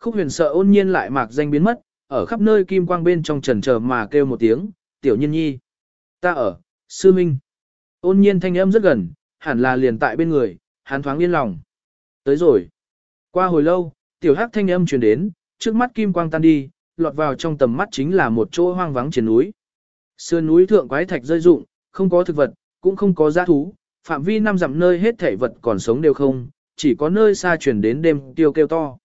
Khúc huyền sợ ôn nhiên lại mạc danh biến mất, ở khắp nơi kim quang bên trong trần chờ mà kêu một tiếng, tiểu nhiên nhi. Ta ở, sư minh. Ôn nhiên thanh âm rất gần, hẳn là liền tại bên người, hắn thoáng yên lòng. Tới rồi. Qua hồi lâu, tiểu hắc thanh âm truyền đến, trước mắt kim quang tan đi, lọt vào trong tầm mắt chính là một chỗ hoang vắng trên núi. Sườn núi thượng quái thạch rơi rụng, không có thực vật, cũng không có giá thú, phạm vi năm dặm nơi hết thể vật còn sống đều không, chỉ có nơi xa truyền đến đêm tiêu kêu to.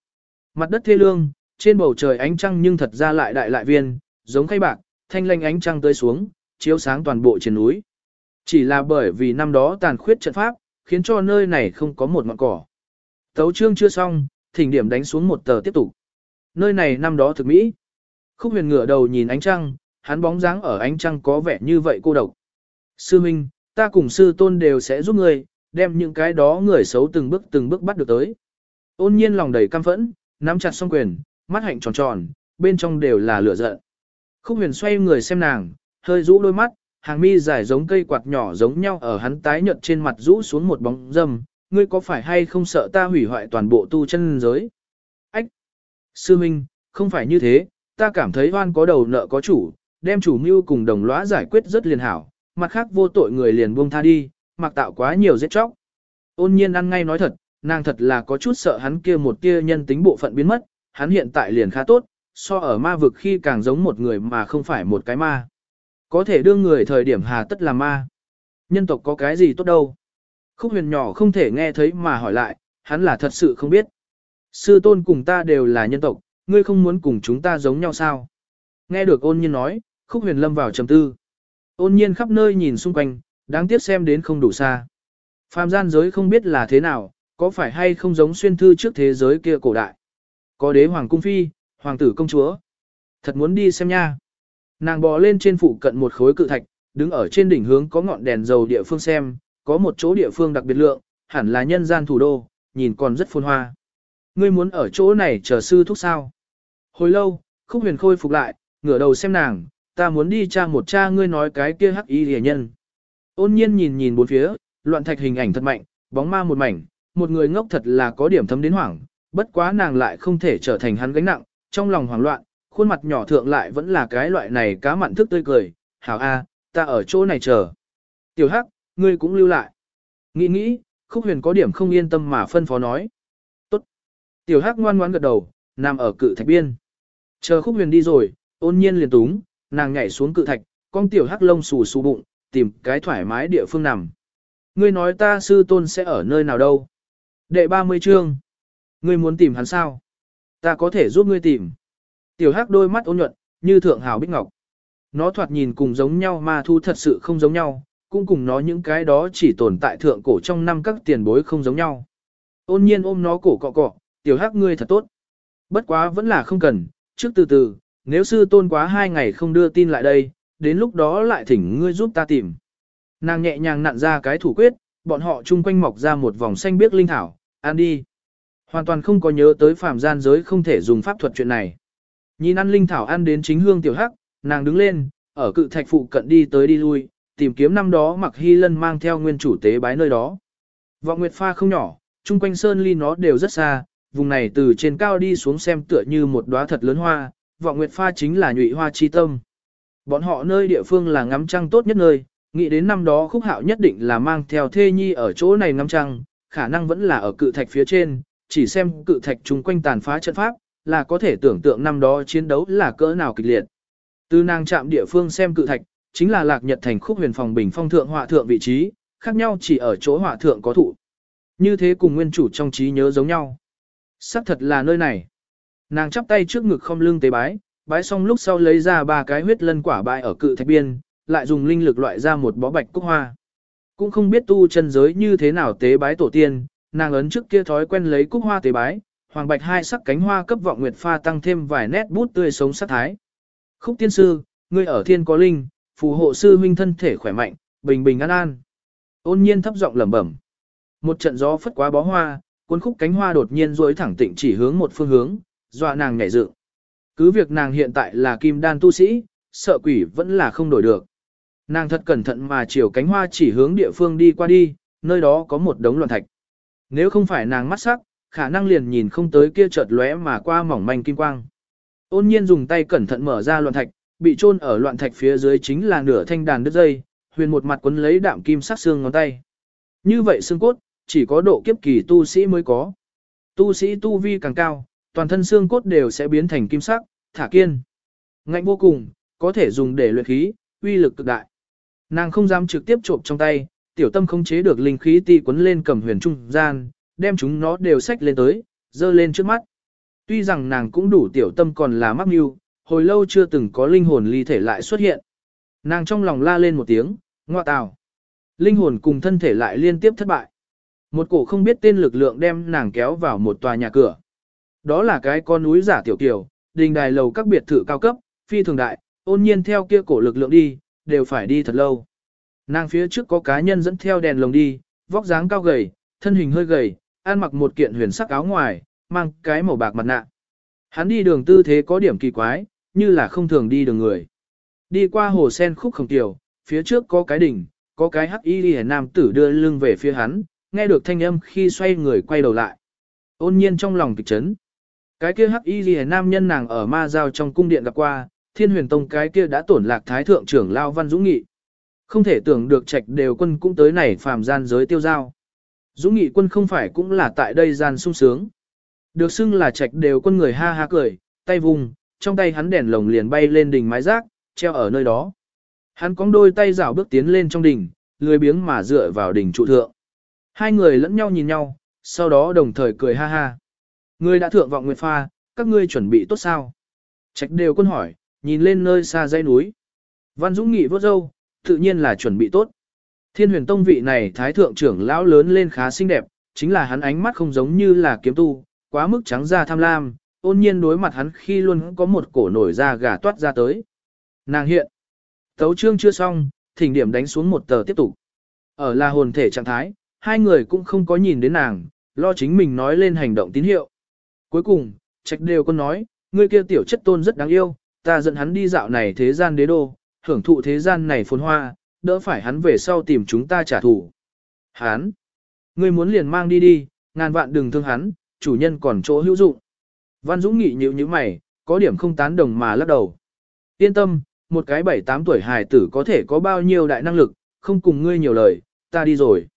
Mặt đất thê lương, trên bầu trời ánh trăng nhưng thật ra lại đại lại viên, giống khay bạc, thanh lanh ánh trăng tới xuống, chiếu sáng toàn bộ trên núi. Chỉ là bởi vì năm đó tàn khuyết trận pháp, khiến cho nơi này không có một ngọn cỏ. Tấu chương chưa xong, thỉnh điểm đánh xuống một tờ tiếp tục. Nơi này năm đó thực mỹ. Khúc huyền ngửa đầu nhìn ánh trăng, hắn bóng dáng ở ánh trăng có vẻ như vậy cô độc. Sư Minh, ta cùng sư tôn đều sẽ giúp ngươi, đem những cái đó người xấu từng bước từng bước bắt được tới. Ôn nhiên lòng đầy căm phẫn, nắm chặt song quyền, mắt hạnh tròn tròn, bên trong đều là lửa giận. Khúc huyền xoay người xem nàng, hơi rũ đôi mắt, hàng mi dài giống cây quạt nhỏ giống nhau ở hắn tái nhợt trên mặt rũ xuống một bóng dâm, ngươi có phải hay không sợ ta hủy hoại toàn bộ tu chân giới? Ách! Sư Minh, không phải như thế, ta cảm thấy hoan có đầu nợ có chủ, đem chủ mưu cùng đồng lõa giải quyết rất liền hảo, mặt khác vô tội người liền buông tha đi, mặc tạo quá nhiều giết chóc. Ôn nhiên ăn ngay nói thật, nàng thật là có chút sợ hắn kia một kia nhân tính bộ phận biến mất, hắn hiện tại liền khá tốt, so ở ma vực khi càng giống một người mà không phải một cái ma. Có thể đương người thời điểm hà tất là ma. Nhân tộc có cái gì tốt đâu. Khúc huyền nhỏ không thể nghe thấy mà hỏi lại, hắn là thật sự không biết. Sư tôn cùng ta đều là nhân tộc, ngươi không muốn cùng chúng ta giống nhau sao? Nghe được ôn nhiên nói, khúc huyền lâm vào trầm tư. Ôn nhiên khắp nơi nhìn xung quanh, đáng tiếc xem đến không đủ xa. Phạm gian giới không biết là thế nào, có phải hay không giống xuyên thư trước thế giới kia cổ đại. Có đế hoàng cung phi, hoàng tử công chúa. Thật muốn đi xem nha. Nàng bò lên trên phụ cận một khối cự thạch, đứng ở trên đỉnh hướng có ngọn đèn dầu địa phương xem, có một chỗ địa phương đặc biệt lượng, hẳn là nhân gian thủ đô, nhìn còn rất phồn hoa. Ngươi muốn ở chỗ này chờ sư thúc sao? Hồi lâu, khúc huyền khôi phục lại, ngửa đầu xem nàng, ta muốn đi tra một cha ngươi nói cái kia hắc y rìa nhân. Ôn nhiên nhìn nhìn bốn phía, loạn thạch hình ảnh thật mạnh, bóng ma một mảnh, một người ngốc thật là có điểm thấm đến hoảng, bất quá nàng lại không thể trở thành hắn gánh nặng, trong lòng hoảng loạn, khuôn mặt nhỏ thượng lại vẫn là cái loại này cá mặn thức tươi cười, hảo a, ta ở chỗ này chờ. Tiểu hắc, ngươi cũng lưu lại. Nghĩ nghĩ, khúc huyền có điểm không yên tâm mà phân phó nói. Tốt. Tiểu hắc ngoan ngoãn gật đầu, nằm ở cự thạch biên. Chờ khúc huyền đi rồi, ôn nhiên liền túng, nàng nhảy xuống cự thạch, con tiểu hắc lông xù xù bụng, tìm cái thoải mái địa phương nằm. Ngươi nói ta sư tôn sẽ ở nơi nào đâu? Đệ 30 chương. Ngươi muốn tìm hắn sao? Ta có thể giúp ngươi tìm. Tiểu hắc đôi mắt ôn nhuận, như thượng hào bích ngọc. Nó thoạt nhìn cùng giống nhau mà thu thật sự không giống nhau, cũng cùng nó những cái đó chỉ tồn tại thượng cổ trong năm các tiền bối không giống nhau. Ôn nhiên ôm nó cổ cọ cọ, tiểu hắc ngươi thật tốt. Bất quá vẫn là không cần, trước từ từ, nếu sư tôn quá hai ngày không đưa tin lại đây, đến lúc đó lại thỉnh ngươi giúp ta tìm. Nàng nhẹ nhàng nặn ra cái thủ quyết, bọn họ chung quanh mọc ra một vòng xanh biếc linh thảo, ăn đi. Hoàn toàn không có nhớ tới phàm gian giới không thể dùng pháp thuật chuyện này. Nhìn ăn linh thảo ăn đến chính hương tiểu hắc, nàng đứng lên, ở cự thạch phụ cận đi tới đi lui, tìm kiếm năm đó mặc hy lân mang theo nguyên chủ tế bái nơi đó. Vọng nguyệt pha không nhỏ, chung quanh sơn ly nó đều rất xa, vùng này từ trên cao đi xuống xem tựa như một đóa thật lớn hoa, vọng nguyệt pha chính là nhụy hoa chi tâm. Bọn họ nơi địa phương là ngắm trăng tốt nhất nơi, nghĩ đến năm đó khúc hạo nhất định là mang theo thê nhi ở chỗ này ngắm trăng, khả năng vẫn là ở cự thạch phía trên, chỉ xem cự thạch chung quanh tàn phá trận pháp, là có thể tưởng tượng năm đó chiến đấu là cỡ nào kịch liệt. Từ nàng chạm địa phương xem cự thạch, chính là lạc nhật thành khúc huyền phòng bình phong thượng họa thượng vị trí, khác nhau chỉ ở chỗ họa thượng có thụ. Như thế cùng nguyên chủ trong trí nhớ giống nhau. Sắc thật là nơi này. Nàng chắp tay trước ngực không lưng tế bái, bái xong lúc sau lấy ra ba cái huyết lân quả bại ở cự thạch biên, lại dùng linh lực loại ra một bó bạch cúc hoa. Cũng không biết tu chân giới như thế nào tế bái tổ tiên, nàng ấn trước kia thói quen lấy cúc hoa tế bái, hoàng bạch hai sắc cánh hoa cấp vọng nguyệt pha tăng thêm vài nét bút tươi sống sắc thái. Khúc tiên sư, ngươi ở thiên có linh, phù hộ sư huynh thân thể khỏe mạnh, bình bình an an. Ôn nhiên thấp giọng lẩm bẩm. Một trận gió phất quá bó hoa, cuốn khúc cánh hoa đột nhiên duỗi thẳng tịnh chỉ hướng một phương hướng, dọa nàng nhảy dựng. Cứ việc nàng hiện tại là kim đan tu sĩ, sợ quỷ vẫn là không đổi được. Nàng thật cẩn thận mà chiều cánh hoa chỉ hướng địa phương đi qua đi, nơi đó có một đống loạn thạch. Nếu không phải nàng mắt sắc, khả năng liền nhìn không tới kia chợt lóe mà qua mỏng manh kim quang. Ôn nhiên dùng tay cẩn thận mở ra loạn thạch, bị chôn ở loạn thạch phía dưới chính là nửa thanh đàn đứt dây, huyền một mặt quấn lấy đạm kim sắc xương ngón tay. Như vậy xương cốt, chỉ có độ kiếp kỳ tu sĩ mới có. Tu sĩ tu vi càng cao, toàn thân xương cốt đều sẽ biến thành kim sắc, thả kiên. Ngạnh vô cùng, có thể dùng để luyện khí, uy lực cực đại. Nàng không dám trực tiếp trộm trong tay, tiểu tâm không chế được linh khí ti quấn lên cầm huyền trung gian, đem chúng nó đều xách lên tới, dơ lên trước mắt. Tuy rằng nàng cũng đủ tiểu tâm còn là mắc mưu, hồi lâu chưa từng có linh hồn ly thể lại xuất hiện. Nàng trong lòng la lên một tiếng, ngoa tào. Linh hồn cùng thân thể lại liên tiếp thất bại. Một cổ không biết tên lực lượng đem nàng kéo vào một tòa nhà cửa. Đó là cái con núi giả tiểu kiều, đình đài lầu các biệt thự cao cấp, phi thường đại, ôn nhiên theo kia cổ lực lượng đi, đều phải đi thật lâu. Nàng phía trước có cá nhân dẫn theo đèn lồng đi, vóc dáng cao gầy, thân hình hơi gầy, ăn mặc một kiện huyền sắc áo ngoài, mang cái màu bạc mặt nạ. Hắn đi đường tư thế có điểm kỳ quái, như là không thường đi đường người. Đi qua hồ sen khúc khổng tiểu, phía trước có cái đỉnh, có cái hắc y lìa nam tử đưa lưng về phía hắn, nghe được thanh âm khi xoay người quay đầu lại. Ôn nhiên trong lòng kịch chấn. Cái kia hắc y lìa nam nhân nàng ở ma giao trong cung điện gặp qua, thiên huyền tông cái kia đã tổn lạc thái thượng trưởng lao văn dũng nghị. Không thể tưởng được trạch đều quân cũng tới này phàm gian giới tiêu giao. Dũng nghị quân không phải cũng là tại đây gian sung sướng. Được xưng là trạch đều quân người ha ha cười, tay vùng, trong tay hắn đèn lồng liền bay lên đỉnh mái rác, treo ở nơi đó. Hắn cong đôi tay rảo bước tiến lên trong đỉnh, lười biếng mà dựa vào đỉnh trụ thượng. Hai người lẫn nhau nhìn nhau, sau đó đồng thời cười ha ha. Ngươi đã thượng vọng nguyệt pha, các ngươi chuẩn bị tốt sao? Trạch đều quân hỏi, nhìn lên nơi xa dãy núi. Văn Dũng nghị vớt râu, tự nhiên là chuẩn bị tốt. Thiên huyền tông vị này thái thượng trưởng lão lớn lên khá xinh đẹp, chính là hắn ánh mắt không giống như là kiếm tu, quá mức trắng da tham lam, ôn nhiên đối mặt hắn khi luôn có một cổ nổi da gà toát ra tới. Nàng hiện, tấu chương chưa xong, thỉnh điểm đánh xuống một tờ tiếp tục. Ở là hồn thể trạng thái, hai người cũng không có nhìn đến nàng, lo chính mình nói lên hành động tín hiệu. Cuối cùng, trạch đều có nói, người kia tiểu chất tôn rất đáng yêu, ta dẫn hắn đi dạo này thế gian đế đô, hưởng thụ thế gian này phồn hoa, đỡ phải hắn về sau tìm chúng ta trả thù. Hắn, ngươi muốn liền mang đi đi, ngàn vạn đừng thương hắn, chủ nhân còn chỗ hữu dụng. Văn Dũng nghị nhíu như mày, có điểm không tán đồng mà lắc đầu. Yên tâm, một cái bảy tám tuổi hài tử có thể có bao nhiêu đại năng lực, không cùng ngươi nhiều lời, ta đi rồi.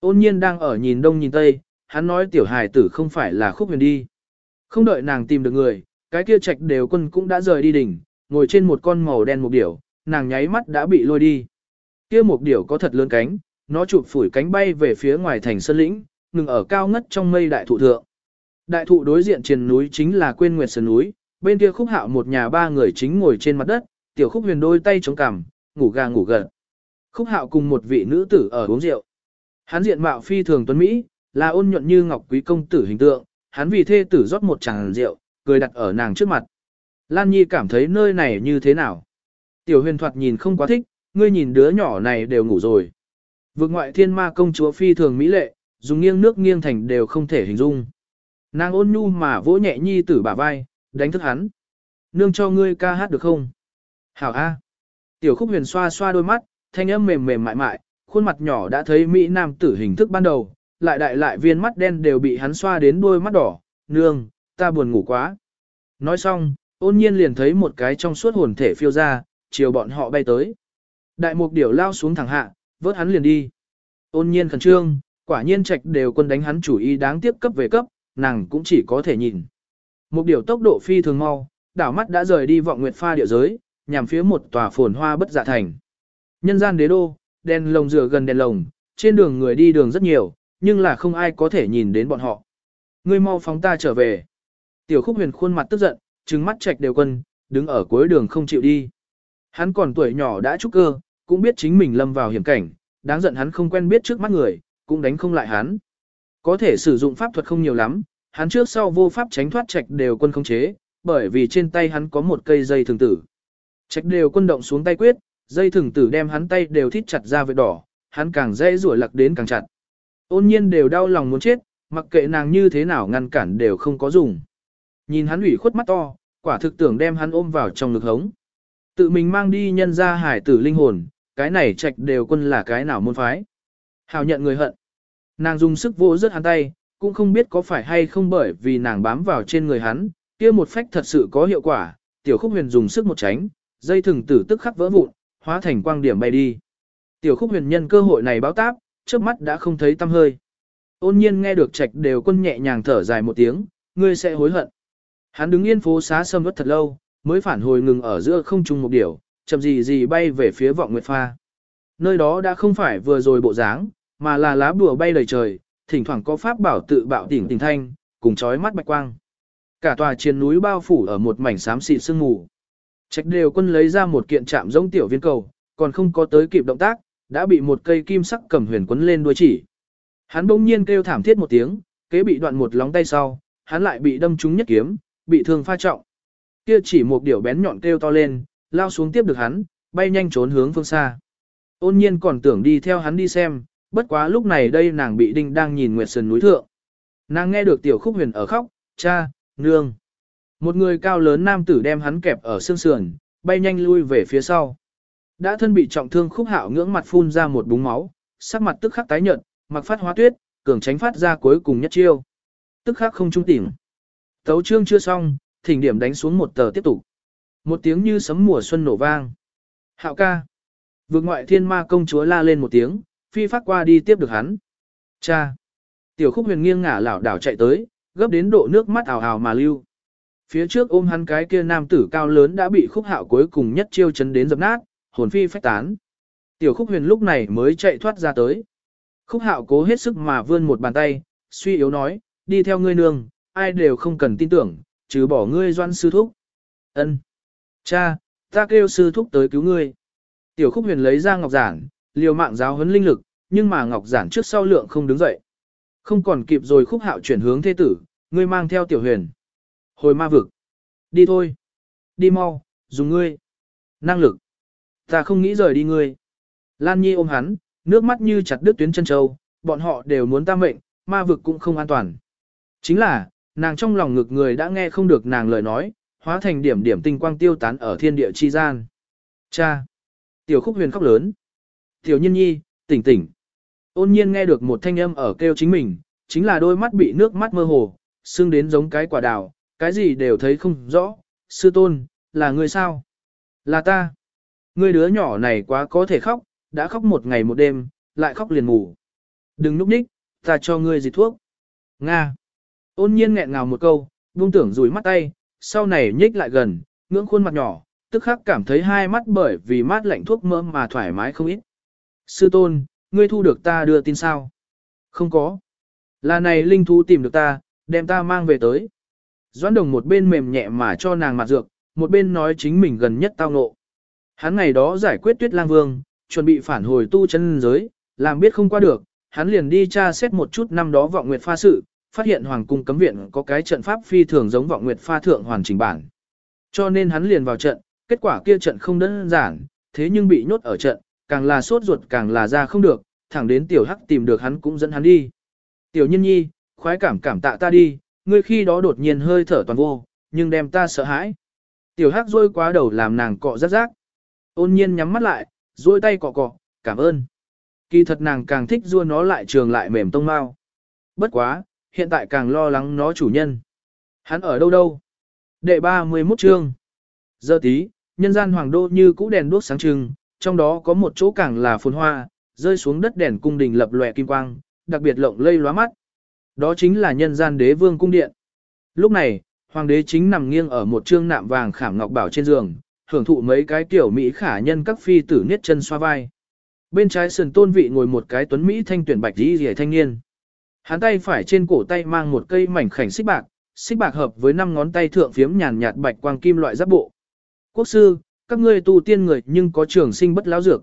Ôn nhiên đang ở nhìn đông nhìn tây, hắn nói tiểu hài tử không phải là khúc huyền đi. Không đợi nàng tìm được người, cái kia trạch đều quân cũng đã rời đi đỉnh, ngồi trên một con màu đen mục điểu, nàng nháy mắt đã bị lôi đi. Kia mục điểu có thật lớn cánh, nó chụp phủi cánh bay về phía ngoài thành sơn lĩnh, ngừng ở cao ngất trong mây đại thụ thượng. Đại thụ đối diện trên núi chính là quên nguyệt sơn núi, bên kia khúc hạo một nhà ba người chính ngồi trên mặt đất, tiểu khúc huyền đôi tay chống cằm, ngủ gà ngủ gật. Khúc hạo cùng một vị nữ tử ở uống rượu. Hắn diện mạo phi thường tuấn Mỹ, là ôn nhuận như ngọc quý công tử hình tượng, hắn vì thê tử rót một chàng rượu, cười đặt ở nàng trước mặt. Lan Nhi cảm thấy nơi này như thế nào? Tiểu huyền thoạt nhìn không quá thích, ngươi nhìn đứa nhỏ này đều ngủ rồi. Vực ngoại thiên ma công chúa phi thường mỹ lệ, dùng nghiêng nước nghiêng thành đều không thể hình dung. Nàng ôn nhu mà vỗ nhẹ nhi tử bả vai, đánh thức hắn. Nương cho ngươi ca hát được không? Hảo A. Tiểu khúc huyền xoa xoa đôi mắt, thanh âm mềm mềm mại mại, khuôn mặt nhỏ đã thấy Mỹ Nam tử hình thức ban đầu, lại đại lại viên mắt đen đều bị hắn xoa đến đôi mắt đỏ. Nương, ta buồn ngủ quá. Nói xong, ôn nhiên liền thấy một cái trong suốt hồn thể phiêu ra, chiều bọn họ bay tới. Đại mục điểu lao xuống thẳng hạ, vớt hắn liền đi. Ôn nhiên khẩn trương, quả nhiên trạch đều quân đánh hắn chủ ý đáng tiếp cấp về cấp, nàng cũng chỉ có thể nhìn. Mục điểu tốc độ phi thường mau, đảo mắt đã rời đi vọng nguyệt pha địa giới, nhằm phía một tòa phồn hoa bất dạ thành. Nhân gian đế đô, đèn lồng rửa gần đèn lồng, trên đường người đi đường rất nhiều, nhưng là không ai có thể nhìn đến bọn họ. Ngươi mau phóng ta trở về. Tiểu khúc huyền khuôn mặt tức giận, trừng mắt trạch đều quân, đứng ở cuối đường không chịu đi. Hắn còn tuổi nhỏ đã trúc cơ, cũng biết chính mình lâm vào hiểm cảnh, đáng giận hắn không quen biết trước mắt người, cũng đánh không lại hắn. Có thể sử dụng pháp thuật không nhiều lắm, hắn trước sau vô pháp tránh thoát trạch đều quân không chế, bởi vì trên tay hắn có một cây dây thường tử. Trạch đều quân động xuống tay quyết, dây thường tử đem hắn tay đều thít chặt ra vết đỏ, hắn càng dễ rủa lặc đến càng chặt. Ôn nhiên đều đau lòng muốn chết, mặc kệ nàng như thế nào ngăn cản đều không có dùng. Nhìn hắn ủy khuất mắt to, quả thực tưởng đem hắn ôm vào trong ngực hống. Tự mình mang đi nhân ra hải tử linh hồn, cái này trạch đều quân là cái nào môn phái. Hào nhận người hận. Nàng dùng sức vô rất hắn tay, cũng không biết có phải hay không bởi vì nàng bám vào trên người hắn, kia một phách thật sự có hiệu quả, tiểu khúc huyền dùng sức một tránh, dây thừng tử tức khắc vỡ vụn, hóa thành quang điểm bay đi. Tiểu khúc huyền nhân cơ hội này báo táp, trước mắt đã không thấy tâm hơi. Ôn nhiên nghe được trạch đều quân nhẹ nhàng thở dài một tiếng, ngươi sẽ hối hận. Hắn đứng yên phố xá sâm vất thật lâu, mới phản hồi ngừng ở giữa không trung một điều, chậm gì gì bay về phía vọng nguyệt pha. Nơi đó đã không phải vừa rồi bộ dáng, mà là lá bùa bay đầy trời, thỉnh thoảng có pháp bảo tự bạo tỉnh tỉnh thanh, cùng chói mắt bạch quang. Cả tòa chiến núi bao phủ ở một mảnh xám xịt sương mù. Trạch đều quân lấy ra một kiện chạm giống tiểu viên cầu, còn không có tới kịp động tác, đã bị một cây kim sắc cầm huyền quấn lên đuôi chỉ. Hắn bỗng nhiên kêu thảm thiết một tiếng, kế bị đoạn một lóng tay sau, hắn lại bị đâm trúng nhất kiếm, bị thương pha trọng. Kia chỉ một điều bén nhọn kêu to lên, lao xuống tiếp được hắn, bay nhanh trốn hướng phương xa. Ôn nhiên còn tưởng đi theo hắn đi xem, bất quá lúc này đây nàng bị đinh đang nhìn nguyệt sườn núi thượng. Nàng nghe được tiểu khúc huyền ở khóc, cha, nương. Một người cao lớn nam tử đem hắn kẹp ở xương sườn, bay nhanh lui về phía sau. Đã thân bị trọng thương khúc hạo ngưỡng mặt phun ra một búng máu, sắc mặt tức khắc tái nhợt, mặc phát hóa tuyết, cường tránh phát ra cuối cùng nhất chiêu. Tức khắc không trung tỉnh. Tấu chương chưa xong, thỉnh điểm đánh xuống một tờ tiếp tục. Một tiếng như sấm mùa xuân nổ vang. Hạo ca. Vượt ngoại thiên ma công chúa la lên một tiếng, phi phát qua đi tiếp được hắn. Cha. Tiểu khúc huyền nghiêng ngả lảo đảo chạy tới, gấp đến độ nước mắt ảo ảo mà lưu. Phía trước ôm hắn cái kia nam tử cao lớn đã bị khúc hạo cuối cùng nhất chiêu chấn đến dập nát, hồn phi phách tán. Tiểu khúc huyền lúc này mới chạy thoát ra tới. Khúc hạo cố hết sức mà vươn một bàn tay, suy yếu nói, đi theo ngươi nương, ai đều không cần tin tưởng, trừ bỏ ngươi doan sư thúc. Ân, Cha, ta kêu sư thúc tới cứu ngươi. Tiểu khúc huyền lấy ra ngọc giản, liều mạng giáo huấn linh lực, nhưng mà ngọc giản trước sau lượng không đứng dậy. Không còn kịp rồi khúc hạo chuyển hướng thế tử, ngươi mang theo tiểu huyền. Hồi ma vực. Đi thôi. Đi mau, dùng ngươi. Năng lực. Ta không nghĩ rời đi ngươi. Lan Nhi ôm hắn, nước mắt như chặt đứt tuyến chân châu, bọn họ đều muốn ta mệnh, ma vực cũng không an toàn. Chính là, nàng trong lòng ngực người đã nghe không được nàng lời nói, hóa thành điểm điểm tinh quang tiêu tán ở thiên địa chi gian. Cha! Tiểu khúc huyền khóc lớn. Tiểu nhiên nhi, tỉnh tỉnh. Ôn nhiên nghe được một thanh âm ở kêu chính mình, chính là đôi mắt bị nước mắt mơ hồ, xương đến giống cái quả đào, cái gì đều thấy không rõ. Sư tôn, là người sao? Là ta. người đứa nhỏ này quá có thể khóc, đã khóc một ngày một đêm, lại khóc liền ngủ. Đừng núp ních, ta cho ngươi gì thuốc. Nga. Ôn nhiên nghẹn ngào một câu, buông tưởng rủi mắt tay, sau này nhích lại gần, ngưỡng khuôn mặt nhỏ, tức khắc cảm thấy hai mắt bởi vì mát lạnh thuốc mỡ mà thoải mái không ít. Sư tôn, ngươi thu được ta đưa tin sao? Không có. Là này linh thú tìm được ta, đem ta mang về tới. Doãn đồng một bên mềm nhẹ mà cho nàng mặt dược, một bên nói chính mình gần nhất tao nộ. Hắn ngày đó giải quyết tuyết lang vương, chuẩn bị phản hồi tu chân giới, làm biết không qua được, hắn liền đi tra xét một chút năm đó vọng nguyệt pha sự, phát hiện hoàng cung cấm viện có cái trận pháp phi thường giống vọng nguyệt pha thượng hoàn chỉnh bản. Cho nên hắn liền vào trận, kết quả kia trận không đơn giản, thế nhưng bị nhốt ở trận, càng là sốt ruột càng là ra không được, thẳng đến tiểu hắc tìm được hắn cũng dẫn hắn đi. Tiểu nhân nhi, khoái cảm cảm tạ ta đi, ngươi khi đó đột nhiên hơi thở toàn vô, nhưng đem ta sợ hãi. Tiểu hắc rôi quá đầu làm nàng cọ rắc rác. Ôn nhiên nhắm mắt lại, duỗi tay cọ cọ, cảm ơn. Kỳ thật nàng càng thích rua nó lại trường lại mềm tông mau. Bất quá, hiện tại càng lo lắng nó chủ nhân. Hắn ở đâu đâu? Đệ 31 chương. Giờ tí, nhân gian hoàng đô như cũ đèn đuốc sáng trưng, trong đó có một chỗ càng là phồn hoa, rơi xuống đất đèn cung đình lập lòe kim quang, đặc biệt lộng lây lóa mắt. Đó chính là nhân gian đế vương cung điện. Lúc này, hoàng đế chính nằm nghiêng ở một trương nạm vàng khảm ngọc bảo trên giường, hưởng thụ mấy cái tiểu Mỹ khả nhân các phi tử niết chân xoa vai. Bên trái sườn tôn vị ngồi một cái tuấn Mỹ thanh tuyển bạch y rìa thanh niên. Hắn tay phải trên cổ tay mang một cây mảnh khảnh xích bạc, xích bạc hợp với năm ngón tay thượng phiếm nhàn nhạt bạch quang kim loại giáp bộ. Quốc sư, các ngươi tu tiên người nhưng có trường sinh bất lão dược.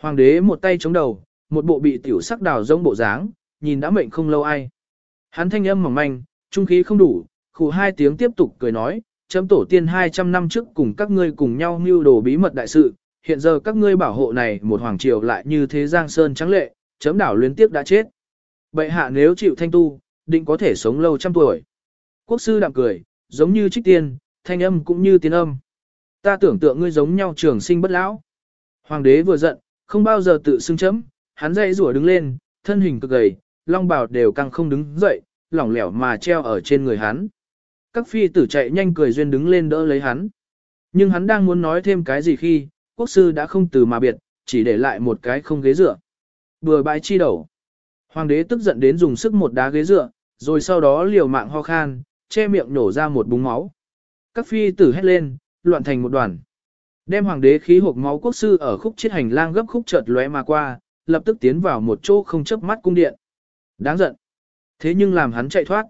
Hoàng đế một tay chống đầu, một bộ bị tiểu sắc đào giống bộ dáng, nhìn đã mệnh không lâu ai. Hắn thanh âm mỏng manh, trung khí không đủ, khủ hai tiếng tiếp tục cười nói, chấm tổ tiên 200 năm trước cùng các ngươi cùng nhau mưu đồ bí mật đại sự, hiện giờ các ngươi bảo hộ này một hoàng triều lại như thế giang sơn trắng lệ, chấm đảo liên tiếp đã chết. Bệ hạ nếu chịu thanh tu, định có thể sống lâu trăm tuổi. Quốc sư đạm cười, giống như trích tiên, thanh âm cũng như tiên âm. Ta tưởng tượng ngươi giống nhau trường sinh bất lão. Hoàng đế vừa giận, không bao giờ tự xưng chấm, hắn dậy rủa đứng lên, thân hình cực gầy, long bào đều căng không đứng dậy, lỏng lẻo mà treo ở trên người hắn. Các phi tử chạy nhanh cười duyên đứng lên đỡ lấy hắn. Nhưng hắn đang muốn nói thêm cái gì khi, quốc sư đã không từ mà biệt, chỉ để lại một cái không ghế dựa. Bừa bãi chi đầu. Hoàng đế tức giận đến dùng sức một đá ghế dựa, rồi sau đó liều mạng ho khan, che miệng nổ ra một búng máu. Các phi tử hét lên, loạn thành một đoàn. Đem hoàng đế khí hộp máu quốc sư ở khúc chiết hành lang gấp khúc chợt lóe mà qua, lập tức tiến vào một chỗ không chớp mắt cung điện. Đáng giận. Thế nhưng làm hắn chạy thoát.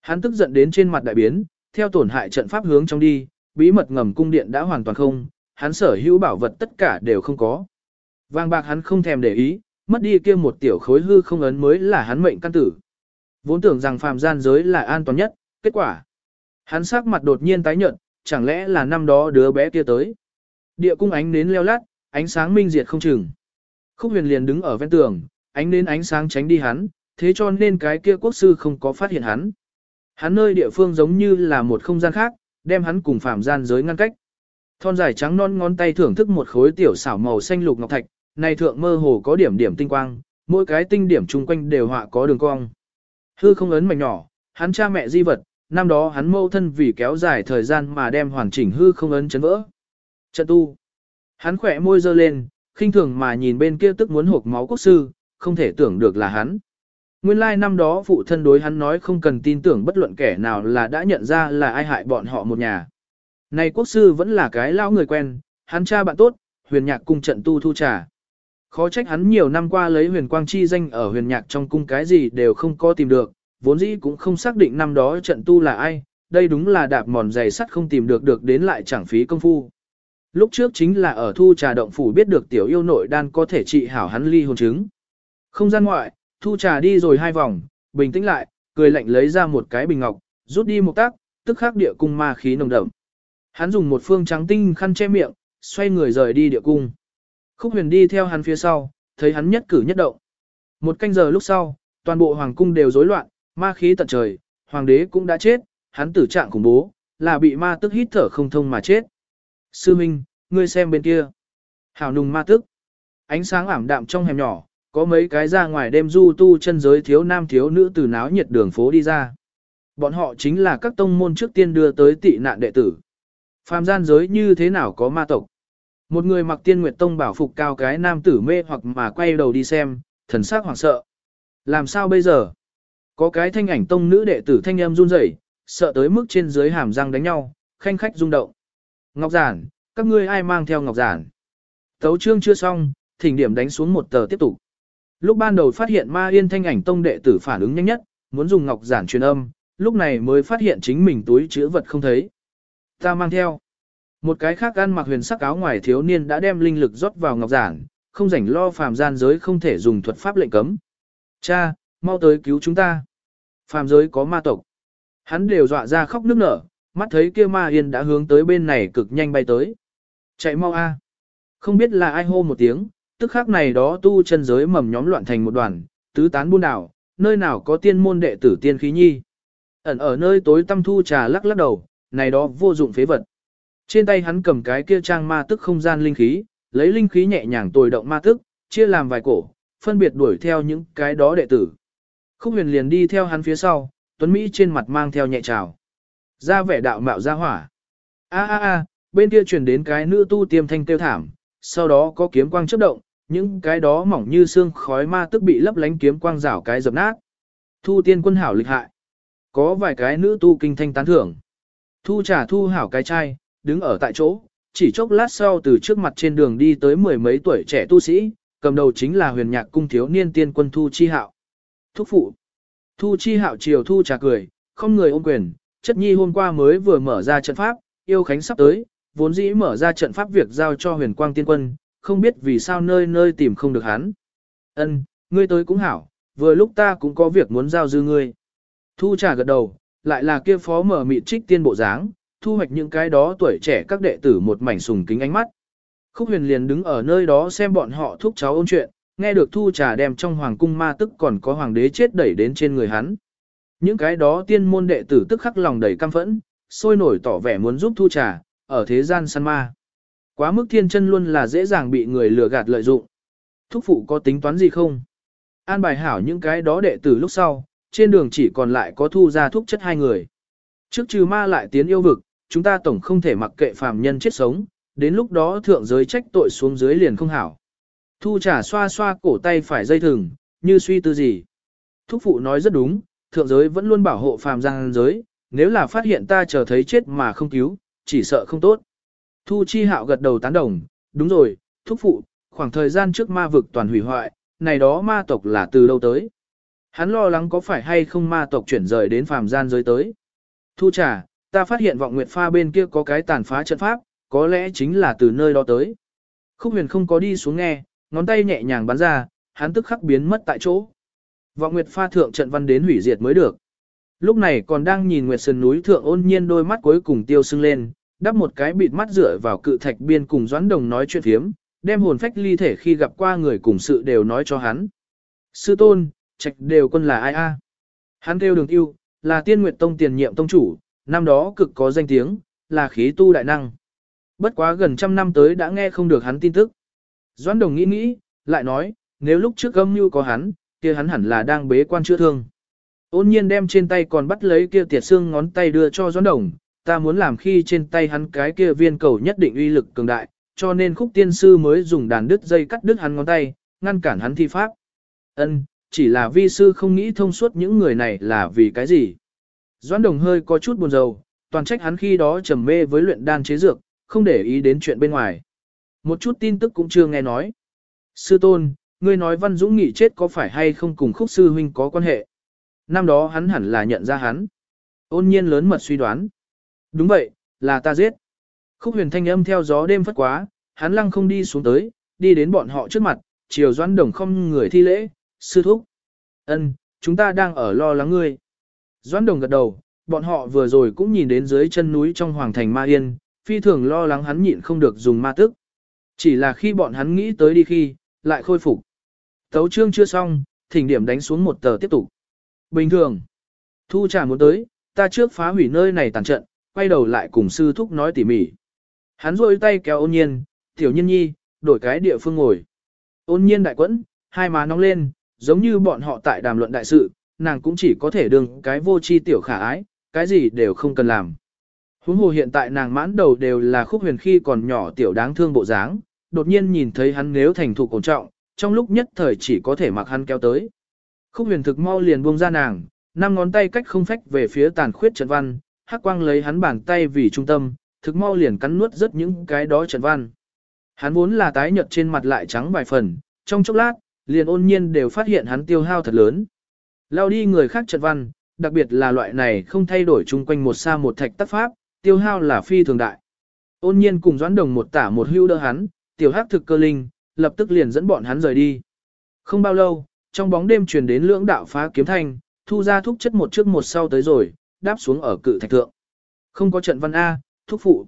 Hắn tức giận đến trên mặt đại biến, theo tổn hại trận pháp hướng trong đi, bí mật ngầm cung điện đã hoàn toàn không, hắn sở hữu bảo vật tất cả đều không có. Vàng bạc hắn không thèm để ý, mất đi kia một tiểu khối hư không ấn mới là hắn mệnh căn tử. Vốn tưởng rằng phàm gian giới là an toàn nhất, kết quả. Hắn sắc mặt đột nhiên tái nhợt, chẳng lẽ là năm đó đứa bé kia tới. Địa cung ánh nến leo lát, ánh sáng minh diệt không chừng. Khúc huyền liền đứng ở ven tường, ánh nến ánh sáng tránh đi hắn, thế cho nên cái kia quốc sư không có phát hiện hắn. Hắn nơi địa phương giống như là một không gian khác, đem hắn cùng phàm gian giới ngăn cách. Thon dài trắng non ngón tay thưởng thức một khối tiểu xảo màu xanh lục ngọc thạch, này thượng mơ hồ có điểm điểm tinh quang, mỗi cái tinh điểm chung quanh đều họa có đường cong. Hư không ấn mảnh nhỏ, hắn cha mẹ di vật, năm đó hắn mâu thân vì kéo dài thời gian mà đem hoàn chỉnh hư không ấn chấn vỡ. Trận tu. Hắn khỏe môi dơ lên, khinh thường mà nhìn bên kia tức muốn hộp máu quốc sư, không thể tưởng được là hắn. Nguyên lai like năm đó phụ thân đối hắn nói không cần tin tưởng bất luận kẻ nào là đã nhận ra là ai hại bọn họ một nhà. Này quốc sư vẫn là cái lão người quen, hắn cha bạn tốt, huyền nhạc cung trận tu thu trà. Khó trách hắn nhiều năm qua lấy huyền quang chi danh ở huyền nhạc trong cung cái gì đều không có tìm được, vốn dĩ cũng không xác định năm đó trận tu là ai, đây đúng là đạp mòn giày sắt không tìm được được đến lại chẳng phí công phu. Lúc trước chính là ở thu trà động phủ biết được tiểu yêu nội đan có thể trị hảo hắn ly hồn chứng. Không gian ngoại, thu trà đi rồi hai vòng, bình tĩnh lại, cười lạnh lấy ra một cái bình ngọc, rút đi một tác, tức khắc địa cung ma khí nồng đậm. Hắn dùng một phương trắng tinh khăn che miệng, xoay người rời đi địa cung. Khúc huyền đi theo hắn phía sau, thấy hắn nhất cử nhất động. Một canh giờ lúc sau, toàn bộ hoàng cung đều rối loạn, ma khí tận trời, hoàng đế cũng đã chết, hắn tử trạng khủng bố, là bị ma tức hít thở không thông mà chết. Sư Minh, ngươi xem bên kia. Hảo nùng ma tức. Ánh sáng ảm đạm trong hẻm nhỏ, có mấy cái ra ngoài đêm du tu chân giới thiếu nam thiếu nữ từ náo nhiệt đường phố đi ra. Bọn họ chính là các tông môn trước tiên đưa tới tị nạn đệ tử. Phàm gian giới như thế nào có ma tộc? Một người mặc tiên nguyệt tông bảo phục cao cái nam tử mê hoặc mà quay đầu đi xem, thần sắc hoảng sợ. Làm sao bây giờ? Có cái thanh ảnh tông nữ đệ tử thanh em run rẩy, sợ tới mức trên dưới hàm răng đánh nhau, khanh khách rung động. Ngọc giản, các ngươi ai mang theo ngọc giản? Tấu chương chưa xong, thỉnh điểm đánh xuống một tờ tiếp tục. Lúc ban đầu phát hiện ma yên thanh ảnh tông đệ tử phản ứng nhanh nhất, muốn dùng ngọc giản truyền âm, lúc này mới phát hiện chính mình túi chứa vật không thấy. Ta mang theo. Một cái khác ăn mặc huyền sắc áo ngoài thiếu niên đã đem linh lực rót vào ngọc giản, không rảnh lo phàm gian giới không thể dùng thuật pháp lệnh cấm. Cha, mau tới cứu chúng ta. Phàm giới có ma tộc. Hắn đều dọa ra khóc nức nở, mắt thấy kia ma yên đã hướng tới bên này cực nhanh bay tới. Chạy mau a. Không biết là ai hô một tiếng, tức khắc này đó tu chân giới mầm nhóm loạn thành một đoàn, tứ tán buôn đảo, nơi nào có tiên môn đệ tử tiên khí nhi. Ẩn ở nơi tối tăm thu trà lắc lắc đầu, này đó vô dụng phế vật. Trên tay hắn cầm cái kia trang ma tức không gian linh khí, lấy linh khí nhẹ nhàng tồi động ma tức, chia làm vài cổ, phân biệt đuổi theo những cái đó đệ tử. Khúc huyền liền đi theo hắn phía sau, Tuấn Mỹ trên mặt mang theo nhẹ trào. Ra vẻ đạo mạo ra hỏa. a a a bên kia truyền đến cái nữ tu tiêm thanh tiêu thảm, sau đó có kiếm quang chớp động, những cái đó mỏng như xương khói ma tức bị lấp lánh kiếm quang rảo cái dập nát. Thu tiên quân hảo lịch hại. Có vài cái nữ tu kinh thanh tán thưởng. Thu trả thu hảo cái chai, đứng ở tại chỗ, chỉ chốc lát sau từ trước mặt trên đường đi tới mười mấy tuổi trẻ tu sĩ, cầm đầu chính là huyền nhạc cung thiếu niên tiên quân Thu Chi Hạo. Thúc phụ. Thu Chi Hạo chiều Thu trà cười, không người ôm quyền, chất nhi hôm qua mới vừa mở ra trận pháp, yêu khánh sắp tới, vốn dĩ mở ra trận pháp việc giao cho huyền quang tiên quân, không biết vì sao nơi nơi tìm không được hắn. Ân, ngươi tới cũng hảo, vừa lúc ta cũng có việc muốn giao dư ngươi. Thu trà gật đầu, lại là kia phó mở mịt trích tiên bộ dáng, thu hoạch những cái đó tuổi trẻ các đệ tử một mảnh sùng kính ánh mắt. Khúc huyền liền đứng ở nơi đó xem bọn họ thúc cháu ôn chuyện, nghe được thu trà đem trong hoàng cung ma tức còn có hoàng đế chết đẩy đến trên người hắn. Những cái đó tiên môn đệ tử tức khắc lòng đầy căm phẫn, sôi nổi tỏ vẻ muốn giúp thu trà, ở thế gian săn ma. Quá mức thiên chân luôn là dễ dàng bị người lừa gạt lợi dụng. Thúc phụ có tính toán gì không? An bài hảo những cái đó đệ tử lúc sau, trên đường chỉ còn lại có thu ra thúc chất hai người. Trước trừ ma lại tiến yêu vực, chúng ta tổng không thể mặc kệ phàm nhân chết sống, đến lúc đó thượng giới trách tội xuống dưới liền không hảo. Thu trả xoa xoa cổ tay phải dây thừng, như suy tư gì. Thúc phụ nói rất đúng, thượng giới vẫn luôn bảo hộ phàm giang giới, nếu là phát hiện ta chờ thấy chết mà không cứu, chỉ sợ không tốt. Thu chi hạo gật đầu tán đồng, đúng rồi, thúc phụ, khoảng thời gian trước ma vực toàn hủy hoại, này đó ma tộc là từ đâu tới. Hắn lo lắng có phải hay không ma tộc chuyển rời đến phàm gian giới tới. Thu trà, ta phát hiện vọng nguyệt pha bên kia có cái tàn phá trận pháp, có lẽ chính là từ nơi đó tới. Khúc huyền không có đi xuống nghe, ngón tay nhẹ nhàng bắn ra, hắn tức khắc biến mất tại chỗ. Vọng nguyệt pha thượng trận văn đến hủy diệt mới được. Lúc này còn đang nhìn nguyệt sơn núi thượng ôn nhiên đôi mắt cuối cùng tiêu sưng lên, đắp một cái bịt mắt rửa vào cự thạch biên cùng doãn đồng nói chuyện phiếm, đem hồn phách ly thể khi gặp qua người cùng sự đều nói cho hắn. Sư tôn, trạch đều quân là ai a? Hắn kêu đường yêu, là tiên nguyệt tông tiền nhiệm tông chủ, năm đó cực có danh tiếng, là khí tu đại năng. Bất quá gần trăm năm tới đã nghe không được hắn tin tức. Doãn đồng nghĩ nghĩ, lại nói, nếu lúc trước âm mưu có hắn, kia hắn hẳn là đang bế quan chữa thương. Ôn nhiên đem trên tay còn bắt lấy kia tiệt xương ngón tay đưa cho Doãn đồng, ta muốn làm khi trên tay hắn cái kia viên cầu nhất định uy lực cường đại, cho nên khúc tiên sư mới dùng đàn đứt dây cắt đứt hắn ngón tay, ngăn cản hắn thi pháp. Ân, chỉ là vi sư không nghĩ thông suốt những người này là vì cái gì. Doãn đồng hơi có chút buồn rầu, toàn trách hắn khi đó trầm mê với luyện đan chế dược, không để ý đến chuyện bên ngoài. Một chút tin tức cũng chưa nghe nói. Sư tôn, ngươi nói Văn Dũng nghỉ chết có phải hay không cùng khúc sư huynh có quan hệ? Năm đó hắn hẳn là nhận ra hắn. Ôn nhiên lớn mật suy đoán. Đúng vậy, là ta giết. Khúc huyền thanh âm theo gió đêm phất quá, hắn lăng không đi xuống tới, đi đến bọn họ trước mặt, chiều doãn đồng không người thi lễ, sư thúc. ân, chúng ta đang ở lo lắng ngươi. Doãn đồng gật đầu, bọn họ vừa rồi cũng nhìn đến dưới chân núi trong hoàng thành ma yên, phi thường lo lắng hắn nhịn không được dùng ma tức. Chỉ là khi bọn hắn nghĩ tới đi khi, lại khôi phục. Tấu chương chưa xong, thỉnh điểm đánh xuống một tờ tiếp tục. Bình thường, thu trả muốn tới, ta trước phá hủy nơi này tàn trận, quay đầu lại cùng sư thúc nói tỉ mỉ. Hắn rôi tay kéo ôn nhiên, tiểu nhiên nhi, đổi cái địa phương ngồi. Ôn nhiên đại quẫn, hai má nóng lên, giống như bọn họ tại đàm luận đại sự, nàng cũng chỉ có thể đương cái vô chi tiểu khả ái, cái gì đều không cần làm. Huống hồ hiện tại nàng mãn đầu đều là khúc huyền khi còn nhỏ tiểu đáng thương bộ dáng, đột nhiên nhìn thấy hắn nếu thành thục cổ trọng, trong lúc nhất thời chỉ có thể mặc hắn kéo tới. Khúc huyền thực mau liền buông ra nàng, năm ngón tay cách không phách về phía tàn khuyết trận văn, hắc quang lấy hắn bàn tay vì trung tâm, thực mau liền cắn nuốt rất những cái đó trận văn. Hắn vốn là tái nhợt trên mặt lại trắng vài phần, trong chốc lát, liền ôn nhiên đều phát hiện hắn tiêu hao thật lớn. Lao đi người khác trận văn, đặc biệt là loại này không thay đổi chung quanh một xa một thạch tác pháp, tiêu hao là phi thường đại. Ôn nhiên cùng doãn đồng một tả một hưu đỡ hắn, tiểu hắc thực cơ linh, lập tức liền dẫn bọn hắn rời đi. Không bao lâu, trong bóng đêm truyền đến lưỡng đạo phá kiếm thanh, thu ra thúc chất một trước một sau tới rồi, đáp xuống ở cự thạch thượng. Không có trận văn A, thúc phụ.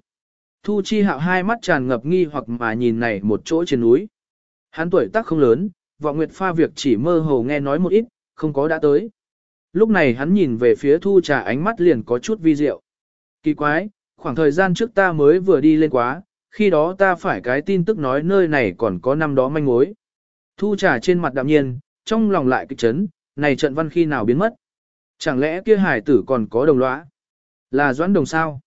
Thu chi hạo hai mắt tràn ngập nghi hoặc mà nhìn này một chỗ trên núi. Hắn tuổi tác không lớn, vọng nguyệt pha việc chỉ mơ hồ nghe nói một ít, không có đã tới. Lúc này hắn nhìn về phía thu trà ánh mắt liền có chút vi diệu. Kỳ quái, khoảng thời gian trước ta mới vừa đi lên quá, khi đó ta phải cái tin tức nói nơi này còn có năm đó manh mối. Thu trà trên mặt đạm nhiên, trong lòng lại kịch chấn, này trận văn khi nào biến mất. Chẳng lẽ kia hải tử còn có đồng lõa? Là doãn đồng sao?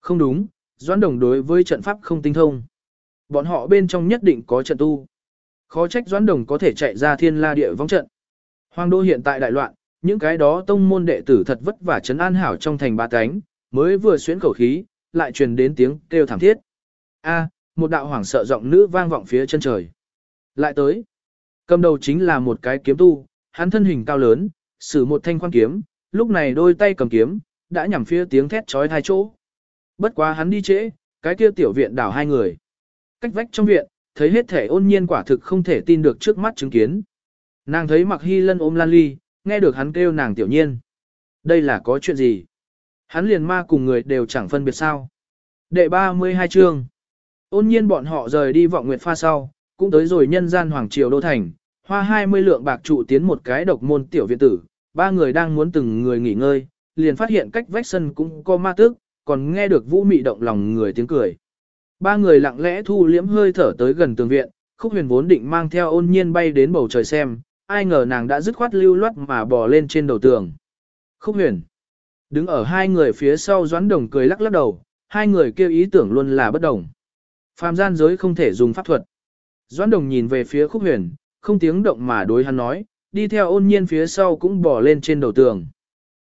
Không đúng, doãn đồng đối với trận pháp không tinh thông. Bọn họ bên trong nhất định có trận tu. Khó trách doãn đồng có thể chạy ra thiên la địa vong trận. Hoàng đô hiện tại đại loạn, những cái đó tông môn đệ tử thật vất vả trấn an hảo trong thành ba cánh, mới vừa xuyến khẩu khí, lại truyền đến tiếng kêu thảm thiết. A, một đạo hoảng sợ giọng nữ vang vọng phía chân trời. Lại tới. Cầm đầu chính là một cái kiếm tu, hắn thân hình cao lớn, sử một thanh khoan kiếm, lúc này đôi tay cầm kiếm, đã nhằm phía tiếng thét chói tai chỗ. Bất quá hắn đi trễ, cái kia tiểu viện đảo hai người. Cách vách trong viện, thấy hết thể ôn nhiên quả thực không thể tin được trước mắt chứng kiến. Nàng thấy mặc hy lân ôm lan ly, nghe được hắn kêu nàng tiểu nhiên. Đây là có chuyện gì? Hắn liền ma cùng người đều chẳng phân biệt sao. Đệ 32 chương. Ôn nhiên bọn họ rời đi vọng nguyệt pha sau, cũng tới rồi nhân gian hoàng triều đô thành, hoa 20 lượng bạc trụ tiến một cái độc môn tiểu viện tử, ba người đang muốn từng người nghỉ ngơi, liền phát hiện cách vách sân cũng có ma tức, còn nghe được vũ mị động lòng người tiếng cười. Ba người lặng lẽ thu liễm hơi thở tới gần tường viện, khúc huyền vốn định mang theo ôn nhiên bay đến bầu trời xem, ai ngờ nàng đã dứt khoát lưu loát mà bò lên trên đầu tường. Khúc huyền. Đứng ở hai người phía sau doãn đồng cười lắc lắc đầu, hai người kêu ý tưởng luôn là bất đồng. Phàm gian giới không thể dùng pháp thuật. Doãn đồng nhìn về phía khúc huyền, không tiếng động mà đối hắn nói, đi theo ôn nhiên phía sau cũng bò lên trên đầu tường.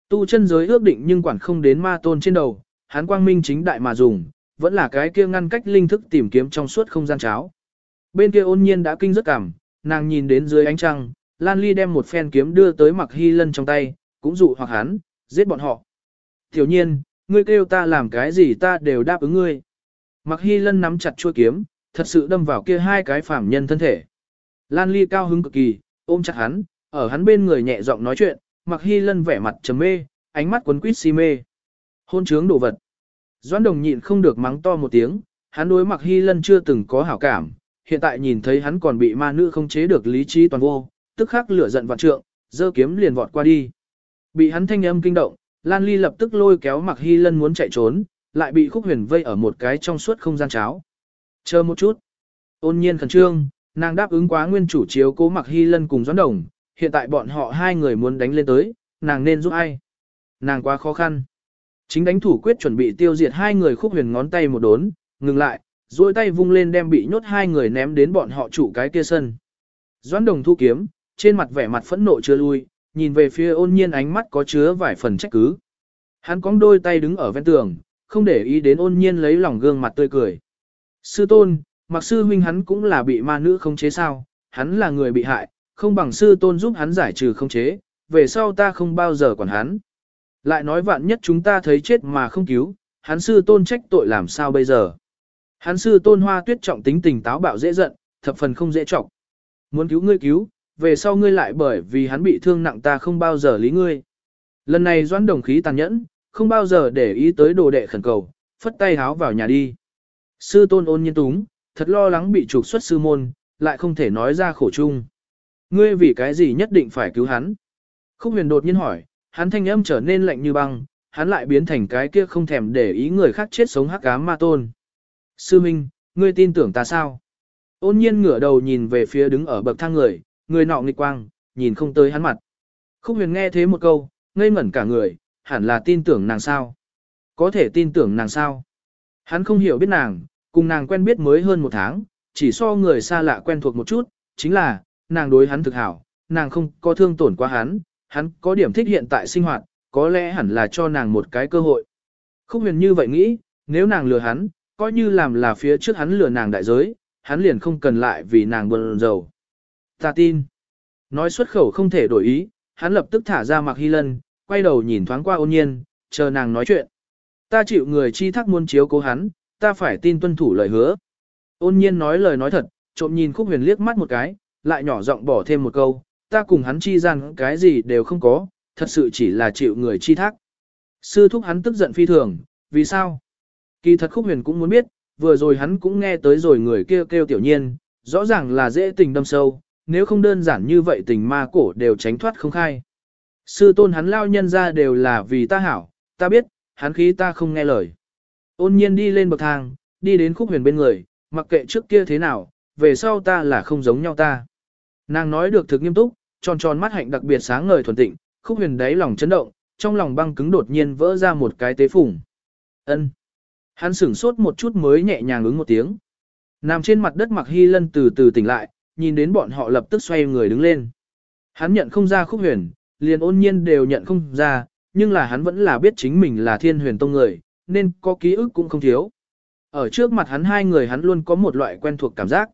Tu chân giới ước định nhưng quản không đến ma tôn trên đầu, hắn quang minh chính đại mà dùng, vẫn là cái kia ngăn cách linh thức tìm kiếm trong suốt không gian cháo. Bên kia ôn nhiên đã kinh rất cảm, nàng nhìn đến dưới ánh trăng, Lan Ly đem một phen kiếm đưa tới mặc hy lân trong tay, cũng dụ hoặc hắn, giết bọn họ. Tiểu nhiên, ngươi kêu ta làm cái gì ta đều đáp ứng ngươi. Mặc hy lân nắm chặt chuôi kiếm, thật sự đâm vào kia hai cái phàm nhân thân thể. Lan Ly cao hứng cực kỳ, ôm chặt hắn, ở hắn bên người nhẹ giọng nói chuyện, mặc hy lân vẻ mặt trầm mê, ánh mắt quấn quýt si mê. Hôn trướng đồ vật. Doãn đồng nhịn không được mắng to một tiếng, hắn đối mặc hy lân chưa từng có hảo cảm, hiện tại nhìn thấy hắn còn bị ma nữ không chế được lý trí toàn vô, tức khắc lửa giận vạn trượng, giơ kiếm liền vọt qua đi. Bị hắn thanh âm kinh động, Lan Ly lập tức lôi kéo mặc hy lân muốn chạy trốn, lại bị khúc huyền vây ở một cái trong suốt không gian cháo. Chờ một chút. Ôn nhiên khẩn trương, nàng đáp ứng quá nguyên chủ chiếu cố mặc hy lân cùng doãn đồng, hiện tại bọn họ hai người muốn đánh lên tới, nàng nên giúp ai? Nàng quá khó khăn. Chính đánh thủ quyết chuẩn bị tiêu diệt hai người khúc huyền ngón tay một đốn, ngừng lại, duỗi tay vung lên đem bị nhốt hai người ném đến bọn họ chủ cái kia sân. Doãn đồng thu kiếm, trên mặt vẻ mặt phẫn nộ chưa lui, nhìn về phía ôn nhiên ánh mắt có chứa vài phần trách cứ. Hắn cong đôi tay đứng ở ven tường, không để ý đến ôn nhiên lấy lòng gương mặt tươi cười. Sư tôn, mặc sư huynh hắn cũng là bị ma nữ không chế sao, hắn là người bị hại, không bằng sư tôn giúp hắn giải trừ không chế, về sau ta không bao giờ quản hắn. Lại nói vạn nhất chúng ta thấy chết mà không cứu, hắn sư tôn trách tội làm sao bây giờ. Hắn sư tôn hoa tuyết trọng tính tình táo bạo dễ giận, thập phần không dễ trọng. Muốn cứu ngươi cứu, về sau ngươi lại bởi vì hắn bị thương nặng ta không bao giờ lý ngươi. Lần này doãn đồng khí tàn nhẫn, không bao giờ để ý tới đồ đệ khẩn cầu, phất tay háo vào nhà đi. Sư tôn ôn nhiên túng, thật lo lắng bị trục xuất sư môn, lại không thể nói ra khổ chung. Ngươi vì cái gì nhất định phải cứu hắn? Khúc huyền đột nhiên hỏi, hắn thanh âm trở nên lạnh như băng, hắn lại biến thành cái kia không thèm để ý người khác chết sống hắc ám ma tôn. Sư Minh, ngươi tin tưởng ta sao? Ôn nhiên ngửa đầu nhìn về phía đứng ở bậc thang người, người nọ nghịch quang, nhìn không tới hắn mặt. Khúc huyền nghe thế một câu, ngây ngẩn cả người, hẳn là tin tưởng nàng sao? Có thể tin tưởng nàng sao? Hắn không hiểu biết nàng, cùng nàng quen biết mới hơn một tháng, chỉ so người xa lạ quen thuộc một chút, chính là, nàng đối hắn thực hảo, nàng không có thương tổn quá hắn, hắn có điểm thích hiện tại sinh hoạt, có lẽ hẳn là cho nàng một cái cơ hội. Khúc huyền như vậy nghĩ, nếu nàng lừa hắn, coi như làm là phía trước hắn lừa nàng đại giới, hắn liền không cần lại vì nàng buồn rầu. Ta tin. Nói xuất khẩu không thể đổi ý, hắn lập tức thả ra mặc hy lân, quay đầu nhìn thoáng qua ôn nhiên, chờ nàng nói chuyện. Ta chịu người chi thác muôn chiếu cố hắn, ta phải tin tuân thủ lời hứa. Ôn nhiên nói lời nói thật, trộm nhìn khúc huyền liếc mắt một cái, lại nhỏ giọng bỏ thêm một câu, ta cùng hắn chi gian cái gì đều không có, thật sự chỉ là chịu người chi thác. Sư thúc hắn tức giận phi thường, vì sao? Kỳ thật khúc huyền cũng muốn biết, vừa rồi hắn cũng nghe tới rồi người kêu kêu tiểu nhiên, rõ ràng là dễ tình đâm sâu, nếu không đơn giản như vậy tình ma cổ đều tránh thoát không khai. Sư tôn hắn lao nhân ra đều là vì ta hảo, ta biết, hắn khí ta không nghe lời. Ôn nhiên đi lên bậc thang, đi đến khúc huyền bên người, mặc kệ trước kia thế nào, về sau ta là không giống nhau ta. Nàng nói được thực nghiêm túc, tròn tròn mắt hạnh đặc biệt sáng ngời thuần tịnh, khúc huyền đáy lòng chấn động, trong lòng băng cứng đột nhiên vỡ ra một cái tế phủng. ân Hắn sửng sốt một chút mới nhẹ nhàng ứng một tiếng. Nằm trên mặt đất mặc hy lân từ từ tỉnh lại, nhìn đến bọn họ lập tức xoay người đứng lên. Hắn nhận không ra khúc huyền, liền ôn nhiên đều nhận không ra, nhưng là hắn vẫn là biết chính mình là thiên huyền tông người, nên có ký ức cũng không thiếu. Ở trước mặt hắn hai người hắn luôn có một loại quen thuộc cảm giác.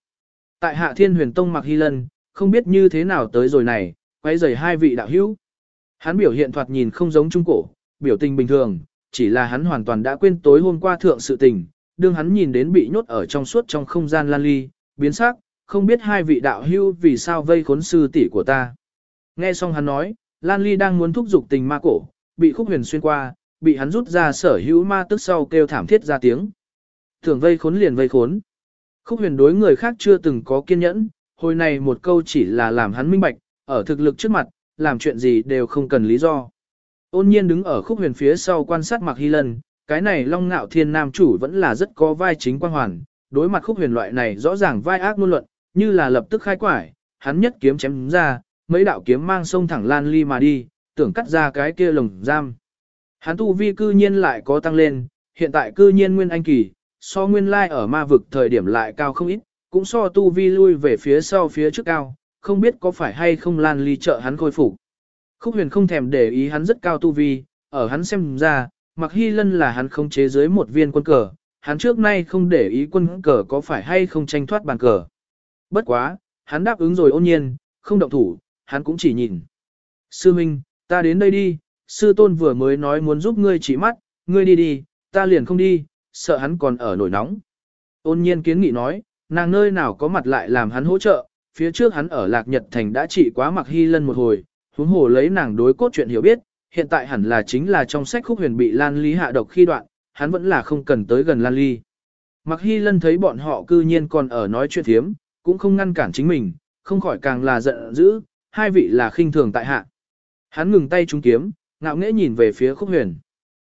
Tại hạ thiên huyền tông mặc hy lân, không biết như thế nào tới rồi này, quay rời hai vị đạo hữu. Hắn biểu hiện thoạt nhìn không giống trung cổ, biểu tình bình thường, chỉ là hắn hoàn toàn đã quên tối hôm qua thượng sự tình, đương hắn nhìn đến bị nhốt ở trong suốt trong không gian lan ly, biến sắc, không biết hai vị đạo hưu vì sao vây khốn sư tỷ của ta. Nghe xong hắn nói, Lan Ly đang muốn thúc giục tình ma cổ, bị khúc huyền xuyên qua, bị hắn rút ra sở hữu ma tức sau kêu thảm thiết ra tiếng. Thường vây khốn liền vây khốn. Khúc huyền đối người khác chưa từng có kiên nhẫn, hồi này một câu chỉ là làm hắn minh bạch, ở thực lực trước mặt, làm chuyện gì đều không cần lý do. Ôn nhiên đứng ở khúc huyền phía sau quan sát Mạc Hy Lân, cái này long ngạo thiên nam chủ vẫn là rất có vai chính quan hoàn, đối mặt khúc huyền loại này rõ ràng vai ác ngôn luận, như là lập tức khai quải, hắn nhất kiếm chém ra, mấy đạo kiếm mang sông thẳng lan ly mà đi, tưởng cắt ra cái kia lồng giam. Hắn tu vi cư nhiên lại có tăng lên, hiện tại cư nhiên nguyên anh kỳ, so nguyên lai ở ma vực thời điểm lại cao không ít, cũng so tu vi lui về phía sau phía trước cao, không biết có phải hay không lan ly trợ hắn khôi phục. Khúc huyền không thèm để ý hắn rất cao tu vi, ở hắn xem ra, mặc hy lân là hắn không chế dưới một viên quân cờ, hắn trước nay không để ý quân cờ có phải hay không tranh thoát bàn cờ. Bất quá, hắn đáp ứng rồi ôn nhiên, không động thủ, hắn cũng chỉ nhìn. Sư Minh, ta đến đây đi, sư tôn vừa mới nói muốn giúp ngươi chỉ mắt, ngươi đi đi, ta liền không đi, sợ hắn còn ở nổi nóng. Ôn nhiên kiến nghị nói, nàng nơi nào có mặt lại làm hắn hỗ trợ, phía trước hắn ở Lạc Nhật Thành đã trị quá mặc hy lân một hồi, huống hồ lấy nàng đối cốt chuyện hiểu biết, hiện tại hẳn là chính là trong sách khúc huyền bị Lan Ly hạ độc khi đoạn, hắn vẫn là không cần tới gần Lan Ly. Mặc hy lân thấy bọn họ cư nhiên còn ở nói chuyện thiếm, cũng không ngăn cản chính mình, không khỏi càng là giận dữ, hai vị là khinh thường tại hạ. Hắn ngừng tay trúng kiếm, ngạo nghễ nhìn về phía khúc huyền.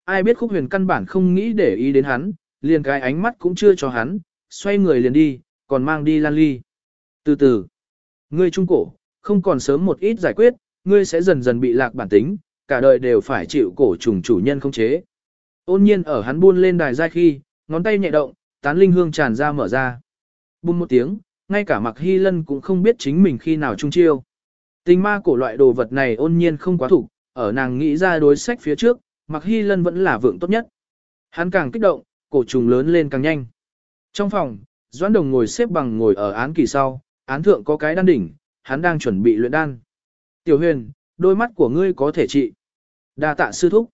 Ai biết khúc huyền căn bản không nghĩ để ý đến hắn, liền cái ánh mắt cũng chưa cho hắn, xoay người liền đi, còn mang đi lan ly. Từ từ, ngươi trung cổ, không còn sớm một ít giải quyết, ngươi sẽ dần dần bị lạc bản tính, cả đời đều phải chịu cổ trùng chủ nhân không chế. Ôn nhiên ở hắn buôn lên đài giai khi, ngón tay nhẹ động, tán linh hương tràn ra mở ra. Bùm một tiếng, ngay cả mặc hy lân cũng không biết chính mình khi nào trung chiêu. Tình ma cổ loại đồ vật này ôn nhiên không quá thủ, ở nàng nghĩ ra đối sách phía trước, mặc hy lân vẫn là vượng tốt nhất. Hắn càng kích động, cổ trùng lớn lên càng nhanh. Trong phòng, Doãn Đồng ngồi xếp bằng ngồi ở án kỳ sau, án thượng có cái đan đỉnh, hắn đang chuẩn bị luyện đan. Tiểu huyền, đôi mắt của ngươi có thể trị. đa tạ sư thúc.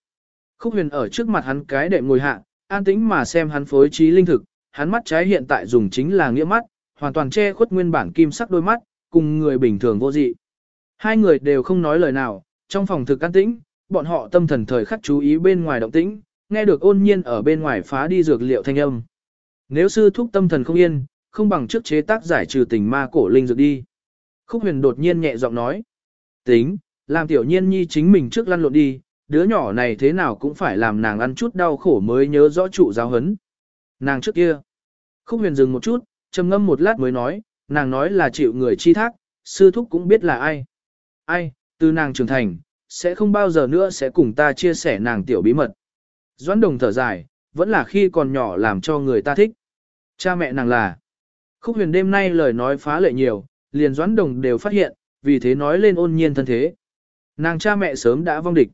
Khúc huyền ở trước mặt hắn cái đệm ngồi hạ, an tĩnh mà xem hắn phối trí linh thực, hắn mắt trái hiện tại dùng chính là nghĩa mắt, hoàn toàn che khuất nguyên bản kim sắc đôi mắt, cùng người bình thường vô dị. Hai người đều không nói lời nào, trong phòng thực an tĩnh, bọn họ tâm thần thời khắc chú ý bên ngoài động tĩnh, nghe được ôn nhiên ở bên ngoài phá đi dược liệu thanh âm. Nếu sư thúc tâm thần không yên, không bằng trước chế tác giải trừ tình ma cổ linh dược đi. Khúc huyền đột nhiên nhẹ giọng nói. Tính, làm tiểu nhiên nhi chính mình trước lăn lộn đi, đứa nhỏ này thế nào cũng phải làm nàng ăn chút đau khổ mới nhớ rõ trụ giáo hấn. Nàng trước kia. Khúc huyền dừng một chút, trầm ngâm một lát mới nói, nàng nói là chịu người chi thác, sư thúc cũng biết là ai. Ai, từ nàng trưởng thành, sẽ không bao giờ nữa sẽ cùng ta chia sẻ nàng tiểu bí mật. Doãn đồng thở dài, vẫn là khi còn nhỏ làm cho người ta thích. Cha mẹ nàng là. Khúc huyền đêm nay lời nói phá lệ nhiều, liền doãn đồng đều phát hiện, vì thế nói lên ôn nhiên thân thế. Nàng cha mẹ sớm đã vong địch.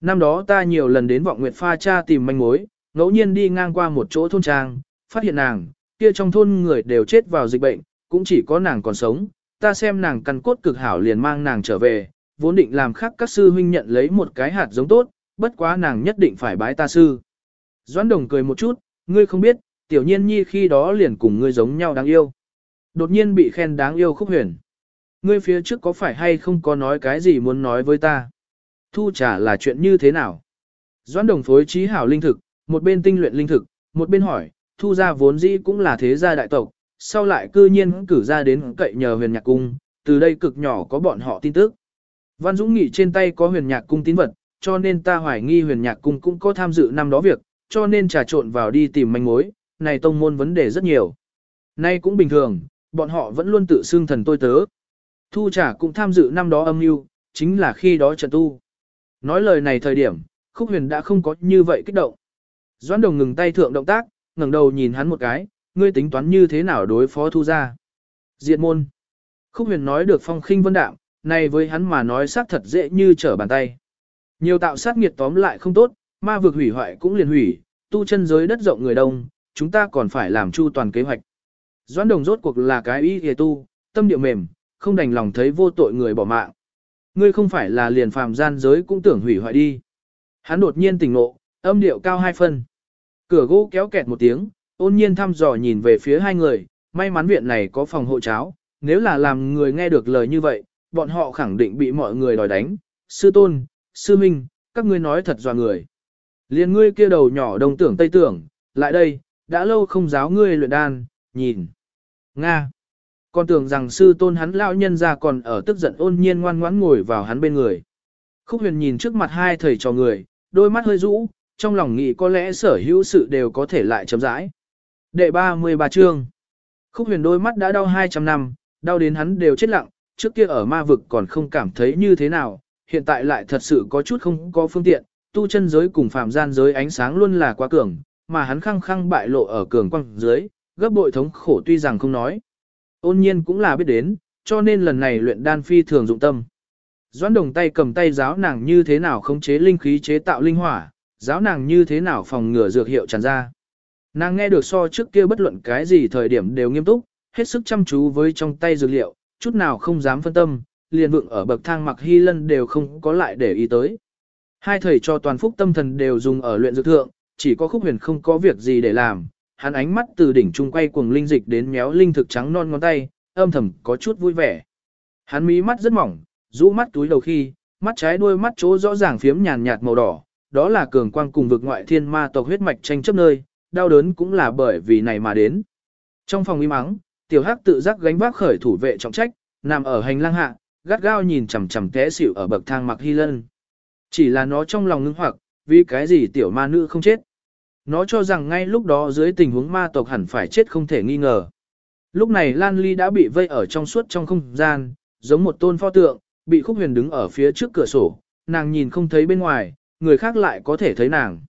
Năm đó ta nhiều lần đến vọng nguyệt pha cha tìm manh mối, ngẫu nhiên đi ngang qua một chỗ thôn trang, phát hiện nàng, kia trong thôn người đều chết vào dịch bệnh, cũng chỉ có nàng còn sống, ta xem nàng căn cốt cực hảo liền mang nàng trở về, vốn định làm khác các sư huynh nhận lấy một cái hạt giống tốt, bất quá nàng nhất định phải bái ta sư. Doãn đồng cười một chút, ngươi không biết, tiểu nhiên nhi khi đó liền cùng ngươi giống nhau đáng yêu. Đột nhiên bị khen đáng yêu khúc huyền. Ngươi phía trước có phải hay không có nói cái gì muốn nói với ta? Thu trả là chuyện như thế nào? Doãn đồng phối trí hảo linh thực, một bên tinh luyện linh thực, một bên hỏi, thu ra vốn dĩ cũng là thế gia đại tộc, sau lại cư nhiên cử ra đến cậy nhờ huyền nhạc cung, từ đây cực nhỏ có bọn họ tin tức. Văn Dũng nghĩ trên tay có huyền nhạc cung tín vật, cho nên ta hoài nghi huyền nhạc cung cũng có tham dự năm đó việc, cho nên trà trộn vào đi tìm manh mối, này tông môn vấn đề rất nhiều. Nay cũng bình thường, bọn họ vẫn luôn tự xưng thần tôi tớ. Thu trả cũng tham dự năm đó âm mưu, chính là khi đó trận tu. Nói lời này thời điểm, khúc huyền đã không có như vậy kích động. Doãn đồng ngừng tay thượng động tác, ngẩng đầu nhìn hắn một cái, ngươi tính toán như thế nào đối phó thu ra. Diệt môn. Khúc huyền nói được phong khinh vân đạm, này với hắn mà nói xác thật dễ như trở bàn tay. Nhiều tạo sát nghiệt tóm lại không tốt, ma vực hủy hoại cũng liền hủy, tu chân giới đất rộng người đông, chúng ta còn phải làm chu toàn kế hoạch. Doãn đồng rốt cuộc là cái ý hề tu, tâm điệu mềm, không đành lòng thấy vô tội người bỏ mạng. Ngươi không phải là liền phàm gian giới cũng tưởng hủy hoại đi. Hắn đột nhiên tỉnh ngộ, âm điệu cao hai phân. Cửa gỗ kéo kẹt một tiếng, ôn nhiên thăm dò nhìn về phía hai người, may mắn viện này có phòng hộ cháo, nếu là làm người nghe được lời như vậy, bọn họ khẳng định bị mọi người đòi đánh. Sư tôn, sư minh, các ngươi nói thật dò người. Liên ngươi kia đầu nhỏ đông tưởng tây tưởng, lại đây, đã lâu không giáo ngươi luyện đan, nhìn. Nga. Con tưởng rằng sư tôn hắn lão nhân ra còn ở tức giận ôn nhiên ngoan ngoãn ngồi vào hắn bên người. Khúc huyền nhìn trước mặt hai thầy trò người, đôi mắt hơi rũ, trong lòng nghĩ có lẽ sở hữu sự đều có thể lại chấm rãi. Đệ 33 chương. Khúc huyền đôi mắt đã đau 200 năm, đau đến hắn đều chết lặng, trước kia ở ma vực còn không cảm thấy như thế nào, hiện tại lại thật sự có chút không có phương tiện, tu chân giới cùng phạm gian giới ánh sáng luôn là quá cường, mà hắn khăng khăng bại lộ ở cường quang dưới, gấp bội thống khổ tuy rằng không nói. Ôn nhiên cũng là biết đến, cho nên lần này luyện đan phi thường dụng tâm. Doãn đồng tay cầm tay giáo nàng như thế nào khống chế linh khí chế tạo linh hỏa, giáo nàng như thế nào phòng ngừa dược hiệu tràn ra. Nàng nghe được so trước kia bất luận cái gì thời điểm đều nghiêm túc, hết sức chăm chú với trong tay dược liệu, chút nào không dám phân tâm, liền vượng ở bậc thang mặc hy lân đều không có lại để ý tới. Hai thầy cho toàn phúc tâm thần đều dùng ở luyện dược thượng, chỉ có khúc huyền không có việc gì để làm, hắn ánh mắt từ đỉnh trung quay cuồng linh dịch đến méo linh thực trắng non ngón tay, âm thầm có chút vui vẻ. Hắn mí mắt rất mỏng, rũ mắt túi đầu khi, mắt trái đuôi mắt chỗ rõ ràng phiếm nhàn nhạt màu đỏ, đó là cường quang cùng vực ngoại thiên ma tộc huyết mạch tranh chấp nơi, đau đớn cũng là bởi vì này mà đến. Trong phòng im mắng, tiểu hắc tự giác gánh vác khởi thủ vệ trọng trách, nằm ở hành lang hạ, gắt gao nhìn chằm chằm té xỉu ở bậc thang mặc hy lân. Chỉ là nó trong lòng ngưng hoặc, vì cái gì tiểu ma nữ không chết. Nó cho rằng ngay lúc đó dưới tình huống ma tộc hẳn phải chết không thể nghi ngờ. Lúc này Lan Ly đã bị vây ở trong suốt trong không gian, giống một tôn pho tượng, bị khúc huyền đứng ở phía trước cửa sổ, nàng nhìn không thấy bên ngoài, người khác lại có thể thấy nàng.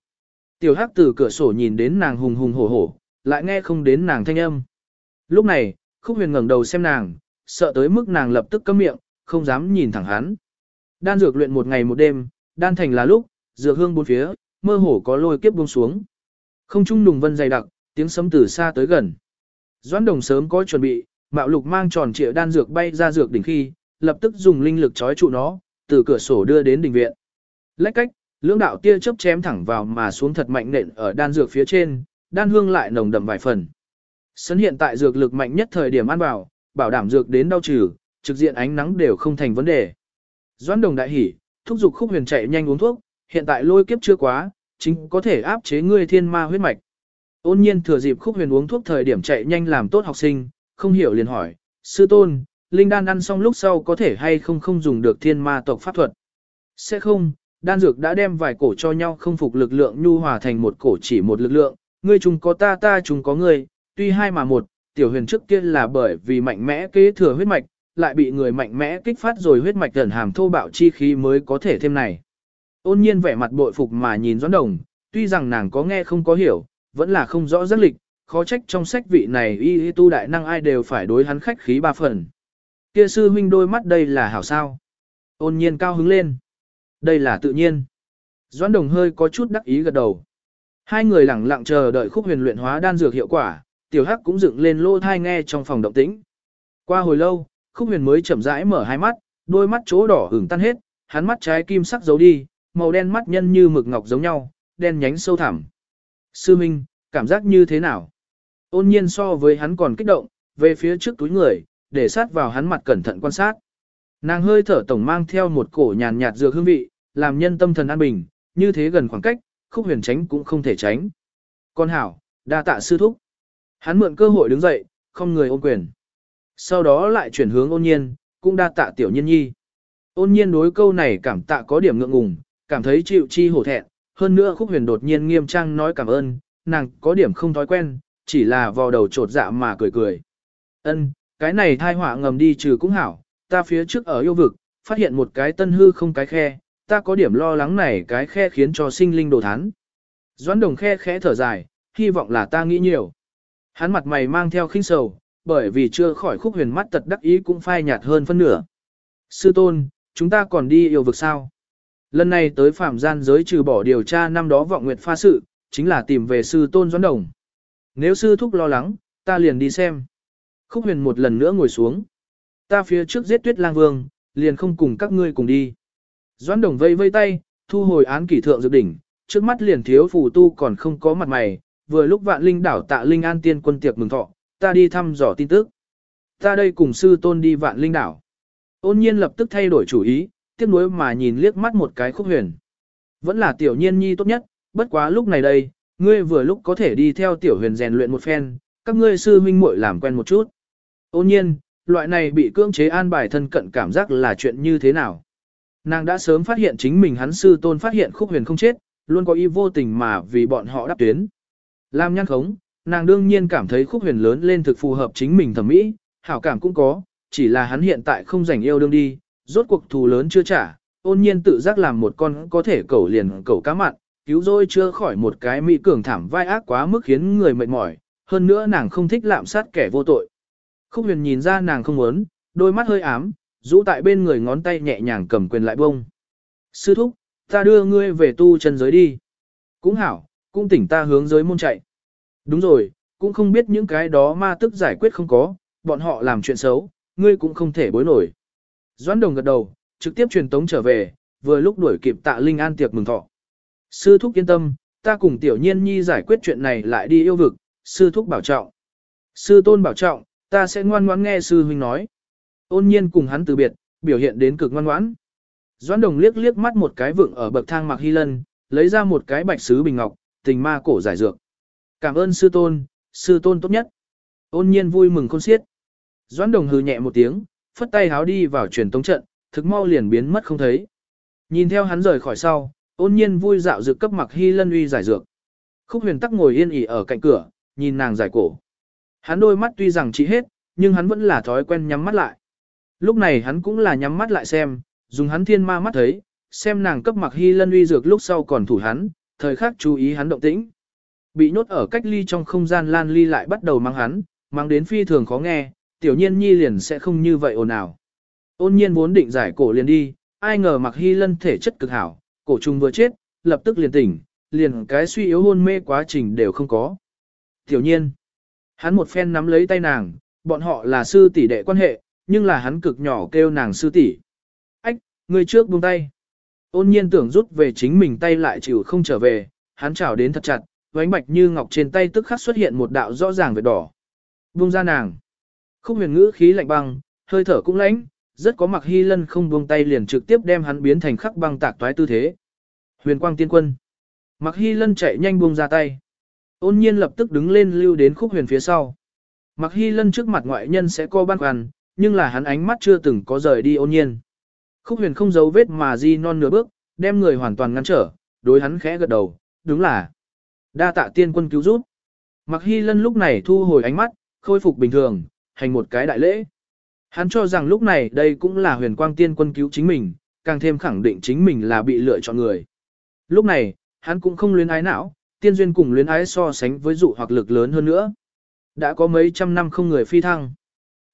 Tiểu hắc từ cửa sổ nhìn đến nàng hùng hùng hổ hổ, lại nghe không đến nàng thanh âm. Lúc này, khúc huyền ngẩng đầu xem nàng, sợ tới mức nàng lập tức câm miệng, không dám nhìn thẳng hắn. Đan dược luyện một ngày một đêm, đan thành là lúc, dược hương bốn phía, mơ hồ có lôi kiếp buông xuống. Không trung nùng vân dày đặc, tiếng sấm từ xa tới gần. Doãn đồng sớm có chuẩn bị, mạo lục mang tròn trịa đan dược bay ra dược đỉnh khi, lập tức dùng linh lực trói trụ nó, từ cửa sổ đưa đến đỉnh viện. Lách cách, lưỡng đạo tia chớp chém thẳng vào mà xuống thật mạnh nện ở đan dược phía trên, đan hương lại nồng đậm vài phần. Sấn hiện tại dược lực mạnh nhất thời điểm ăn vào, bảo đảm dược đến đau trừ, trực diện ánh nắng đều không thành vấn đề. Doãn đồng đại hỉ, thúc giục khúc huyền chạy nhanh uống thuốc, hiện tại lôi kiếp chưa quá, chính có thể áp chế ngươi thiên ma huyết mạch. Ôn nhiên thừa dịp khúc huyền uống thuốc thời điểm chạy nhanh làm tốt học sinh, không hiểu liền hỏi, sư tôn, linh đan ăn xong lúc sau có thể hay không không dùng được thiên ma tộc pháp thuật. Sẽ không, đan dược đã đem vài cổ cho nhau không phục lực lượng nhu hòa thành một cổ chỉ một lực lượng, ngươi chung có ta ta chung có ngươi, tuy hai mà một, tiểu huyền trước kia là bởi vì mạnh mẽ kế thừa huyết mạch, lại bị người mạnh mẽ kích phát rồi huyết mạch gần hàm thô bạo chi khí mới có thể thêm này. Ôn nhiên vẻ mặt bội phục mà nhìn Doãn Đồng, tuy rằng nàng có nghe không có hiểu, vẫn là không rõ rất lịch, khó trách trong sách vị này y, y tu đại năng ai đều phải đối hắn khách khí ba phần. Kia sư huynh đôi mắt đây là hảo sao. Ôn nhiên cao hứng lên. Đây là tự nhiên. Doãn Đồng hơi có chút đắc ý gật đầu. Hai người lặng lặng chờ đợi khúc huyền luyện hóa đan dược hiệu quả, tiểu hắc cũng dựng lên lô thai nghe trong phòng động tĩnh. Qua hồi lâu, khúc huyền mới chậm rãi mở hai mắt, đôi mắt chỗ đỏ hửng tan hết, hắn mắt trái kim sắc giấu đi, màu đen mắt nhân như mực ngọc giống nhau, đen nhánh sâu thẳm. Sư Minh, cảm giác như thế nào? Ôn nhiên so với hắn còn kích động, về phía trước túi người, để sát vào hắn mặt cẩn thận quan sát. Nàng hơi thở tổng mang theo một cổ nhàn nhạt dược hương vị, làm nhân tâm thần an bình, như thế gần khoảng cách, khúc huyền tránh cũng không thể tránh. Con hảo, đa tạ sư thúc. Hắn mượn cơ hội đứng dậy, không người ôn quyền. Sau đó lại chuyển hướng ôn nhiên, cũng đa tạ tiểu nhân nhi. Ôn nhiên đối câu này cảm tạ có điểm ngượng ngùng, cảm thấy chịu chi hổ thẹn, hơn nữa khúc huyền đột nhiên nghiêm trang nói cảm ơn, nàng có điểm không thói quen, chỉ là vò đầu trột dạ mà cười cười. Ân, cái này thai họa ngầm đi trừ cũng hảo, ta phía trước ở yêu vực, phát hiện một cái tân hư không cái khe, ta có điểm lo lắng này cái khe khiến cho sinh linh đồ thán. Doãn đồng khe khẽ thở dài, hy vọng là ta nghĩ nhiều. Hắn mặt mày mang theo khinh sầu, bởi vì chưa khỏi khúc huyền mắt tật đắc ý cũng phai nhạt hơn phân nửa. Sư tôn, chúng ta còn đi yêu vực sao? Lần này tới phạm gian giới trừ bỏ điều tra năm đó vọng nguyệt pha sự, chính là tìm về sư tôn doãn đồng. Nếu sư thúc lo lắng, ta liền đi xem. Khúc huyền một lần nữa ngồi xuống. Ta phía trước giết tuyết lang vương, liền không cùng các ngươi cùng đi. Doãn đồng vây vây tay, thu hồi án kỷ thượng dự đỉnh, trước mắt liền thiếu phù tu còn không có mặt mày, vừa lúc vạn linh đảo tạ linh an tiên quân tiệc mừng thọ, ta đi thăm dò tin tức. Ta đây cùng sư tôn đi vạn linh đảo. Ôn nhiên lập tức thay đổi chủ ý, tiếc nuối mà nhìn liếc mắt một cái khúc huyền. Vẫn là tiểu nhiên nhi tốt nhất, bất quá lúc này đây, ngươi vừa lúc có thể đi theo tiểu huyền rèn luyện một phen, các ngươi sư huynh muội làm quen một chút. Ôn nhiên, loại này bị cưỡng chế an bài thân cận cảm giác là chuyện như thế nào? Nàng đã sớm phát hiện chính mình hắn sư tôn phát hiện khúc huyền không chết, luôn có ý vô tình mà vì bọn họ đáp tuyến. Làm nhăn khống, nàng đương nhiên cảm thấy khúc huyền lớn lên thực phù hợp chính mình thẩm mỹ, hảo cảm cũng có, chỉ là hắn hiện tại không rảnh yêu đương đi, rốt cuộc thù lớn chưa trả, ôn nhiên tự giác làm một con có thể cẩu liền cẩu cá mặn, cứu rồi chưa khỏi một cái mỹ cường thảm vai ác quá mức khiến người mệt mỏi, hơn nữa nàng không thích lạm sát kẻ vô tội. Khúc huyền nhìn ra nàng không muốn, đôi mắt hơi ám, rũ tại bên người ngón tay nhẹ nhàng cầm quyền lại bông. Sư thúc, ta đưa ngươi về tu chân giới đi. Cũng hảo, cũng tỉnh ta hướng giới môn chạy. Đúng rồi, cũng không biết những cái đó ma tức giải quyết không có, bọn họ làm chuyện xấu, ngươi cũng không thể bối nổi. Doãn đồng gật đầu, trực tiếp truyền tống trở về, vừa lúc đuổi kịp tạ Linh An tiệc mừng thọ. Sư thúc yên tâm, ta cùng tiểu nhiên nhi giải quyết chuyện này lại đi yêu vực, sư thúc bảo trọng. Sư tôn bảo trọng, ta sẽ ngoan ngoãn nghe sư huynh nói. Ôn nhiên cùng hắn từ biệt, biểu hiện đến cực ngoan ngoãn. Doãn đồng liếc liếc mắt một cái vượng ở bậc thang mặc hy lân, lấy ra một cái bạch sứ bình ngọc, tình ma cổ giải dược. Cảm ơn sư tôn, sư tôn tốt nhất. Ôn nhiên vui mừng khôn xiết. Doãn đồng hừ nhẹ một tiếng, phất tay háo đi vào truyền tống trận, thực mau liền biến mất không thấy. Nhìn theo hắn rời khỏi sau, ôn nhiên vui dạo dược cấp mặc hy lân uy giải dược. Khúc huyền tắc ngồi yên ỉ ở cạnh cửa, nhìn nàng giải cổ. Hắn đôi mắt tuy rằng chỉ hết, nhưng hắn vẫn là thói quen nhắm mắt lại. Lúc này hắn cũng là nhắm mắt lại xem, dùng hắn thiên ma mắt thấy, xem nàng cấp mặc hy lân uy dược lúc sau còn thủ hắn, thời khắc chú ý hắn động tĩnh. Bị nhốt ở cách ly trong không gian lan ly lại bắt đầu mang hắn, mang đến phi thường khó nghe, tiểu nhiên nhi liền sẽ không như vậy ồn ào. Ôn nhiên muốn định giải cổ liền đi, ai ngờ mặc hy lân thể chất cực hảo, cổ trùng vừa chết, lập tức liền tỉnh, liền cái suy yếu hôn mê quá trình đều không có. Tiểu nhiên, hắn một phen nắm lấy tay nàng, bọn họ là sư tỷ đệ quan hệ, nhưng là hắn cực nhỏ kêu nàng sư tỷ. Ách, người trước buông tay. Ôn nhiên tưởng rút về chính mình tay lại chịu không trở về, hắn chảo đến thật chặt, vánh bạch như ngọc trên tay tức khắc xuất hiện một đạo rõ ràng vệt đỏ. Buông ra nàng. Khúc huyền ngữ khí lạnh băng, hơi thở cũng lãnh, rất có mặc hy lân không buông tay liền trực tiếp đem hắn biến thành khắc băng tạc toái tư thế. Huyền quang tiên quân. Mặc hy lân chạy nhanh buông ra tay. Ôn nhiên lập tức đứng lên lưu đến khúc huyền phía sau. Mặc hy lân trước mặt ngoại nhân sẽ co ban khoăn, nhưng là hắn ánh mắt chưa từng có rời đi ôn nhiên. Khúc huyền không giấu vết mà di non nửa bước, đem người hoàn toàn ngăn trở, đối hắn khẽ gật đầu, đúng là. Đa tạ tiên quân cứu giúp. Mặc hy lân lúc này thu hồi ánh mắt, khôi phục bình thường, hành một cái đại lễ. Hắn cho rằng lúc này đây cũng là huyền quang tiên quân cứu chính mình, càng thêm khẳng định chính mình là bị lựa chọn người. Lúc này, hắn cũng không luyến ái não, tiên duyên cùng luyến ái so sánh với dụ hoặc lực lớn hơn nữa. Đã có mấy trăm năm không người phi thăng.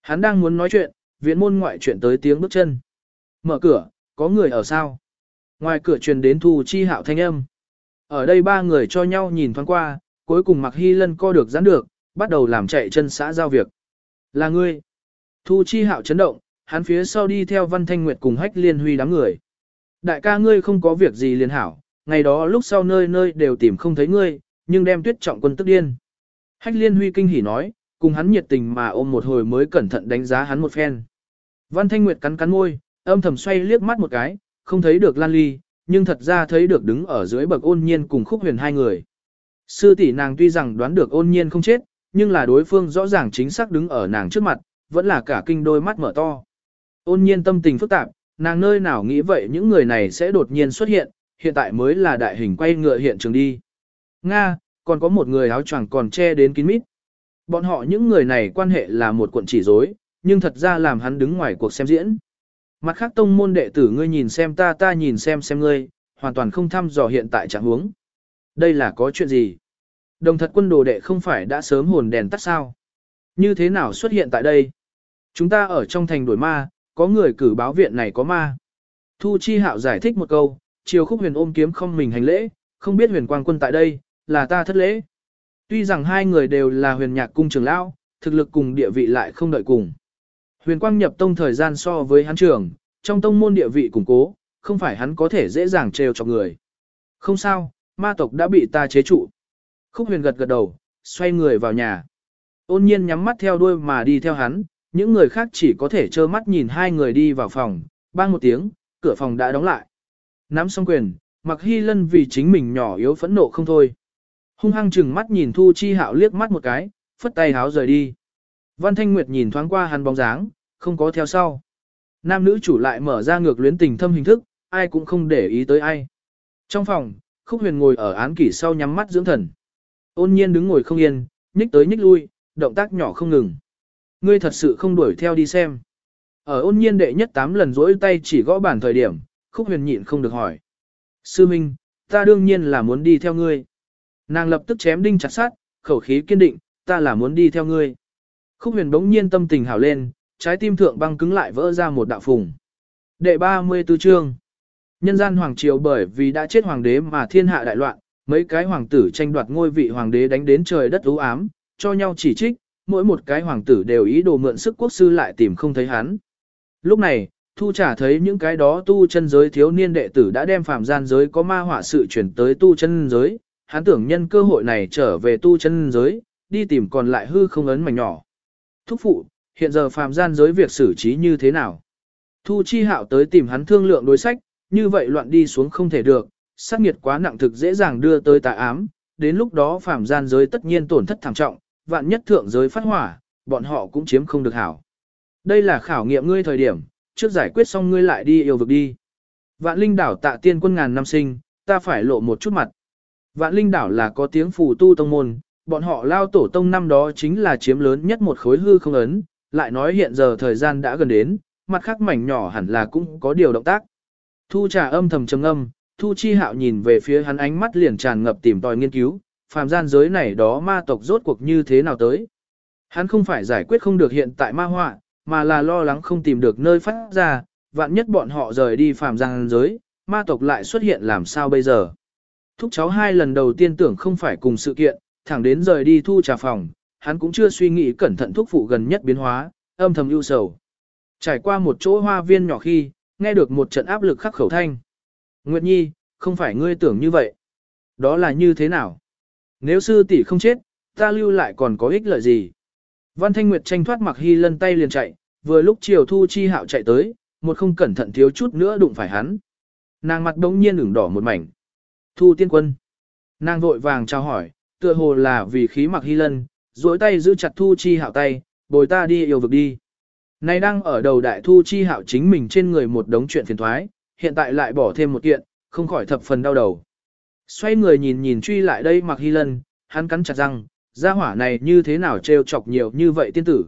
Hắn đang muốn nói chuyện, viện môn ngoại chuyện tới tiếng bước chân. Mở cửa, có người ở sao? Ngoài cửa truyền đến thu chi hạo thanh âm. Ở đây ba người cho nhau nhìn thoáng qua, cuối cùng mặc hy lân co được giãn được, bắt đầu làm chạy chân xã giao việc. Là ngươi. Thu chi hạo chấn động, hắn phía sau đi theo văn thanh nguyệt cùng hách liên huy đám người. Đại ca ngươi không có việc gì liền hảo, ngày đó lúc sau nơi nơi đều tìm không thấy ngươi, nhưng đem tuyết trọng quân tức điên. Hách liên huy kinh hỉ nói, cùng hắn nhiệt tình mà ôm một hồi mới cẩn thận đánh giá hắn một phen. Văn thanh nguyệt cắn cắn môi, âm thầm xoay liếc mắt một cái, không thấy được lan ly, nhưng thật ra thấy được đứng ở dưới bậc ôn nhiên cùng khúc huyền hai người. Sư tỷ nàng tuy rằng đoán được ôn nhiên không chết, nhưng là đối phương rõ ràng chính xác đứng ở nàng trước mặt, vẫn là cả kinh đôi mắt mở to. Ôn nhiên tâm tình phức tạp, nàng nơi nào nghĩ vậy những người này sẽ đột nhiên xuất hiện, hiện tại mới là đại hình quay ngựa hiện trường đi. Nga, còn có một người áo choàng còn che đến kín mít. Bọn họ những người này quan hệ là một cuộn chỉ rối, nhưng thật ra làm hắn đứng ngoài cuộc xem diễn. Mặt khác tông môn đệ tử ngươi nhìn xem ta ta nhìn xem xem ngươi, hoàn toàn không thăm dò hiện tại trạng huống. Đây là có chuyện gì? Đồng thật quân đồ đệ không phải đã sớm hồn đèn tắt sao? Như thế nào xuất hiện tại đây? Chúng ta ở trong thành đổi ma, có người cử báo viện này có ma. Thu Chi Hạo giải thích một câu, chiều khúc huyền ôm kiếm không mình hành lễ, không biết huyền quang quân tại đây, là ta thất lễ. Tuy rằng hai người đều là huyền nhạc cung trưởng lão, thực lực cùng địa vị lại không đợi cùng. Huyền quang nhập tông thời gian so với hắn trưởng, trong tông môn địa vị củng cố, không phải hắn có thể dễ dàng trêu cho người. Không sao, ma tộc đã bị ta chế trụ. Khúc huyền gật gật đầu, xoay người vào nhà. Ôn nhiên nhắm mắt theo đuôi mà đi theo hắn, những người khác chỉ có thể trơ mắt nhìn hai người đi vào phòng, bang một tiếng, cửa phòng đã đóng lại. Nắm xong quyền, mặc hy lân vì chính mình nhỏ yếu phẫn nộ không thôi. Hung hăng chừng mắt nhìn Thu Chi Hạo liếc mắt một cái, phất tay háo rời đi. Văn Thanh Nguyệt nhìn thoáng qua hắn bóng dáng, không có theo sau. Nam nữ chủ lại mở ra ngược luyến tình thâm hình thức, ai cũng không để ý tới ai. Trong phòng, Khúc Huyền ngồi ở án kỷ sau nhắm mắt dưỡng thần. Ôn nhiên đứng ngồi không yên, nhích tới nhích lui, động tác nhỏ không ngừng. Ngươi thật sự không đuổi theo đi xem. Ở ôn nhiên đệ nhất tám lần rỗi tay chỉ gõ bàn thời điểm, khúc huyền nhịn không được hỏi. Sư Minh, ta đương nhiên là muốn đi theo ngươi. Nàng lập tức chém đinh chặt sát, khẩu khí kiên định, ta là muốn đi theo ngươi. Khúc huyền bỗng nhiên tâm tình hào lên, trái tim thượng băng cứng lại vỡ ra một đạo phùng. Đệ 34 chương Nhân gian hoàng triều bởi vì đã chết hoàng đế mà thiên hạ đại loạn, mấy cái hoàng tử tranh đoạt ngôi vị hoàng đế đánh đến trời đất u ám, cho nhau chỉ trích, mỗi một cái hoàng tử đều ý đồ mượn sức quốc sư lại tìm không thấy hắn. Lúc này, Thu trả thấy những cái đó tu chân giới thiếu niên đệ tử đã đem phàm gian giới có ma họa sự chuyển tới tu chân giới, hắn tưởng nhân cơ hội này trở về tu chân giới, đi tìm còn lại hư không ấn mảnh nhỏ. Thúc phụ, hiện giờ phàm gian giới việc xử trí như thế nào? Thu chi hạo tới tìm hắn thương lượng đối sách, như vậy loạn đi xuống không thể được, sát nghiệt quá nặng thực dễ dàng đưa tới tà ám, đến lúc đó phàm gian giới tất nhiên tổn thất thảm trọng, vạn nhất thượng giới phát hỏa, bọn họ cũng chiếm không được hảo. Đây là khảo nghiệm ngươi thời điểm, trước giải quyết xong ngươi lại đi yêu vực đi. Vạn linh đảo tạ tiên quân ngàn năm sinh, ta phải lộ một chút mặt. Vạn linh đảo là có tiếng phù tu tông môn, bọn họ lao tổ tông năm đó chính là chiếm lớn nhất một khối hư không ấn, lại nói hiện giờ thời gian đã gần đến, mặt khác mảnh nhỏ hẳn là cũng có điều động tác. Thu trà âm thầm trầm âm, Thu Chi Hạo nhìn về phía hắn ánh mắt liền tràn ngập tìm tòi nghiên cứu, phàm gian giới này đó ma tộc rốt cuộc như thế nào tới. Hắn không phải giải quyết không được hiện tại ma họa, mà là lo lắng không tìm được nơi phát ra, vạn nhất bọn họ rời đi phàm gian giới, ma tộc lại xuất hiện làm sao bây giờ. Thúc cháu hai lần đầu tiên tưởng không phải cùng sự kiện, thẳng đến rời đi thu trà phòng, hắn cũng chưa suy nghĩ cẩn thận thúc phụ gần nhất biến hóa, âm thầm ưu sầu. Trải qua một chỗ hoa viên nhỏ khi, nghe được một trận áp lực khắc khẩu thanh. Nguyệt Nhi, không phải ngươi tưởng như vậy. Đó là như thế nào? Nếu sư tỷ không chết, ta lưu lại còn có ích lợi gì? Văn Thanh Nguyệt tranh thoát mặc hy lân tay liền chạy, vừa lúc chiều thu chi hạo chạy tới, một không cẩn thận thiếu chút nữa đụng phải hắn. Nàng mặt đống nhiên ửng đỏ một mảnh. Thu tiên quân. Nàng vội vàng chào hỏi, tựa hồ là vì khí mặc hy lân, duỗi tay giữ chặt thu chi hạo tay, bồi ta đi yêu vực đi. Này đang ở đầu đại thu chi hạo chính mình trên người một đống chuyện phiền thoái, hiện tại lại bỏ thêm một kiện, không khỏi thập phần đau đầu. Xoay người nhìn nhìn truy lại đây mặc hy lân, hắn cắn chặt răng, gia hỏa này như thế nào trêu chọc nhiều như vậy tiên tử.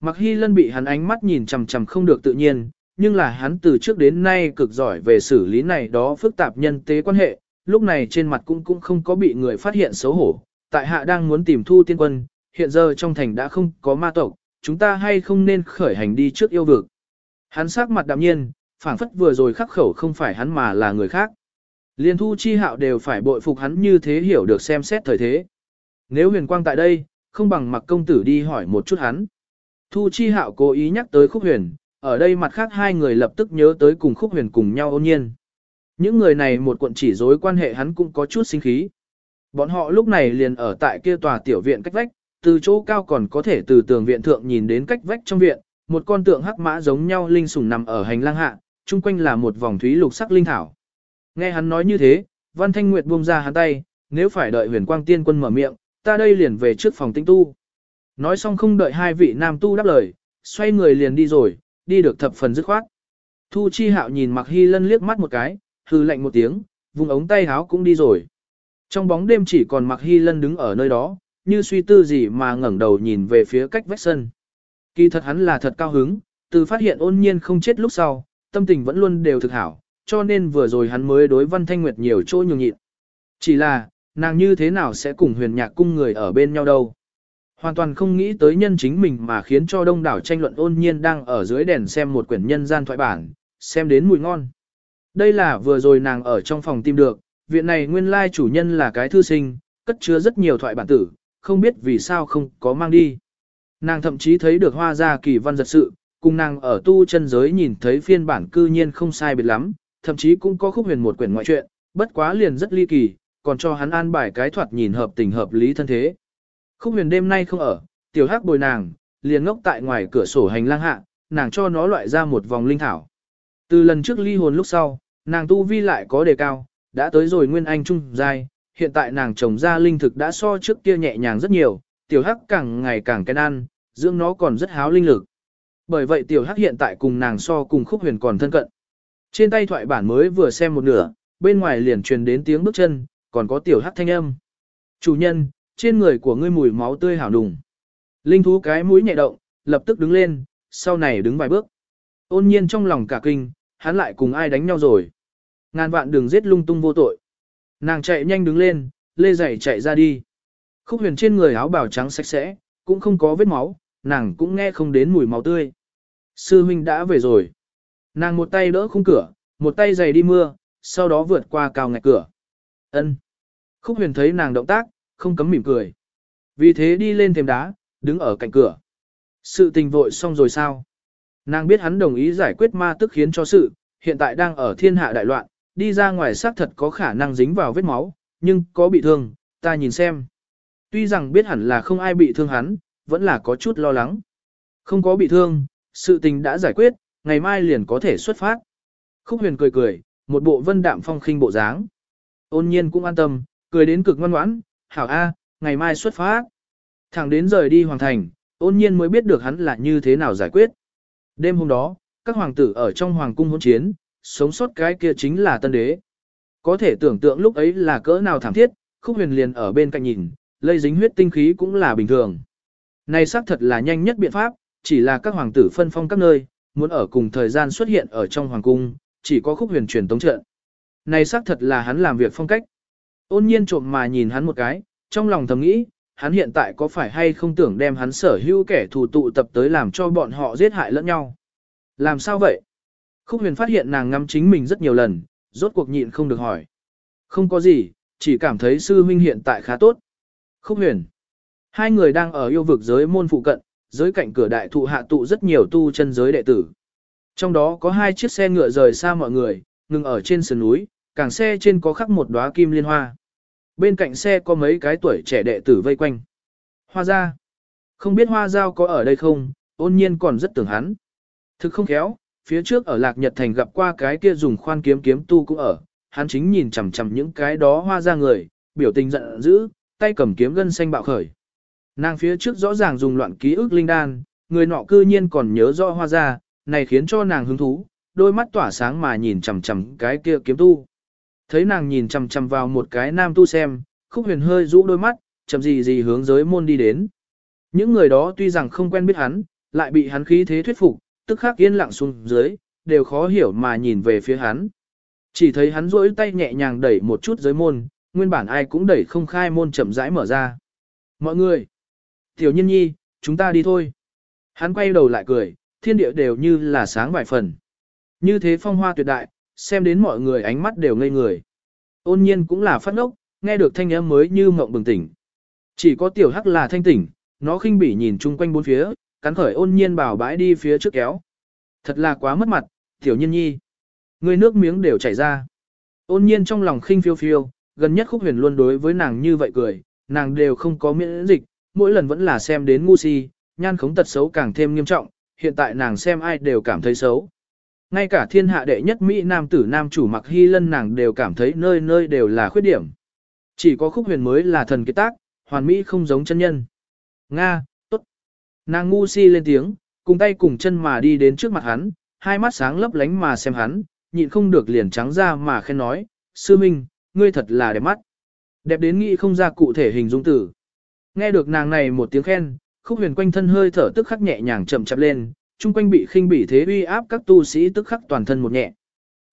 Mặc hy lân bị hắn ánh mắt nhìn chằm chằm không được tự nhiên, nhưng là hắn từ trước đến nay cực giỏi về xử lý này đó phức tạp nhân tế quan hệ, lúc này trên mặt cũng cũng không có bị người phát hiện xấu hổ. Tại hạ đang muốn tìm thu tiên quân, hiện giờ trong thành đã không có ma tộc, chúng ta hay không nên khởi hành đi trước yêu vực. Hắn sắc mặt đạm nhiên, phảng phất vừa rồi khắc khẩu không phải hắn mà là người khác. Liên thu chi hạo đều phải bội phục hắn như thế hiểu được xem xét thời thế. Nếu huyền quang tại đây, không bằng mặc công tử đi hỏi một chút hắn. Thu chi hạo cố ý nhắc tới khúc huyền, ở đây mặt khác hai người lập tức nhớ tới cùng khúc huyền cùng nhau ôn nhiên. Những người này một cuộn chỉ dối quan hệ hắn cũng có chút sinh khí. Bọn họ lúc này liền ở tại kia tòa tiểu viện cách vách, từ chỗ cao còn có thể từ tường viện thượng nhìn đến cách vách trong viện, một con tượng hắc mã giống nhau linh sủng nằm ở hành lang hạ, chung quanh là một vòng thúy lục sắc linh thảo. Nghe hắn nói như thế, Văn Thanh Nguyệt buông ra hắn tay, nếu phải đợi huyền quang tiên quân mở miệng, ta đây liền về trước phòng tinh tu. Nói xong không đợi hai vị nam tu đáp lời, xoay người liền đi rồi, đi được thập phần dứt khoát. Thu Chi Hạo nhìn Mặc Hy Lân liếc mắt một cái, hư lạnh một tiếng, vùng ống tay háo cũng đi rồi. Trong bóng đêm chỉ còn Mặc Hy Lân đứng ở nơi đó, như suy tư gì mà ngẩng đầu nhìn về phía cách vách sân. Kỳ thật hắn là thật cao hứng, từ phát hiện ôn nhiên không chết lúc sau, tâm tình vẫn luôn đều thực hảo, cho nên vừa rồi hắn mới đối Văn Thanh Nguyệt nhiều chỗ nhường nhịn. Chỉ là, nàng như thế nào sẽ cùng huyền nhạc cung người ở bên nhau đâu. Hoàn toàn không nghĩ tới nhân chính mình mà khiến cho đông đảo tranh luận ôn nhiên đang ở dưới đèn xem một quyển nhân gian thoại bản, xem đến mùi ngon. Đây là vừa rồi nàng ở trong phòng tìm được, viện này nguyên lai chủ nhân là cái thư sinh, cất chứa rất nhiều thoại bản tử, không biết vì sao không có mang đi. Nàng thậm chí thấy được hoa gia kỳ văn giật sự, cùng nàng ở tu chân giới nhìn thấy phiên bản cư nhiên không sai biệt lắm, thậm chí cũng có khúc huyền một quyển ngoại truyện, bất quá liền rất ly kỳ, còn cho hắn an bài cái thoạt nhìn hợp tình hợp lý thân thế. Khúc huyền đêm nay không ở, tiểu hắc bồi nàng, liền ngốc tại ngoài cửa sổ hành lang hạ, nàng cho nó loại ra một vòng linh thảo. Từ lần trước ly hồn lúc sau, nàng tu vi lại có đề cao, đã tới rồi nguyên anh trung giai, hiện tại nàng trồng ra linh thực đã so trước kia nhẹ nhàng rất nhiều, tiểu hắc càng ngày càng kén ăn, dưỡng nó còn rất háo linh lực. Bởi vậy tiểu hắc hiện tại cùng nàng so cùng khúc huyền còn thân cận. Trên tay thoại bản mới vừa xem một nửa, bên ngoài liền truyền đến tiếng bước chân, còn có tiểu hắc thanh âm. Chủ nhân, trên người của ngươi mùi máu tươi hảo đùng. Linh thú cái mũi nhẹ động, lập tức đứng lên, sau này đứng vài bước. Ôn nhiên trong lòng cả kinh, hắn lại cùng ai đánh nhau rồi. Ngàn vạn đừng giết lung tung vô tội. Nàng chạy nhanh đứng lên, lê giày chạy ra đi. Khúc huyền trên người áo bào trắng sạch sẽ, cũng không có vết máu, nàng cũng nghe không đến mùi máu tươi. Sư huynh đã về rồi. Nàng một tay đỡ khung cửa, một tay giày đi mưa, sau đó vượt qua cao ngạch cửa. Ân. Khúc huyền thấy nàng động tác, không cấm mỉm cười. Vì thế đi lên thềm đá, đứng ở cạnh cửa. Sự tình vội xong rồi sao? Nàng biết hắn đồng ý giải quyết ma tức khiến cho sự, hiện tại đang ở thiên hạ đại loạn, đi ra ngoài xác thật có khả năng dính vào vết máu, nhưng có bị thương, ta nhìn xem. Tuy rằng biết hẳn là không ai bị thương hắn, vẫn là có chút lo lắng. Không có bị thương, sự tình đã giải quyết, ngày mai liền có thể xuất phát. Khúc huyền cười cười, một bộ vân đạm phong khinh bộ dáng. Ôn nhiên cũng an tâm, cười đến cực ngoan ngoãn, hảo A, ngày mai xuất phát. Thẳng đến rời đi hoàng thành, ôn nhiên mới biết được hắn là như thế nào giải quyết. Đêm hôm đó, các hoàng tử ở trong hoàng cung hỗn chiến, sống sót cái kia chính là tân đế. Có thể tưởng tượng lúc ấy là cỡ nào thảm thiết, khúc huyền liền ở bên cạnh nhìn, lây dính huyết tinh khí cũng là bình thường. Này xác thật là nhanh nhất biện pháp, chỉ là các hoàng tử phân phong các nơi, muốn ở cùng thời gian xuất hiện ở trong hoàng cung, chỉ có khúc huyền truyền tống trận. Này xác thật là hắn làm việc phong cách. Ôn nhiên trộm mà nhìn hắn một cái, trong lòng thầm nghĩ, hắn hiện tại có phải hay không tưởng đem hắn sở hữu kẻ thù tụ tập tới làm cho bọn họ giết hại lẫn nhau. Làm sao vậy? Khúc huyền phát hiện nàng ngắm chính mình rất nhiều lần, rốt cuộc nhịn không được hỏi. Không có gì, chỉ cảm thấy sư huynh hiện tại khá tốt. Khúc huyền. Hai người đang ở yêu vực giới môn phụ cận, giới cạnh cửa đại thụ hạ tụ rất nhiều tu chân giới đệ tử. Trong đó có hai chiếc xe ngựa rời xa mọi người, ngừng ở trên sườn núi, càng xe trên có khắc một đóa kim liên hoa. Bên cạnh xe có mấy cái tuổi trẻ đệ tử vây quanh. Hoa Gia, Không biết hoa giao có ở đây không, ôn nhiên còn rất tưởng hắn. Thực không khéo, phía trước ở Lạc Nhật Thành gặp qua cái kia dùng khoan kiếm kiếm tu cũng ở, hắn chính nhìn chằm chằm những cái đó hoa ra người, biểu tình giận dữ, tay cầm kiếm gân xanh bạo khởi. Nàng phía trước rõ ràng dùng loạn ký ức linh đan, người nọ cư nhiên còn nhớ rõ hoa ra, này khiến cho nàng hứng thú, đôi mắt tỏa sáng mà nhìn chằm chằm cái kia kiếm tu. Thấy nàng nhìn chằm chằm vào một cái nam tu xem, khúc huyền hơi rũ đôi mắt, chậm gì gì hướng giới môn đi đến. Những người đó tuy rằng không quen biết hắn, lại bị hắn khí thế thuyết phục, tức khắc yên lặng xuống dưới, đều khó hiểu mà nhìn về phía hắn. Chỉ thấy hắn duỗi tay nhẹ nhàng đẩy một chút giới môn, nguyên bản ai cũng đẩy không khai môn chậm rãi mở ra. Mọi người! Tiểu nhân nhi, chúng ta đi thôi. Hắn quay đầu lại cười, thiên địa đều như là sáng vài phần. Như thế phong hoa tuyệt đại, xem đến mọi người ánh mắt đều ngây người. Ôn nhiên cũng là phát ngốc, nghe được thanh âm mới như mộng bừng tỉnh. Chỉ có tiểu hắc là thanh tỉnh, nó khinh bỉ nhìn chung quanh bốn phía, cắn khởi ôn nhiên bảo bãi đi phía trước kéo. Thật là quá mất mặt, tiểu nhiên nhi. Người nước miếng đều chảy ra. Ôn nhiên trong lòng khinh phiêu phiêu, gần nhất khúc huyền luôn đối với nàng như vậy cười, nàng đều không có miễn dịch, mỗi lần vẫn là xem đến ngu si, nhan khống tật xấu càng thêm nghiêm trọng, hiện tại nàng xem ai đều cảm thấy xấu. Ngay cả thiên hạ đệ nhất Mỹ nam tử nam chủ mặc hy lân nàng đều cảm thấy nơi nơi đều là khuyết điểm. Chỉ có khúc huyền mới là thần kết tác, hoàn mỹ không giống chân nhân. Nga. Nàng ngu si lên tiếng, cùng tay cùng chân mà đi đến trước mặt hắn, hai mắt sáng lấp lánh mà xem hắn, nhịn không được liền trắng ra mà khen nói, sư minh, ngươi thật là đẹp mắt. Đẹp đến nghĩ không ra cụ thể hình dung tử. Nghe được nàng này một tiếng khen, khúc huyền quanh thân hơi thở tức khắc nhẹ nhàng chậm chậm lên, chung quanh bị khinh bỉ thế uy áp các tu sĩ tức khắc toàn thân một nhẹ.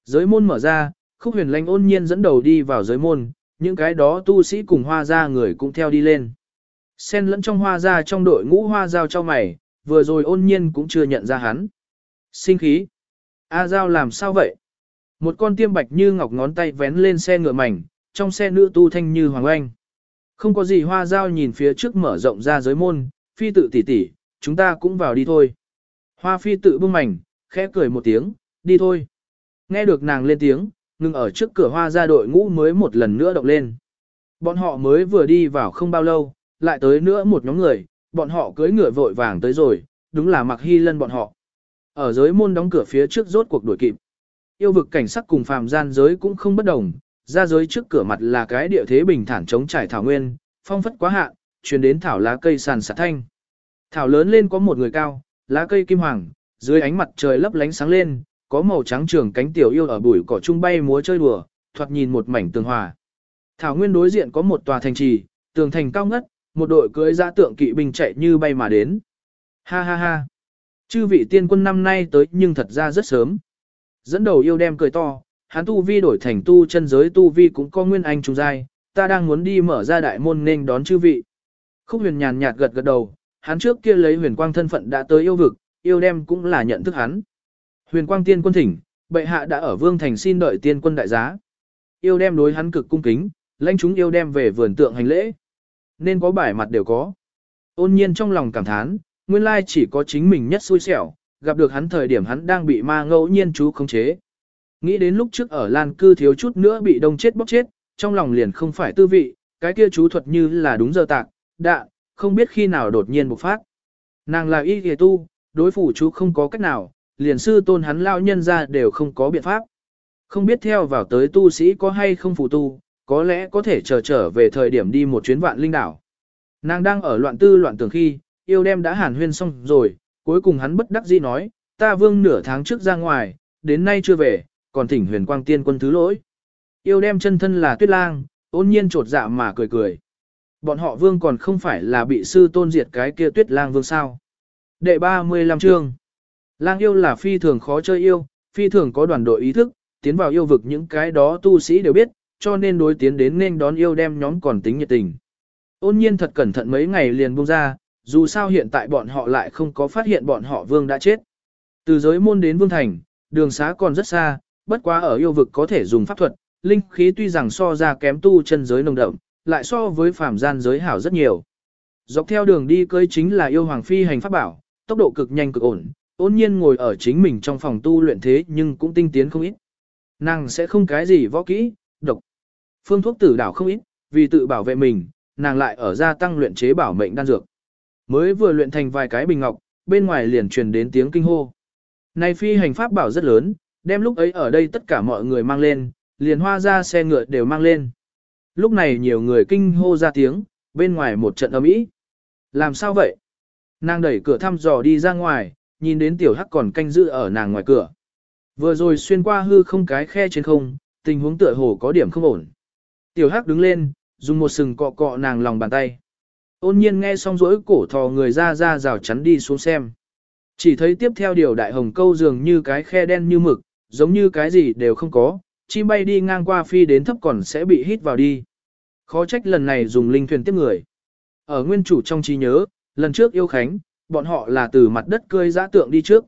Giới môn mở ra, khúc huyền lanh ôn nhiên dẫn đầu đi vào giới môn, những cái đó tu sĩ cùng hoa ra người cũng theo đi lên. Xen lẫn trong hoa ra trong đội ngũ hoa giao cho mày, vừa rồi ôn nhiên cũng chưa nhận ra hắn. Sinh khí. A Giao làm sao vậy? Một con tiêm bạch như ngọc ngón tay vén lên xe ngựa mảnh, trong xe nữ tu thanh như hoàng oanh. Không có gì hoa Giao nhìn phía trước mở rộng ra giới môn, phi tự tỉ tỉ, chúng ta cũng vào đi thôi. Hoa phi tự bưng mảnh, khẽ cười một tiếng, đi thôi. Nghe được nàng lên tiếng, ngừng ở trước cửa hoa ra đội ngũ mới một lần nữa động lên. Bọn họ mới vừa đi vào không bao lâu, lại tới nữa một nhóm người, bọn họ cưới ngựa vội vàng tới rồi, đúng là mặc hy lân bọn họ. Ở giới môn đóng cửa phía trước rốt cuộc đuổi kịp. Yêu vực cảnh sắc cùng phàm gian giới cũng không bất đồng, ra giới trước cửa mặt là cái địa thế bình thản chống trải thảo nguyên, phong phất quá hạ, truyền đến thảo lá cây sàn sạt thanh. Thảo lớn lên có một người cao, lá cây kim hoàng, dưới ánh mặt trời lấp lánh sáng lên, có màu trắng trường cánh tiểu yêu ở bụi cỏ trung bay múa chơi đùa, thoạt nhìn một mảnh tường hòa. Thảo nguyên đối diện có một tòa thành trì, tường thành cao ngất, một đội cưới giã tượng kỵ binh chạy như bay mà đến. Ha ha ha. Chư vị tiên quân năm nay tới nhưng thật ra rất sớm. Dẫn đầu yêu đem cười to, hắn tu vi đổi thành tu chân giới tu vi cũng có nguyên anh trung giai, ta đang muốn đi mở ra đại môn nên đón chư vị. Khúc huyền nhàn nhạt gật gật đầu, hắn trước kia lấy huyền quang thân phận đã tới yêu vực, yêu đem cũng là nhận thức hắn. Huyền quang tiên quân thỉnh, bệ hạ đã ở vương thành xin đợi tiên quân đại giá. Yêu đem đối hắn cực cung kính, lãnh chúng yêu đem về vườn tượng hành lễ. Nên có bài mặt đều có. Ôn nhiên trong lòng cảm thán, nguyên lai chỉ có chính mình nhất xui xẻo, gặp được hắn thời điểm hắn đang bị ma ngẫu nhiên chú khống chế. Nghĩ đến lúc trước ở Lan cư thiếu chút nữa bị đông chết bóc chết, trong lòng liền không phải tư vị, cái kia chú thuật như là đúng giờ tạc, đạ, không biết khi nào đột nhiên bộc phát. Nàng là y kìa tu, đối phủ chú không có cách nào, liền sư tôn hắn lao nhân ra đều không có biện pháp. Không biết theo vào tới tu sĩ có hay không phụ tu, có lẽ có thể chờ trở, trở về thời điểm đi một chuyến vạn linh đảo. Nàng đang ở loạn tư loạn tưởng khi, yêu đem đã hàn huyên xong rồi, cuối cùng hắn bất đắc dĩ nói, ta vương nửa tháng trước ra ngoài, đến nay chưa về, còn thỉnh huyền quang tiên quân thứ lỗi. Yêu đem chân thân là tuyết lang, ôn nhiên trột dạ mà cười cười. Bọn họ vương còn không phải là bị sư tôn diệt cái kia tuyết lang vương sao. Đệ 35 chương Lang yêu là phi thường khó chơi yêu, phi thường có đoàn đội ý thức, tiến vào yêu vực những cái đó tu sĩ đều biết, cho nên đối tiến đến nên đón yêu đem nhóm còn tính nhiệt tình. Ôn nhiên thật cẩn thận mấy ngày liền buông ra, dù sao hiện tại bọn họ lại không có phát hiện bọn họ vương đã chết. Từ giới môn đến vương thành, đường xá còn rất xa, bất quá ở yêu vực có thể dùng pháp thuật, linh khí tuy rằng so ra kém tu chân giới nồng đậm, lại so với phàm gian giới hảo rất nhiều. Dọc theo đường đi cưới chính là yêu hoàng phi hành pháp bảo, tốc độ cực nhanh cực ổn, ôn nhiên ngồi ở chính mình trong phòng tu luyện thế nhưng cũng tinh tiến không ít. Nàng sẽ không cái gì võ kỹ, độc. Phương thuốc tử đảo không ít, vì tự bảo vệ mình, nàng lại ở gia tăng luyện chế bảo mệnh đan dược. Mới vừa luyện thành vài cái bình ngọc, bên ngoài liền truyền đến tiếng kinh hô. Này phi hành pháp bảo rất lớn, đem lúc ấy ở đây tất cả mọi người mang lên, liền hoa ra xe ngựa đều mang lên. Lúc này nhiều người kinh hô ra tiếng, bên ngoài một trận ầm ĩ. Làm sao vậy? Nàng đẩy cửa thăm dò đi ra ngoài, nhìn đến tiểu hắc còn canh giữ ở nàng ngoài cửa. Vừa rồi xuyên qua hư không cái khe trên không, tình huống tựa hồ có điểm không ổn. Tiểu hắc đứng lên, dùng một sừng cọ cọ nàng lòng bàn tay. Ôn nhiên nghe xong rỗi cổ thò người ra ra rào chắn đi xuống xem. Chỉ thấy tiếp theo điều đại hồng câu dường như cái khe đen như mực, giống như cái gì đều không có, chim bay đi ngang qua phi đến thấp còn sẽ bị hít vào đi. Khó trách lần này dùng linh thuyền tiếp người. Ở nguyên chủ trong trí nhớ, lần trước yêu khánh, bọn họ là từ mặt đất cơi giã tượng đi trước.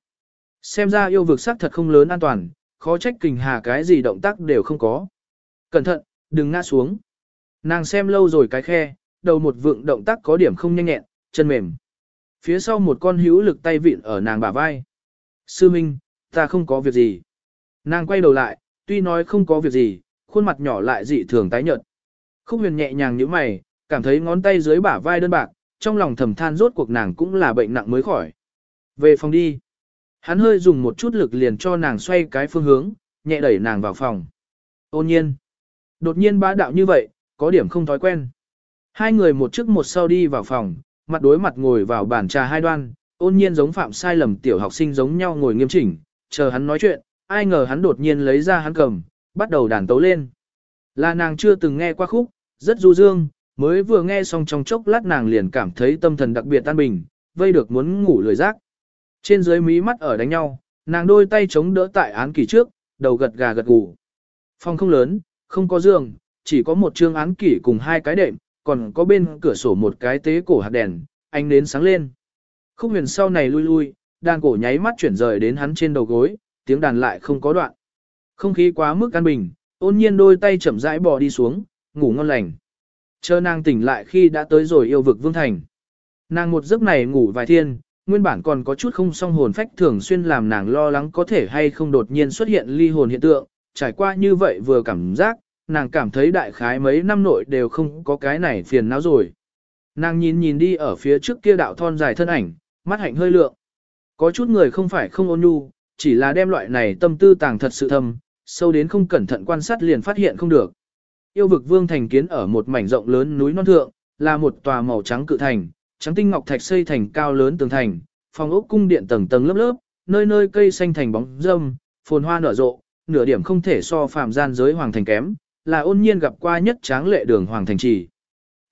Xem ra yêu vực sắc thật không lớn an toàn, khó trách kình hà cái gì động tác đều không có. Cẩn thận, đừng ngã xuống. Nàng xem lâu rồi cái khe, đầu một vượng động tác có điểm không nhanh nhẹn, chân mềm. Phía sau một con hữu lực tay vịn ở nàng bả vai. Sư Minh, ta không có việc gì. Nàng quay đầu lại, tuy nói không có việc gì, khuôn mặt nhỏ lại dị thường tái nhợt. Khúc huyền nhẹ nhàng như mày, cảm thấy ngón tay dưới bả vai đơn bạc, trong lòng thầm than rốt cuộc nàng cũng là bệnh nặng mới khỏi. Về phòng đi. Hắn hơi dùng một chút lực liền cho nàng xoay cái phương hướng, nhẹ đẩy nàng vào phòng. Ôn nhiên. Đột nhiên bá đạo như vậy, có điểm không thói quen. Hai người một trước một sau đi vào phòng, mặt đối mặt ngồi vào bàn trà hai đoan, ôn nhiên giống phạm sai lầm tiểu học sinh giống nhau ngồi nghiêm chỉnh, chờ hắn nói chuyện, ai ngờ hắn đột nhiên lấy ra hắn cầm, bắt đầu đàn tấu lên. Là nàng chưa từng nghe qua khúc, rất du dương, mới vừa nghe xong trong chốc lát nàng liền cảm thấy tâm thần đặc biệt tan bình, vây được muốn ngủ lười giác. Trên dưới mí mắt ở đánh nhau, nàng đôi tay chống đỡ tại án kỳ trước, đầu gật gà gật gù. Phòng không lớn, không có giường, chỉ có một chương án kỷ cùng hai cái đệm, còn có bên cửa sổ một cái tế cổ hạt đèn, ánh nến sáng lên. Khúc huyền sau này lui lui, đàn cổ nháy mắt chuyển rời đến hắn trên đầu gối, tiếng đàn lại không có đoạn. Không khí quá mức an bình, ôn nhiên đôi tay chậm rãi bò đi xuống, ngủ ngon lành. Chờ nàng tỉnh lại khi đã tới rồi yêu vực vương thành. Nàng một giấc này ngủ vài thiên, nguyên bản còn có chút không song hồn phách thường xuyên làm nàng lo lắng có thể hay không đột nhiên xuất hiện ly hồn hiện tượng, trải qua như vậy vừa cảm giác, nàng cảm thấy đại khái mấy năm nội đều không có cái này phiền não rồi. Nàng nhìn nhìn đi ở phía trước kia đạo thon dài thân ảnh, mắt hạnh hơi lượng. Có chút người không phải không ôn nhu, chỉ là đem loại này tâm tư tàng thật sự thâm, sâu đến không cẩn thận quan sát liền phát hiện không được. Yêu vực vương thành kiến ở một mảnh rộng lớn núi non thượng, là một tòa màu trắng cự thành, trắng tinh ngọc thạch xây thành cao lớn tường thành, phòng ốc cung điện tầng tầng lớp lớp, nơi nơi cây xanh thành bóng râm, phồn hoa nở rộ, nửa điểm không thể so phàm gian giới hoàng thành kém, là ôn nhiên gặp qua nhất tráng lệ đường hoàng thành trì.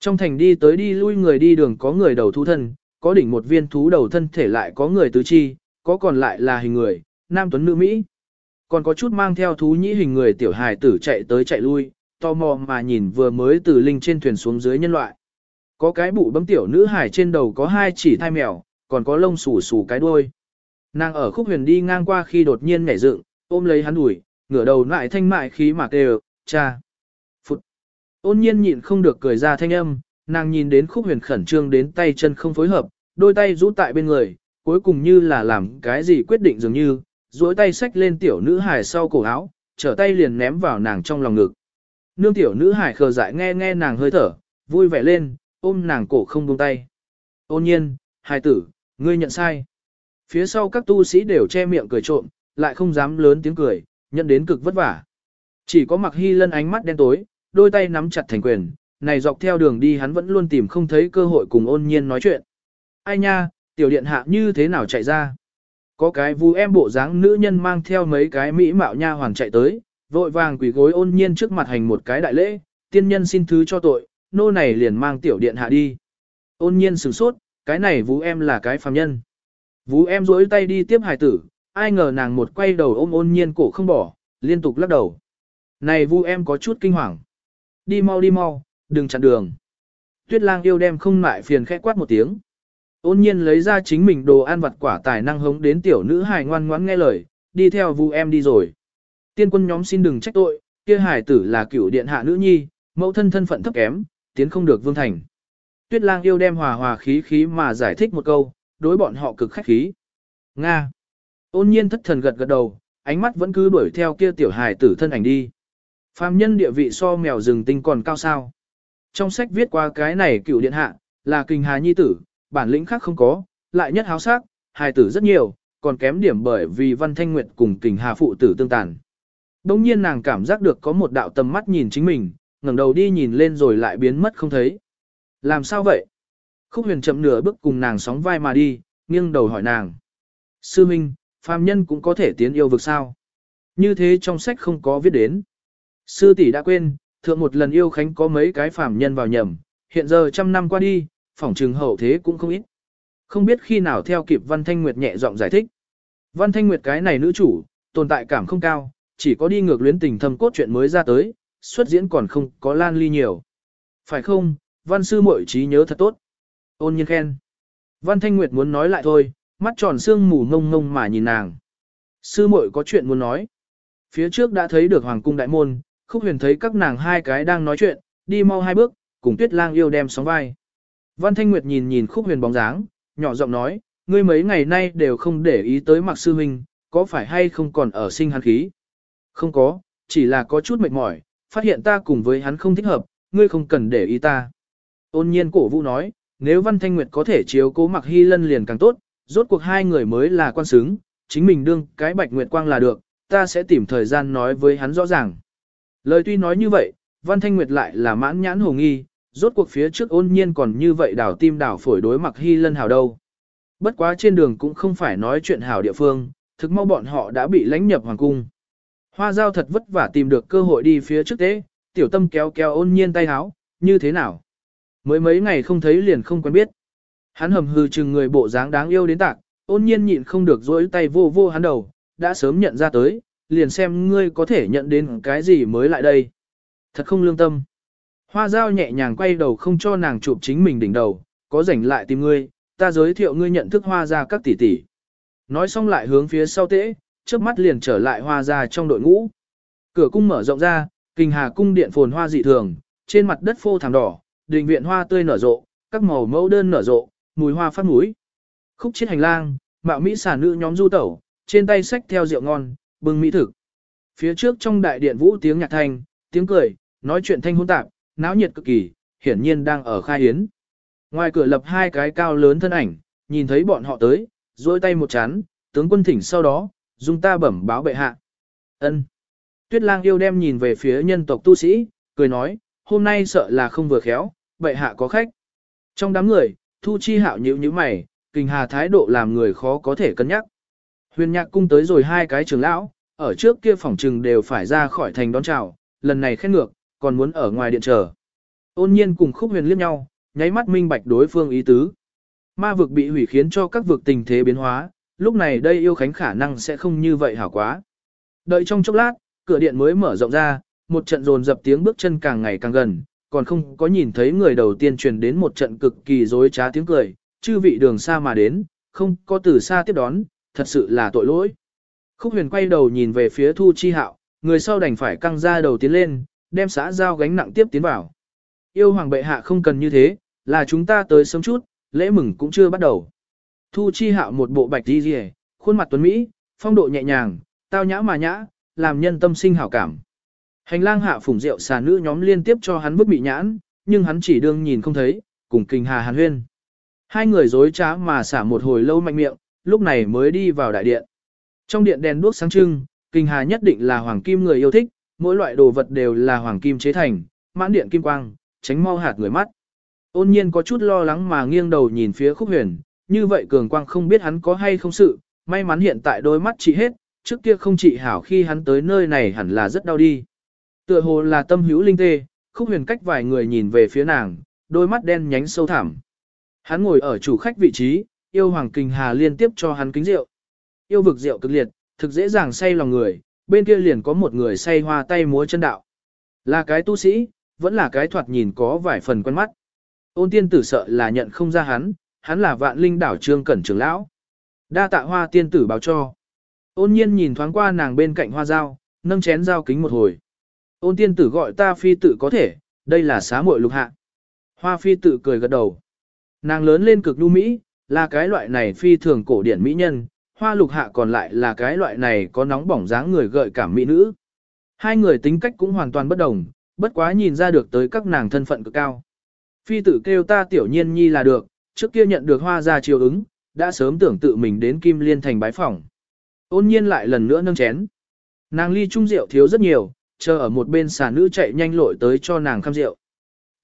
Trong thành đi tới đi lui người đi đường có người đầu thú thân, có đỉnh một viên thú đầu thân thể lại có người tứ chi, có còn lại là hình người, nam tuấn nữ Mỹ. Còn có chút mang theo thú nhĩ hình người tiểu hài tử chạy tới chạy lui, tò mò mà nhìn vừa mới từ linh trên thuyền xuống dưới nhân loại. Có cái bụ bấm tiểu nữ hải trên đầu có hai chỉ thai mèo, còn có lông xù xù cái đuôi. Nàng ở khúc huyền đi ngang qua khi đột nhiên nhảy dựng, ôm lấy hắn đuổi, ngửa đầu lại thanh mại khí mà kêu, cha. Phụt. Ôn nhiên nhịn không được cười ra thanh âm, nàng nhìn đến khúc huyền khẩn trương đến tay chân không phối hợp, đôi tay rũ tại bên người, cuối cùng như là làm cái gì quyết định dường như, duỗi tay xách lên tiểu nữ hải sau cổ áo, trở tay liền ném vào nàng trong lòng ngực. Nương tiểu nữ hải khờ dại nghe nghe nàng hơi thở, vui vẻ lên, ôm nàng cổ không buông tay. Ôn nhiên, hài tử, ngươi nhận sai. Phía sau các tu sĩ đều che miệng cười trộm, lại không dám lớn tiếng cười, nhận đến cực vất vả. Chỉ có mặc hy lân ánh mắt đen tối, đôi tay nắm chặt thành quyền, này dọc theo đường đi hắn vẫn luôn tìm không thấy cơ hội cùng ôn nhiên nói chuyện. Ai nha, tiểu điện hạ như thế nào chạy ra? Có cái vu em bộ dáng nữ nhân mang theo mấy cái mỹ mạo nha hoàng chạy tới, vội vàng quỳ gối ôn nhiên trước mặt hành một cái đại lễ, tiên nhân xin thứ cho tội, nô này liền mang tiểu điện hạ đi. Ôn nhiên sửng sốt, cái này vũ em là cái phàm nhân. Vũ em rỗi tay đi tiếp hài tử, ai ngờ nàng một quay đầu ôm ôn nhiên cổ không bỏ, liên tục lắc đầu. Này Vu em có chút kinh hoàng. Đi mau đi mau, đừng chặn đường. Tuyết lang yêu đem không mại phiền khẽ quát một tiếng. Ôn nhiên lấy ra chính mình đồ ăn vặt quả tài năng hống đến tiểu nữ hài ngoan ngoãn nghe lời, đi theo Vu em đi rồi. Tiên quân nhóm xin đừng trách tội, kia hài tử là cựu điện hạ nữ nhi, mẫu thân thân phận thấp kém, tiến không được vương thành. Tuyết lang yêu đem hòa hòa khí khí mà giải thích một câu, đối bọn họ cực khách khí. Nga. Ôn nhiên thất thần gật gật đầu, ánh mắt vẫn cứ đuổi theo kia tiểu hài tử thân ảnh đi. Phàm nhân địa vị so mèo rừng tinh còn cao sao. Trong sách viết qua cái này cựu điện hạ, là kinh hà nhi tử, bản lĩnh khác không có, lại nhất háo sắc, hài tử rất nhiều, còn kém điểm bởi vì văn thanh nguyệt cùng kinh hà phụ tử tương tàn. Đông nhiên nàng cảm giác được có một đạo tầm mắt nhìn chính mình, ngẩng đầu đi nhìn lên rồi lại biến mất không thấy. Làm sao vậy? Khúc huyền chậm nửa bước cùng nàng sóng vai mà đi, nghiêng đầu hỏi nàng. Sư Minh, phàm nhân cũng có thể tiến yêu vực sao? Như thế trong sách không có viết đến. Sư tỷ đã quên, thượng một lần yêu khánh có mấy cái phàm nhân vào nhầm, hiện giờ trăm năm qua đi, phỏng trừng hậu thế cũng không ít. Không biết khi nào theo kịp Văn Thanh Nguyệt nhẹ giọng giải thích. Văn Thanh Nguyệt cái này nữ chủ, tồn tại cảm không cao, chỉ có đi ngược luyến tình thâm cốt chuyện mới ra tới, xuất diễn còn không có lan ly nhiều. Phải không, văn sư muội trí nhớ thật tốt. Ôn nhiên khen. Văn Thanh Nguyệt muốn nói lại thôi, mắt tròn xương mù ngông ngông mà nhìn nàng. Sư muội có chuyện muốn nói. Phía trước đã thấy được Hoàng cung đại môn, khúc huyền thấy các nàng hai cái đang nói chuyện, đi mau hai bước, cùng tuyết lang yêu đem sóng vai. Văn Thanh Nguyệt nhìn nhìn khúc huyền bóng dáng, nhỏ giọng nói, ngươi mấy ngày nay đều không để ý tới mặc sư huynh, có phải hay không còn ở sinh hắn khí? Không có, chỉ là có chút mệt mỏi, phát hiện ta cùng với hắn không thích hợp, ngươi không cần để ý ta. Ôn nhiên cổ vũ nói, nếu Văn Thanh Nguyệt có thể chiếu cố mặc hy lân liền càng tốt, rốt cuộc hai người mới là quan xứng, chính mình đương cái bạch nguyệt quang là được, ta sẽ tìm thời gian nói với hắn rõ ràng. Lời tuy nói như vậy, Văn Thanh Nguyệt lại là mãn nhãn hồ nghi, rốt cuộc phía trước ôn nhiên còn như vậy đảo tim đảo phổi đối mặc hy lân hào đâu. Bất quá trên đường cũng không phải nói chuyện hảo địa phương, thực mau bọn họ đã bị lánh nhập hoàng cung. Hoa giao thật vất vả tìm được cơ hội đi phía trước tế, tiểu tâm kéo kéo ôn nhiên tay háo, như thế nào? Mới mấy ngày không thấy liền không quen biết. Hắn hầm hừ chừng người bộ dáng đáng yêu đến tạc, ôn nhiên nhịn không được dối tay vô vô hắn đầu, đã sớm nhận ra tới, liền xem ngươi có thể nhận đến cái gì mới lại đây. Thật không lương tâm. Hoa dao nhẹ nhàng quay đầu không cho nàng chụp chính mình đỉnh đầu, có rảnh lại tìm ngươi, ta giới thiệu ngươi nhận thức hoa ra các tỷ tỷ. Nói xong lại hướng phía sau tễ, trước mắt liền trở lại hoa ra trong đội ngũ. Cửa cung mở rộng ra, kinh hà cung điện phồn hoa dị thường, trên mặt đất phô thảm đỏ, đình viện hoa tươi nở rộ, các màu mẫu đơn nở rộ, mùi hoa phát mũi. Khúc chiết hành lang, mạo mỹ sản nữ nhóm du tẩu, trên tay sách theo rượu ngon, bưng mỹ thực. Phía trước trong đại điện vũ tiếng nhạc thanh, tiếng cười, nói chuyện thanh hỗn tạp, náo nhiệt cực kỳ, hiển nhiên đang ở khai hiến. Ngoài cửa lập hai cái cao lớn thân ảnh, nhìn thấy bọn họ tới, duỗi tay một chán, tướng quân thỉnh sau đó, dùng ta bẩm báo bệ hạ. Ân. Tuyết lang yêu đem nhìn về phía nhân tộc tu sĩ, cười nói, hôm nay sợ là không vừa khéo, bệ hạ có khách. Trong đám người, thu chi hạo nhíu nhíu mày, kinh hà thái độ làm người khó có thể cân nhắc. Huyền nhạc cung tới rồi hai cái trưởng lão, ở trước kia phòng trừng đều phải ra khỏi thành đón chào, lần này khét ngược, còn muốn ở ngoài điện chờ. Ôn nhiên cùng khúc huyền liếc nhau, nháy mắt minh bạch đối phương ý tứ. Ma vực bị hủy khiến cho các vực tình thế biến hóa, lúc này đây yêu khánh khả năng sẽ không như vậy hảo quá. Đợi trong chốc lát, cửa điện mới mở rộng ra, một trận rồn dập tiếng bước chân càng ngày càng gần, còn không có nhìn thấy người đầu tiên truyền đến một trận cực kỳ dối trá tiếng cười, chư vị đường xa mà đến, không có từ xa tiếp đón, thật sự là tội lỗi. Khúc huyền quay đầu nhìn về phía thu chi hạo, người sau đành phải căng ra đầu tiến lên, đem xã giao gánh nặng tiếp tiến vào. Yêu hoàng bệ hạ không cần như thế, là chúng ta tới sớm chút, lễ mừng cũng chưa bắt đầu. Thu chi hạo một bộ bạch đi rìa, khuôn mặt tuấn Mỹ, phong độ nhẹ nhàng, tao nhã mà nhã, làm nhân tâm sinh hảo cảm. Hành lang hạ phủng rượu xà nữ nhóm liên tiếp cho hắn bức bị nhãn, nhưng hắn chỉ đương nhìn không thấy, cùng kinh hà hàn huyên. Hai người dối trá mà xả một hồi lâu mạnh miệng, lúc này mới đi vào đại điện. Trong điện đèn đuốc sáng trưng, kinh hà nhất định là hoàng kim người yêu thích, mỗi loại đồ vật đều là hoàng kim chế thành, mãn điện kim quang, tránh mau hạt người mắt. Ôn nhiên có chút lo lắng mà nghiêng đầu nhìn phía khúc huyền, như vậy cường quang không biết hắn có hay không sự, may mắn hiện tại đôi mắt trị hết, trước kia không trị hảo khi hắn tới nơi này hẳn là rất đau đi. Tựa hồ là tâm hữu linh tê, khúc huyền cách vài người nhìn về phía nàng, đôi mắt đen nhánh sâu thẳm. Hắn ngồi ở chủ khách vị trí, yêu hoàng kinh hà liên tiếp cho hắn kính rượu. Yêu vực rượu cực liệt, thực dễ dàng say lòng người, bên kia liền có một người say hoa tay múa chân đạo. Là cái tu sĩ, vẫn là cái thoạt nhìn có vài phần quen mắt. Ôn tiên tử sợ là nhận không ra hắn, hắn là vạn linh đảo trương cẩn trưởng lão. Đa tạ hoa tiên tử báo cho. Ôn nhiên nhìn thoáng qua nàng bên cạnh hoa dao, nâng chén dao kính một hồi. Ôn tiên tử gọi ta phi tự có thể, đây là xá muội lục hạ. Hoa phi tự cười gật đầu. Nàng lớn lên cực đu mỹ, là cái loại này phi thường cổ điển mỹ nhân, hoa lục hạ còn lại là cái loại này có nóng bỏng dáng người gợi cảm mỹ nữ. Hai người tính cách cũng hoàn toàn bất đồng, bất quá nhìn ra được tới các nàng thân phận cực cao. Phi tử kêu ta tiểu nhiên nhi là được, trước kia nhận được hoa ra chiều ứng, đã sớm tưởng tự mình đến Kim Liên thành bái phỏng. Ôn nhiên lại lần nữa nâng chén. Nàng ly trung rượu thiếu rất nhiều, chờ ở một bên xà nữ chạy nhanh lội tới cho nàng khăm rượu.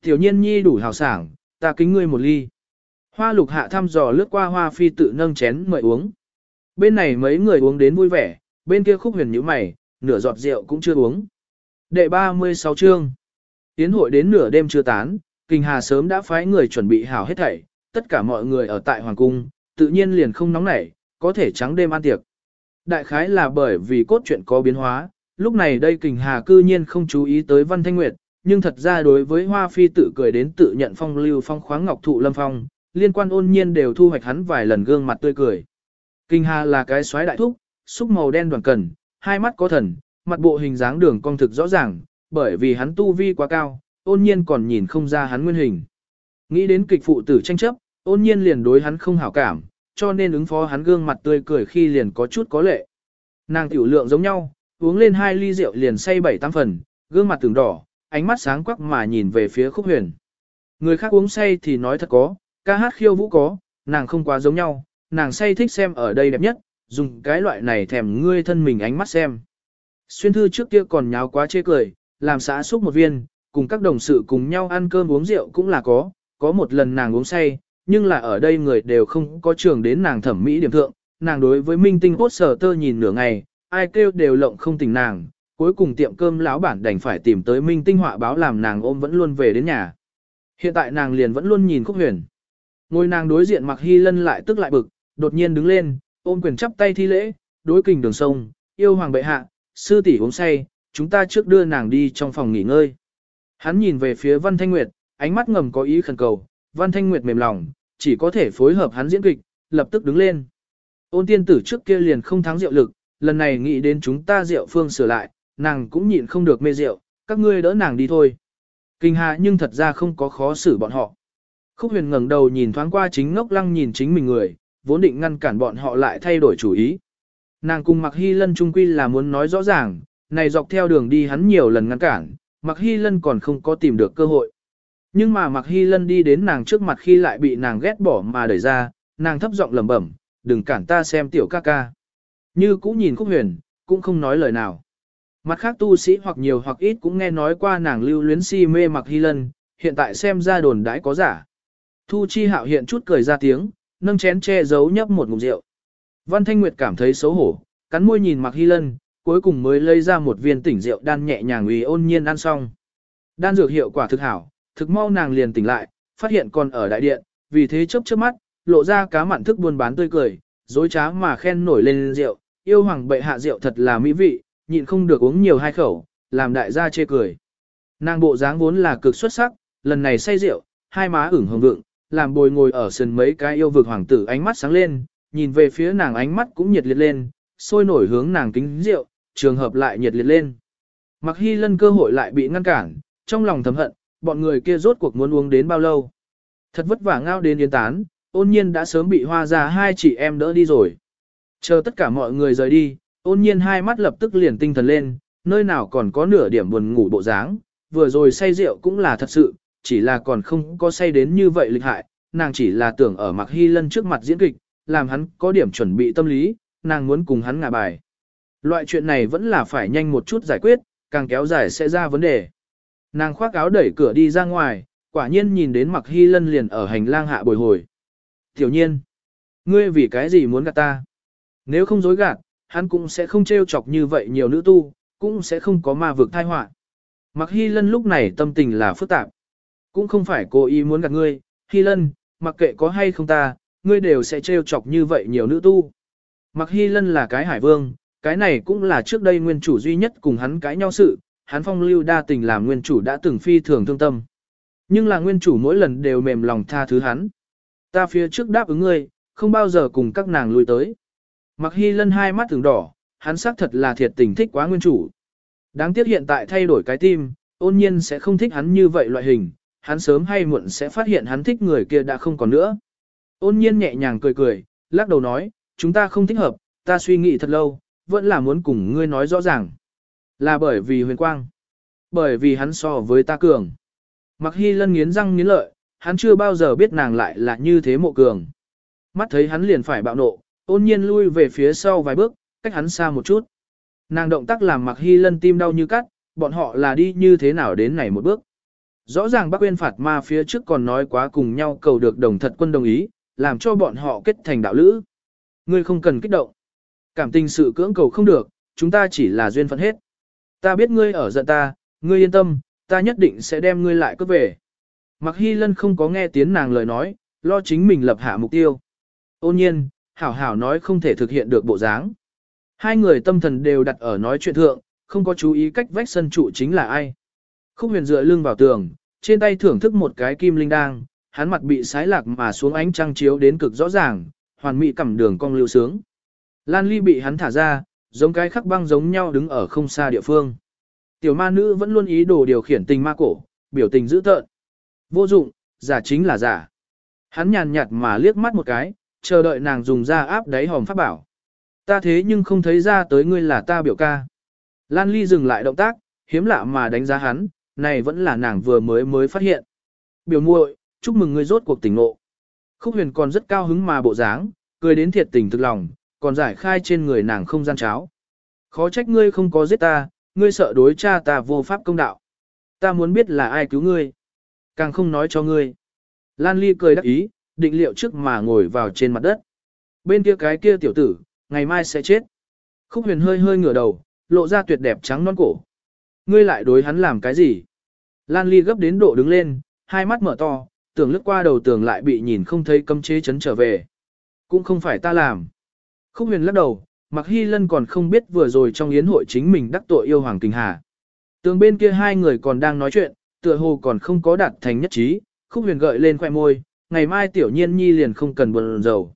Tiểu nhiên nhi đủ hào sảng, ta kính ngươi một ly. Hoa lục hạ thăm dò lướt qua hoa phi tự nâng chén mời uống. Bên này mấy người uống đến vui vẻ, bên kia khúc huyền nhíu mày, nửa giọt rượu cũng chưa uống. Đệ 36 chương. Tiến hội đến nửa đêm chưa tán, Kinh Hà sớm đã phái người chuẩn bị hảo hết thảy, tất cả mọi người ở tại Hoàng Cung, tự nhiên liền không nóng nảy, có thể trắng đêm ăn tiệc. Đại khái là bởi vì cốt truyện có biến hóa, lúc này đây Kình Hà cư nhiên không chú ý tới Văn Thanh Nguyệt, nhưng thật ra đối với Hoa Phi tự cười đến tự nhận phong lưu phong khoáng ngọc thụ lâm phong, liên quan ôn nhiên đều thu hoạch hắn vài lần gương mặt tươi cười. Kình Hà là cái xoáy đại thúc, xúc màu đen đoàn cần, hai mắt có thần, mặt bộ hình dáng đường cong thực rõ ràng, bởi vì hắn tu vi quá cao, ôn nhiên còn nhìn không ra hắn nguyên hình. Nghĩ đến kịch phụ tử tranh chấp, ôn nhiên liền đối hắn không hảo cảm, cho nên ứng phó hắn gương mặt tươi cười khi liền có chút có lệ. Nàng tiểu lượng giống nhau, uống lên hai ly rượu liền say bảy tám phần, gương mặt từng đỏ, ánh mắt sáng quắc mà nhìn về phía khúc huyền. Người khác uống say thì nói thật có, ca hát khiêu vũ có, nàng không quá giống nhau, nàng say thích xem ở đây đẹp nhất, dùng cái loại này thèm ngươi thân mình ánh mắt xem. Xuyên thư trước kia còn nháo quá chê cười, làm xã xúc một viên, cùng các đồng sự cùng nhau ăn cơm uống rượu cũng là có, có một lần nàng uống say, nhưng là ở đây người đều không có trường đến nàng thẩm mỹ điểm thượng, nàng đối với minh tinh hốt sở tơ nhìn nửa ngày, ai kêu đều lộng không tình nàng, cuối cùng tiệm cơm lão bản đành phải tìm tới minh tinh họa báo làm nàng ôm vẫn luôn về đến nhà. Hiện tại nàng liền vẫn luôn nhìn khúc huyền. Ngồi nàng đối diện mặc hy lân lại tức lại bực, đột nhiên đứng lên, ôm quyền chắp tay thi lễ, đối kình đường sông, yêu hoàng bệ hạ, sư tỷ uống say, chúng ta trước đưa nàng đi trong phòng nghỉ ngơi. Hắn nhìn về phía Văn Thanh Nguyệt, ánh mắt ngầm có ý khẩn cầu, Văn Thanh Nguyệt mềm lòng, chỉ có thể phối hợp hắn diễn kịch, lập tức đứng lên. Ôn tiên tử trước kia liền không thắng rượu lực, lần này nghĩ đến chúng ta rượu phương sửa lại, nàng cũng nhịn không được mê rượu, các ngươi đỡ nàng đi thôi. Kinh hạ nhưng thật ra không có khó xử bọn họ. Khúc huyền ngẩng đầu nhìn thoáng qua chính ngốc lăng nhìn chính mình người, vốn định ngăn cản bọn họ lại thay đổi chủ ý. Nàng cùng Mặc Hy Lân trung quy là muốn nói rõ ràng, này dọc theo đường đi hắn nhiều lần ngăn cản, Mặc Hy Lân còn không có tìm được cơ hội. Nhưng mà Mặc Hy Lân đi đến nàng trước mặt khi lại bị nàng ghét bỏ mà đẩy ra, nàng thấp giọng lẩm bẩm, đừng cản ta xem tiểu ca ca. Như cũng nhìn khúc huyền, cũng không nói lời nào. Mặt khác tu sĩ hoặc nhiều hoặc ít cũng nghe nói qua nàng lưu luyến si mê Mặc Hy Lân, hiện tại xem ra đồn đãi có giả. Thu Chi Hạo hiện chút cười ra tiếng, nâng chén che giấu nhấp một ngụm rượu. Văn Thanh Nguyệt cảm thấy xấu hổ, cắn môi nhìn Mạc Hy Lân, cuối cùng mới lấy ra một viên tỉnh rượu đan nhẹ nhàng uy ôn nhiên ăn xong. Đan dược hiệu quả thực hảo, thực mau nàng liền tỉnh lại, phát hiện còn ở đại điện, vì thế chớp chớp mắt, lộ ra cá mặn thức buôn bán tươi cười, dối trá mà khen nổi lên rượu, yêu hoàng bệ hạ rượu thật là mỹ vị, nhịn không được uống nhiều hai khẩu, làm đại gia chê cười. Nàng bộ dáng vốn là cực xuất sắc, lần này say rượu, hai má ửng hồng vượng, làm bồi ngồi ở sân mấy cái yêu vực hoàng tử ánh mắt sáng lên, nhìn về phía nàng ánh mắt cũng nhiệt liệt lên, sôi nổi hướng nàng kính rượu, trường hợp lại nhiệt liệt lên. Mặc hy lân cơ hội lại bị ngăn cản, trong lòng thầm hận, bọn người kia rốt cuộc muốn uống đến bao lâu. Thật vất vả ngao đến yến tán, ôn nhiên đã sớm bị hoa ra hai chị em đỡ đi rồi. Chờ tất cả mọi người rời đi, ôn nhiên hai mắt lập tức liền tinh thần lên, nơi nào còn có nửa điểm buồn ngủ bộ dáng, vừa rồi say rượu cũng là thật sự, chỉ là còn không có say đến như vậy lịch hại, nàng chỉ là tưởng ở mặc hy lân trước mặt diễn kịch, làm hắn có điểm chuẩn bị tâm lý, nàng muốn cùng hắn ngả bài. Loại chuyện này vẫn là phải nhanh một chút giải quyết, càng kéo dài sẽ ra vấn đề. Nàng khoác áo đẩy cửa đi ra ngoài, quả nhiên nhìn đến mặc hy lân liền ở hành lang hạ bồi hồi. Tiểu nhiên, ngươi vì cái gì muốn gạt ta? Nếu không dối gạt, hắn cũng sẽ không trêu chọc như vậy nhiều nữ tu, cũng sẽ không có ma vực thai họa. Mặc hy lân lúc này tâm tình là phức tạp. Cũng không phải cố ý muốn gạt ngươi, hy lân, mặc kệ có hay không ta, ngươi đều sẽ trêu chọc như vậy nhiều nữ tu. Mặc hy lân là cái hải vương, cái này cũng là trước đây nguyên chủ duy nhất cùng hắn cãi nhau sự, hắn phong lưu đa tình làm nguyên chủ đã từng phi thường thương tâm. Nhưng là nguyên chủ mỗi lần đều mềm lòng tha thứ hắn. Ta phía trước đáp ứng ngươi, không bao giờ cùng các nàng lui tới. Mặc hy lân hai mắt thường đỏ, hắn xác thật là thiệt tình thích quá nguyên chủ. Đáng tiếc hiện tại thay đổi cái tim, ôn nhiên sẽ không thích hắn như vậy loại hình, hắn sớm hay muộn sẽ phát hiện hắn thích người kia đã không còn nữa. Ôn nhiên nhẹ nhàng cười cười, lắc đầu nói, chúng ta không thích hợp, ta suy nghĩ thật lâu, vẫn là muốn cùng ngươi nói rõ ràng. Là bởi vì huyền quang. Bởi vì hắn so với ta cường. Mặc hy lân nghiến răng nghiến lợi, hắn chưa bao giờ biết nàng lại là như thế mộ cường. Mắt thấy hắn liền phải bạo nộ, ôn nhiên lui về phía sau vài bước, cách hắn xa một chút. Nàng động tác làm mặc hy lân tim đau như cắt, bọn họ là đi như thế nào đến này một bước. Rõ ràng bác quên phạt ma phía trước còn nói quá cùng nhau cầu được đồng thật quân đồng ý, làm cho bọn họ kết thành đạo lữ. Ngươi không cần kích động. Cảm tình sự cưỡng cầu không được, chúng ta chỉ là duyên phận hết. Ta biết ngươi ở giận ta, ngươi yên tâm, ta nhất định sẽ đem ngươi lại cướp về. Mặc hy lân không có nghe tiếng nàng lời nói, lo chính mình lập hạ mục tiêu. Ôn nhiên, hảo hảo nói không thể thực hiện được bộ dáng. Hai người tâm thần đều đặt ở nói chuyện thượng, không có chú ý cách vách sân trụ chính là ai. Khúc huyền dựa lưng vào tường, trên tay thưởng thức một cái kim linh đang, hắn mặt bị sái lạc mà xuống ánh trăng chiếu đến cực rõ ràng, hoàn mỹ cầm đường cong lưu sướng. Lan ly bị hắn thả ra, giống cái khắc băng giống nhau đứng ở không xa địa phương. Tiểu ma nữ vẫn luôn ý đồ điều khiển tình ma cổ, biểu tình dữ tợn. Vô dụng, giả chính là giả. Hắn nhàn nhạt mà liếc mắt một cái, chờ đợi nàng dùng ra áp đáy hòm pháp bảo. Ta thế nhưng không thấy ra tới ngươi là ta biểu ca. Lan ly dừng lại động tác, hiếm lạ mà đánh giá hắn, này vẫn là nàng vừa mới mới phát hiện. Biểu muội, chúc mừng ngươi rốt cuộc tỉnh ngộ. Khúc huyền còn rất cao hứng mà bộ dáng, cười đến thiệt tình thực lòng, còn giải khai trên người nàng không gian cháo. Khó trách ngươi không có giết ta, ngươi sợ đối cha ta vô pháp công đạo. Ta muốn biết là ai cứu ngươi. Càng không nói cho ngươi. Lan Ly cười đắc ý, định liệu trước mà ngồi vào trên mặt đất. Bên kia cái kia tiểu tử, ngày mai sẽ chết. Khúc huyền hơi hơi ngửa đầu, lộ ra tuyệt đẹp trắng non cổ. Ngươi lại đối hắn làm cái gì? Lan Ly gấp đến độ đứng lên, hai mắt mở to, tưởng lướt qua đầu tường lại bị nhìn không thấy cấm chế chấn trở về. Cũng không phải ta làm. Khúc huyền lắc đầu, mặc hy lân còn không biết vừa rồi trong yến hội chính mình đắc tội yêu Hoàng Kinh Hà. Tường bên kia hai người còn đang nói chuyện, tựa hồ còn không có đạt thành nhất trí, khúc huyền gợi lên khoẻ môi, ngày mai tiểu nhiên nhi liền không cần buồn rầu.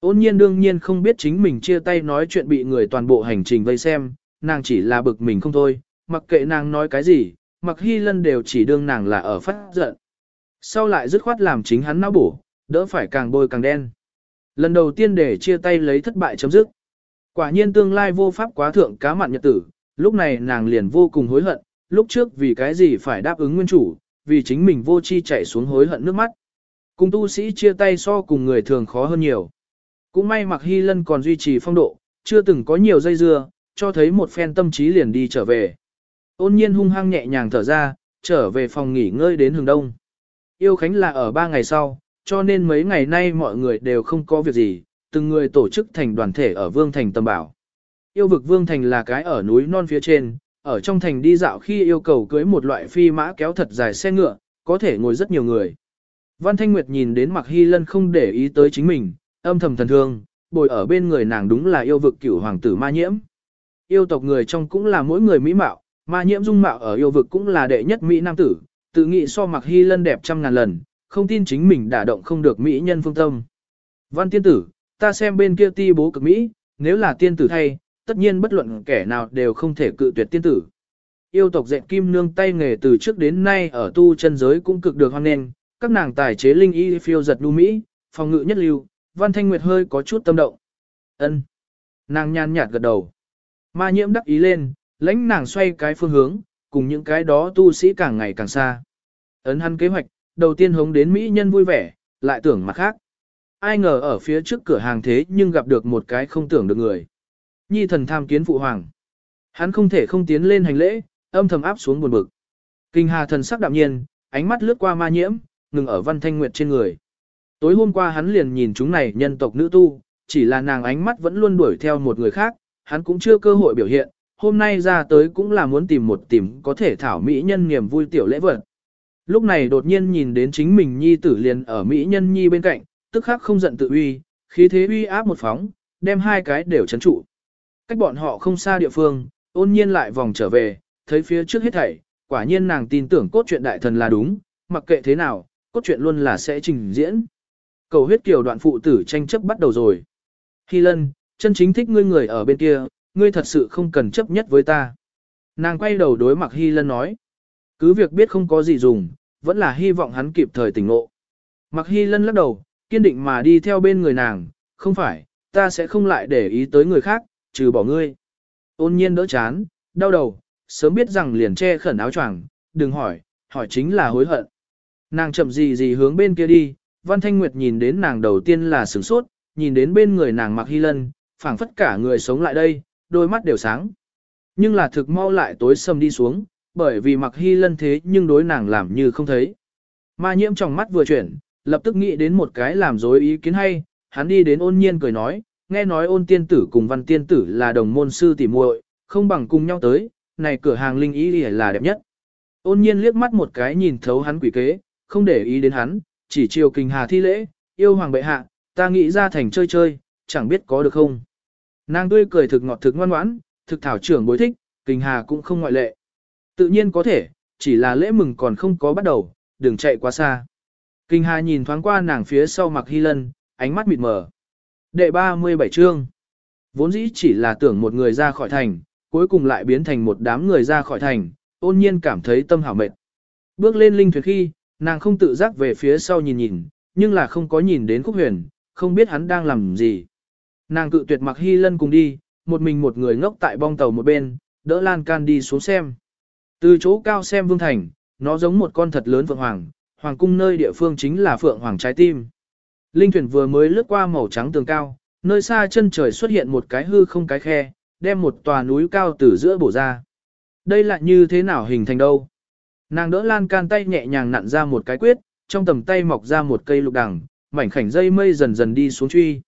Ôn nhiên đương nhiên không biết chính mình chia tay nói chuyện bị người toàn bộ hành trình vây xem, nàng chỉ là bực mình không thôi, mặc kệ nàng nói cái gì, mặc hy lân đều chỉ đương nàng là ở phát giận. Sau lại dứt khoát làm chính hắn não bổ, đỡ phải càng bôi càng đen. Lần đầu tiên để chia tay lấy thất bại chấm dứt. Quả nhiên tương lai vô pháp quá thượng cá mặn nhật tử, lúc này nàng liền vô cùng hối hận, lúc trước vì cái gì phải đáp ứng nguyên chủ, vì chính mình vô chi chạy xuống hối hận nước mắt. Cùng tu sĩ chia tay so cùng người thường khó hơn nhiều. Cũng may mặc hy lân còn duy trì phong độ, chưa từng có nhiều dây dưa, cho thấy một phen tâm trí liền đi trở về. Ôn nhiên hung hăng nhẹ nhàng thở ra, trở về phòng nghỉ ngơi đến hướng đông. Yêu Khánh là ở ba ngày sau, cho nên mấy ngày nay mọi người đều không có việc gì, từng người tổ chức thành đoàn thể ở Vương Thành Tâm Bảo. Yêu vực Vương Thành là cái ở núi non phía trên, ở trong thành đi dạo khi yêu cầu cưới một loại phi mã kéo thật dài xe ngựa, có thể ngồi rất nhiều người. Văn Thanh Nguyệt nhìn đến Mạc Hy Lân không để ý tới chính mình, âm thầm thần thương, bồi ở bên người nàng đúng là yêu vực cửu hoàng tử ma nhiễm. Yêu tộc người trong cũng là mỗi người mỹ mạo, ma nhiễm dung mạo ở yêu vực cũng là đệ nhất mỹ nam tử, tự nghĩ so mặc hy lân đẹp trăm ngàn lần, không tin chính mình đả động không được mỹ nhân phương tâm. Văn tiên tử, ta xem bên kia ti bố cực mỹ, nếu là tiên tử thay, tất nhiên bất luận kẻ nào đều không thể cự tuyệt tiên tử. Yêu tộc dẹn kim nương tay nghề từ trước đến nay ở tu chân giới cũng cực được hoan nghênh, các nàng tài chế linh y phiêu giật đu mỹ, phòng ngự nhất lưu, Văn Thanh Nguyệt hơi có chút tâm động. Ân. Nàng nhàn nhạt gật đầu. Ma nhiễm đắc ý lên, lãnh nàng xoay cái phương hướng, cùng những cái đó tu sĩ càng ngày càng xa. Ấn hắn kế hoạch, đầu tiên hống đến Mỹ nhân vui vẻ, lại tưởng mặt khác. Ai ngờ ở phía trước cửa hàng thế nhưng gặp được một cái không tưởng được người. Nhi thần tham kiến phụ hoàng. Hắn không thể không tiến lên hành lễ, âm thầm áp xuống buồn bực. Kinh hà thần sắc đạm nhiên, ánh mắt lướt qua ma nhiễm, ngừng ở văn thanh nguyệt trên người. Tối hôm qua hắn liền nhìn chúng này nhân tộc nữ tu, chỉ là nàng ánh mắt vẫn luôn đuổi theo một người khác, hắn cũng chưa cơ hội biểu hiện, hôm nay ra tới cũng là muốn tìm một tìm có thể thảo mỹ nhân niềm vui tiểu lễ vật. Lúc này đột nhiên nhìn đến chính mình nhi tử liền ở mỹ nhân nhi bên cạnh, tức khắc không giận tự uy, khí thế uy áp một phóng, đem hai cái đều chấn trụ. Cách bọn họ không xa địa phương, ôn nhiên lại vòng trở về, thấy phía trước hết thảy, quả nhiên nàng tin tưởng cốt truyện đại thần là đúng, mặc kệ thế nào, cốt truyện luôn là sẽ trình diễn. Cầu huyết kiều đoạn phụ tử tranh chấp bắt đầu rồi. Hy lân, chân chính thích ngươi người ở bên kia, ngươi thật sự không cần chấp nhất với ta. Nàng quay đầu đối mặt Hy lân nói. Cứ việc biết không có gì dùng, vẫn là hy vọng hắn kịp thời tỉnh ngộ. Mặc Hy lân lắc đầu, kiên định mà đi theo bên người nàng, không phải, ta sẽ không lại để ý tới người khác, trừ bỏ ngươi. Ôn nhiên đỡ chán, đau đầu, sớm biết rằng liền che khẩn áo choàng, đừng hỏi, hỏi chính là hối hận. Nàng chậm gì gì hướng bên kia đi, Văn Thanh Nguyệt nhìn đến nàng đầu tiên là sửng sốt, nhìn đến bên người nàng mặc hy lân, phảng phất cả người sống lại đây, đôi mắt đều sáng. Nhưng là thực mau lại tối sầm đi xuống, bởi vì mặc hy lân thế nhưng đối nàng làm như không thấy. Ma nhiễm trong mắt vừa chuyển, lập tức nghĩ đến một cái làm dối ý kiến hay, hắn đi đến ôn nhiên cười nói, nghe nói ôn tiên tử cùng văn tiên tử là đồng môn sư tỉ muội, không bằng cùng nhau tới, này cửa hàng linh ý là đẹp nhất. Ôn nhiên liếc mắt một cái nhìn thấu hắn quỷ kế, không để ý đến hắn, chỉ chiều kinh hà thi lễ, yêu hoàng bệ hạ, ta nghĩ ra thành chơi chơi, chẳng biết có được không. Nàng tươi cười thực ngọt thực ngoan ngoãn, thực thảo trưởng bối thích, kinh hà cũng không ngoại lệ. Tự nhiên có thể, chỉ là lễ mừng còn không có bắt đầu, đừng chạy quá xa. Kinh hà nhìn thoáng qua nàng phía sau mặc hy lân, ánh mắt mịt mờ. Đệ 37 chương. Vốn dĩ chỉ là tưởng một người ra khỏi thành, cuối cùng lại biến thành một đám người ra khỏi thành, ôn nhiên cảm thấy tâm hảo mệt. Bước lên linh thuyền khi, nàng không tự giác về phía sau nhìn nhìn, nhưng là không có nhìn đến Khúc Huyền, không biết hắn đang làm gì. Nàng cự tuyệt mặc hy lân cùng đi, một mình một người ngốc tại bong tàu một bên, đỡ lan can đi xuống xem. Từ chỗ cao xem vương thành, nó giống một con thật lớn phượng hoàng, hoàng cung nơi địa phương chính là phượng hoàng trái tim. Linh thuyền vừa mới lướt qua màu trắng tường cao, nơi xa chân trời xuất hiện một cái hư không cái khe, đem một tòa núi cao từ giữa bổ ra. Đây là như thế nào hình thành đâu? Nàng đỡ lan can tay nhẹ nhàng nặn ra một cái quyết, trong tầm tay mọc ra một cây lục đằng, mảnh khảnh dây mây dần dần đi xuống truy.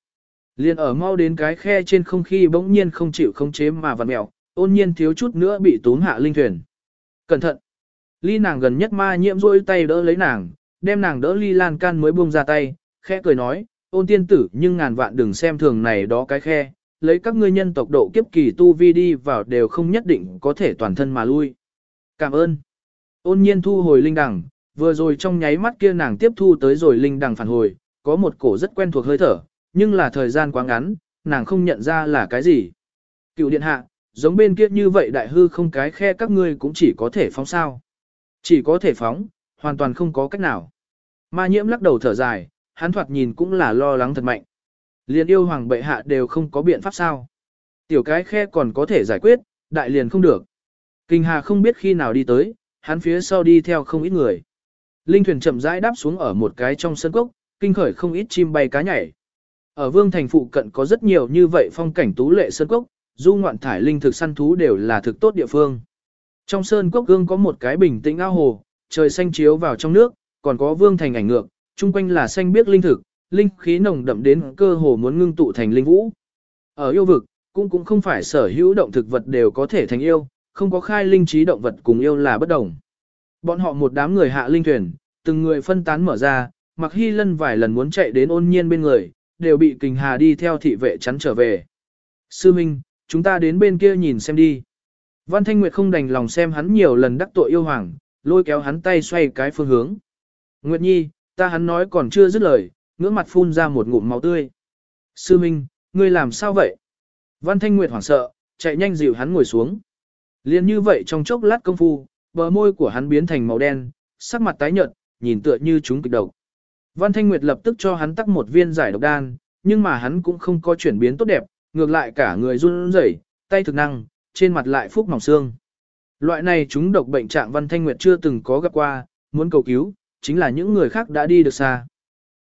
Liên ở mau đến cái khe trên không khí bỗng nhiên không chịu không chế mà vặn mèo, ôn nhiên thiếu chút nữa bị tốn hạ linh thuyền. Cẩn thận! Ly nàng gần nhất ma nhiễm rôi tay đỡ lấy nàng, đem nàng đỡ ly lan can mới buông ra tay, khẽ cười nói, ôn tiên tử nhưng ngàn vạn đừng xem thường này đó cái khe, lấy các ngươi nhân tộc độ kiếp kỳ tu vi đi vào đều không nhất định có thể toàn thân mà lui. Cảm ơn. Ôn nhiên thu hồi linh đằng, vừa rồi trong nháy mắt kia nàng tiếp thu tới rồi linh đằng phản hồi, có một cổ rất quen thuộc hơi thở, nhưng là thời gian quá ngắn, nàng không nhận ra là cái gì. Cựu điện hạ, giống bên kia như vậy đại hư không cái khe các ngươi cũng chỉ có thể phóng sao. Chỉ có thể phóng, hoàn toàn không có cách nào. Ma nhiễm lắc đầu thở dài, hắn thoạt nhìn cũng là lo lắng thật mạnh. Liền yêu hoàng bệ hạ đều không có biện pháp sao. Tiểu cái khe còn có thể giải quyết, đại liền không được. Kinh hà không biết khi nào đi tới, hắn phía sau đi theo không ít người. Linh thuyền chậm rãi đáp xuống ở một cái trong sân cốc, kinh khởi không ít chim bay cá nhảy. Ở vương thành phụ cận có rất nhiều như vậy phong cảnh tú lệ sơn cốc, du ngoạn thải linh thực săn thú đều là thực tốt địa phương. Trong sơn cốc gương có một cái bình tĩnh ao hồ, trời xanh chiếu vào trong nước, còn có vương thành ảnh ngược, chung quanh là xanh biếc linh thực, linh khí nồng đậm đến cơ hồ muốn ngưng tụ thành linh vũ. Ở yêu vực, cũng cũng không phải sở hữu động thực vật đều có thể thành yêu, không có khai linh trí động vật cùng yêu là bất đồng. Bọn họ một đám người hạ linh thuyền, từng người phân tán mở ra, mặc hy lân vài lần muốn chạy đến ôn nhiên bên người, đều bị kình hà đi theo thị vệ chắn trở về. Sư Minh, chúng ta đến bên kia nhìn xem đi. Văn Thanh Nguyệt không đành lòng xem hắn nhiều lần đắc tội yêu hoàng, lôi kéo hắn tay xoay cái phương hướng. Nguyệt Nhi, ta hắn nói còn chưa dứt lời, ngưỡng mặt phun ra một ngụm máu tươi. Sư Minh, ngươi làm sao vậy? Văn Thanh Nguyệt hoảng sợ, chạy nhanh dịu hắn ngồi xuống. Liên như vậy trong chốc lát công phu, bờ môi của hắn biến thành màu đen, sắc mặt tái nhợt, nhìn tựa như chúng kịch độc. Văn Thanh Nguyệt lập tức cho hắn tắc một viên giải độc đan, nhưng mà hắn cũng không có chuyển biến tốt đẹp, ngược lại cả người run rẩy, tay thực năng, trên mặt lại phúc mỏng xương. Loại này chúng độc bệnh trạng Văn Thanh Nguyệt chưa từng có gặp qua, muốn cầu cứu, chính là những người khác đã đi được xa.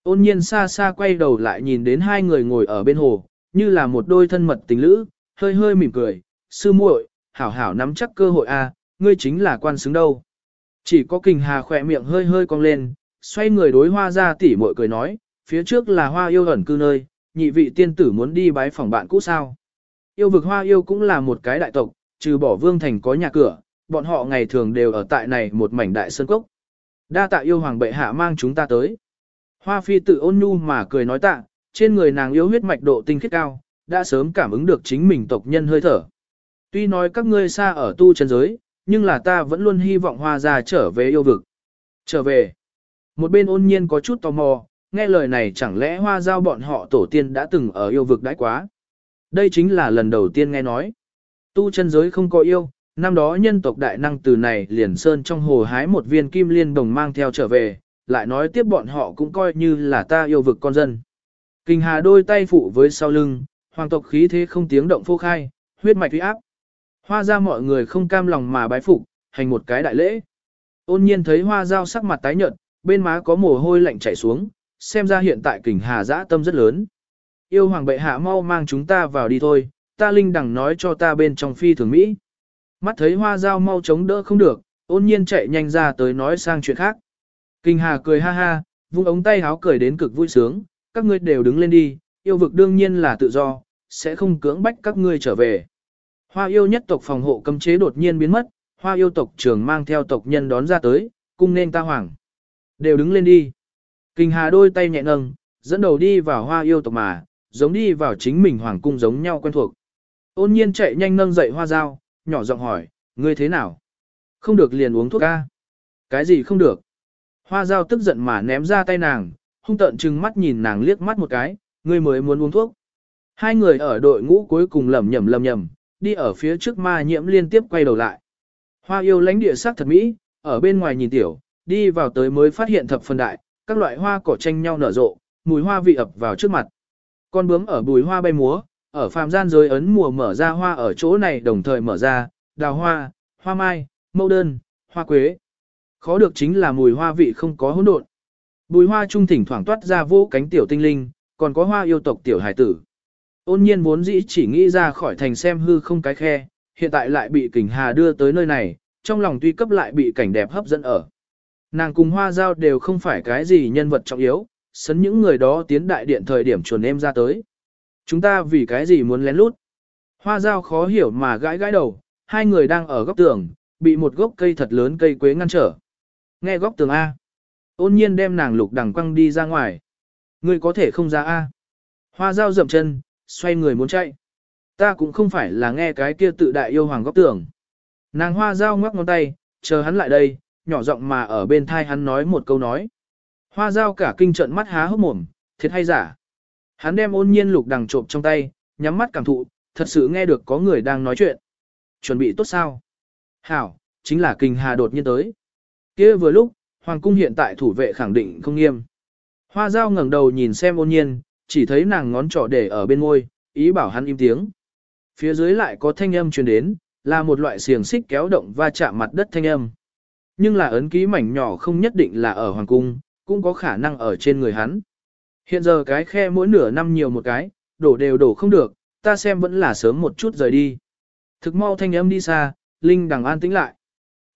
Ôn nhiên xa xa quay đầu lại nhìn đến hai người ngồi ở bên hồ, như là một đôi thân mật tình lữ, hơi hơi mỉm cười, sư muội, hảo hảo nắm chắc cơ hội a, ngươi chính là quan xứng đâu. Chỉ có kình hà khỏe miệng hơi hơi cong lên, xoay người đối hoa ra tỉ mội cười nói, phía trước là hoa yêu ẩn cư nơi, nhị vị tiên tử muốn đi bái phòng bạn cũ sao. Yêu vực hoa yêu cũng là một cái đại tộc, trừ bỏ vương thành có nhà cửa, bọn họ ngày thường đều ở tại này một mảnh đại sơn cốc. Đa tạ yêu hoàng bệ hạ mang chúng ta tới. Hoa phi tự ôn nhu mà cười nói tạ, trên người nàng yêu huyết mạch độ tinh khiết cao, đã sớm cảm ứng được chính mình tộc nhân hơi thở. Tuy nói các ngươi xa ở tu chân giới, nhưng là ta vẫn luôn hy vọng hoa ra trở về yêu vực. Trở về. Một bên ôn nhiên có chút tò mò, nghe lời này chẳng lẽ hoa giao bọn họ tổ tiên đã từng ở yêu vực đãi quá. Đây chính là lần đầu tiên nghe nói. Tu chân giới không có yêu, năm đó nhân tộc đại năng từ này liền sơn trong hồ hái một viên kim liên đồng mang theo trở về, lại nói tiếp bọn họ cũng coi như là ta yêu vực con dân. Kinh hà đôi tay phụ với sau lưng, hoàng tộc khí thế không tiếng động phô khai, huyết mạch uy áp. Hoa ra mọi người không cam lòng mà bái phục, hành một cái đại lễ. Ôn nhiên thấy hoa dao sắc mặt tái nhợt, bên má có mồ hôi lạnh chảy xuống, xem ra hiện tại kình hà dã tâm rất lớn. Yêu hoàng bệ hạ mau mang chúng ta vào đi thôi, ta linh đẳng nói cho ta bên trong phi thường Mỹ. Mắt thấy hoa dao mau chống đỡ không được, ôn nhiên chạy nhanh ra tới nói sang chuyện khác. Kình hà cười ha ha, vung ống tay háo cười đến cực vui sướng, các ngươi đều đứng lên đi, yêu vực đương nhiên là tự do, sẽ không cưỡng bách các ngươi trở về. Hoa yêu nhất tộc phòng hộ cấm chế đột nhiên biến mất, hoa yêu tộc trưởng mang theo tộc nhân đón ra tới, cung nên ta hoàng. Đều đứng lên đi. Kinh hà đôi tay nhẹ nâng, dẫn đầu đi vào hoa yêu tộc mà, giống đi vào chính mình hoàng cung giống nhau quen thuộc. Ôn nhiên chạy nhanh nâng dậy hoa dao, nhỏ giọng hỏi, ngươi thế nào? Không được liền uống thuốc ca. Cái gì không được? Hoa dao tức giận mà ném ra tay nàng, hung tợn trừng mắt nhìn nàng liếc mắt một cái, ngươi mới muốn uống thuốc. Hai người ở đội ngũ cuối cùng lầm nhầm lầm nhầm, đi ở phía trước ma nhiễm liên tiếp quay đầu lại. Hoa yêu lãnh địa sắc thật mỹ, ở bên ngoài nhìn tiểu, đi vào tới mới phát hiện thập phần đại, các loại hoa cỏ tranh nhau nở rộ, mùi hoa vị ập vào trước mặt. Con bướm ở bùi hoa bay múa, ở phàm gian giới ấn mùa mở ra hoa ở chỗ này đồng thời mở ra, đào hoa, hoa mai, mẫu đơn, hoa quế. Khó được chính là mùi hoa vị không có hỗn độn. Bùi hoa trung thỉnh thoảng toát ra vô cánh tiểu tinh linh, còn có hoa yêu tộc tiểu hải tử. Ôn nhiên vốn dĩ chỉ nghĩ ra khỏi thành xem hư không cái khe, hiện tại lại bị kình hà đưa tới nơi này, trong lòng tuy cấp lại bị cảnh đẹp hấp dẫn ở. Nàng cùng hoa giao đều không phải cái gì nhân vật trọng yếu, sấn những người đó tiến đại điện thời điểm chuồn em ra tới. Chúng ta vì cái gì muốn lén lút? Hoa giao khó hiểu mà gãi gãi đầu, hai người đang ở góc tường, bị một gốc cây thật lớn cây quế ngăn trở. Nghe góc tường A. Ôn nhiên đem nàng lục đằng quăng đi ra ngoài. Ngươi có thể không ra A. Hoa giao dậm chân, xoay người muốn chạy. Ta cũng không phải là nghe cái kia tự đại yêu hoàng góc tưởng. Nàng hoa dao ngoắc ngón tay, chờ hắn lại đây, nhỏ giọng mà ở bên thai hắn nói một câu nói. Hoa dao cả kinh trận mắt há hốc mồm, thiệt hay giả. Hắn đem ôn nhiên lục đằng trộm trong tay, nhắm mắt cảm thụ, thật sự nghe được có người đang nói chuyện. Chuẩn bị tốt sao? Hảo, chính là kinh hà đột nhiên tới. kia vừa lúc, hoàng cung hiện tại thủ vệ khẳng định không nghiêm. Hoa dao ngẩng đầu nhìn xem ôn nhiên, chỉ thấy nàng ngón trỏ để ở bên môi, ý bảo hắn im tiếng. Phía dưới lại có thanh âm truyền đến, là một loại xiềng xích kéo động va chạm mặt đất thanh âm. Nhưng là ấn ký mảnh nhỏ không nhất định là ở hoàng cung, cũng có khả năng ở trên người hắn. Hiện giờ cái khe mỗi nửa năm nhiều một cái, đổ đều đổ không được, ta xem vẫn là sớm một chút rời đi. Thực mau thanh âm đi xa, Linh đằng an tĩnh lại.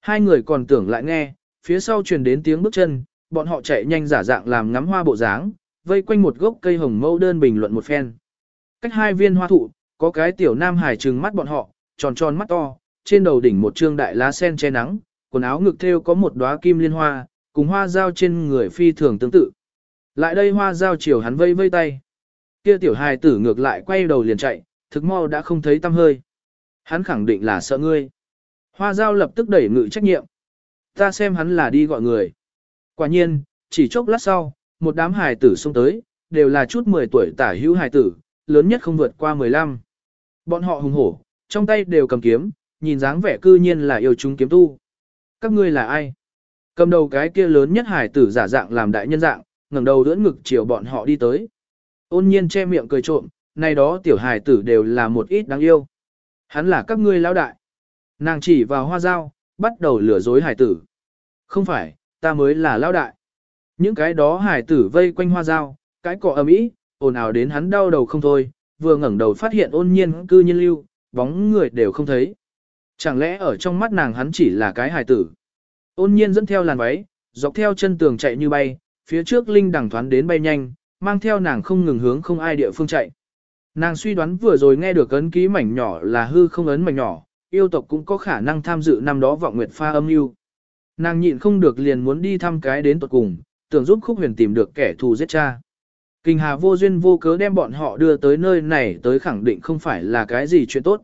Hai người còn tưởng lại nghe, phía sau truyền đến tiếng bước chân, bọn họ chạy nhanh giả dạng làm ngắm hoa bộ dáng, vây quanh một gốc cây hồng mẫu đơn bình luận một phen. Cách hai viên hoa thụ, có cái tiểu nam hải trừng mắt bọn họ, tròn tròn mắt to, trên đầu đỉnh một trương đại lá sen che nắng, quần áo ngực thêu có một đóa kim liên hoa, cùng hoa dao trên người phi thường tương tự. Lại đây hoa dao chiều hắn vây vây tay. Kia tiểu hài tử ngược lại quay đầu liền chạy, thực mau đã không thấy tâm hơi. Hắn khẳng định là sợ ngươi. Hoa giao lập tức đẩy ngự trách nhiệm. Ta xem hắn là đi gọi người. Quả nhiên, chỉ chốc lát sau, một đám hài tử xông tới, đều là chút 10 tuổi tả hữu hài tử, lớn nhất không vượt qua 15. Bọn họ hùng hổ, trong tay đều cầm kiếm, nhìn dáng vẻ cư nhiên là yêu chúng kiếm tu. Các ngươi là ai? Cầm đầu cái kia lớn nhất hài tử giả dạng làm đại nhân dạng, ngẩng đầu đỡ ngực chiều bọn họ đi tới. Ôn nhiên che miệng cười trộm, này đó tiểu hài tử đều là một ít đáng yêu. Hắn là các ngươi lão đại. Nàng chỉ vào hoa dao, bắt đầu lừa dối hài tử. Không phải, ta mới là lão đại. Những cái đó hải tử vây quanh hoa dao, cái cọ ầm ĩ, ồn ào đến hắn đau đầu không thôi, vừa ngẩng đầu phát hiện ôn nhiên cư nhiên lưu, bóng người đều không thấy. Chẳng lẽ ở trong mắt nàng hắn chỉ là cái hải tử. Ôn nhiên dẫn theo làn váy, dọc theo chân tường chạy như bay, phía trước linh đẳng thoán đến bay nhanh, mang theo nàng không ngừng hướng không ai địa phương chạy. Nàng suy đoán vừa rồi nghe được ấn ký mảnh nhỏ là hư không ấn mảnh nhỏ, yêu tộc cũng có khả năng tham dự năm đó vọng nguyệt pha âm mưu. Nàng nhịn không được liền muốn đi thăm cái đến tuột cùng, tưởng giúp khúc huyền tìm được kẻ thù giết cha. Kinh hà vô duyên vô cớ đem bọn họ đưa tới nơi này tới khẳng định không phải là cái gì chuyện tốt.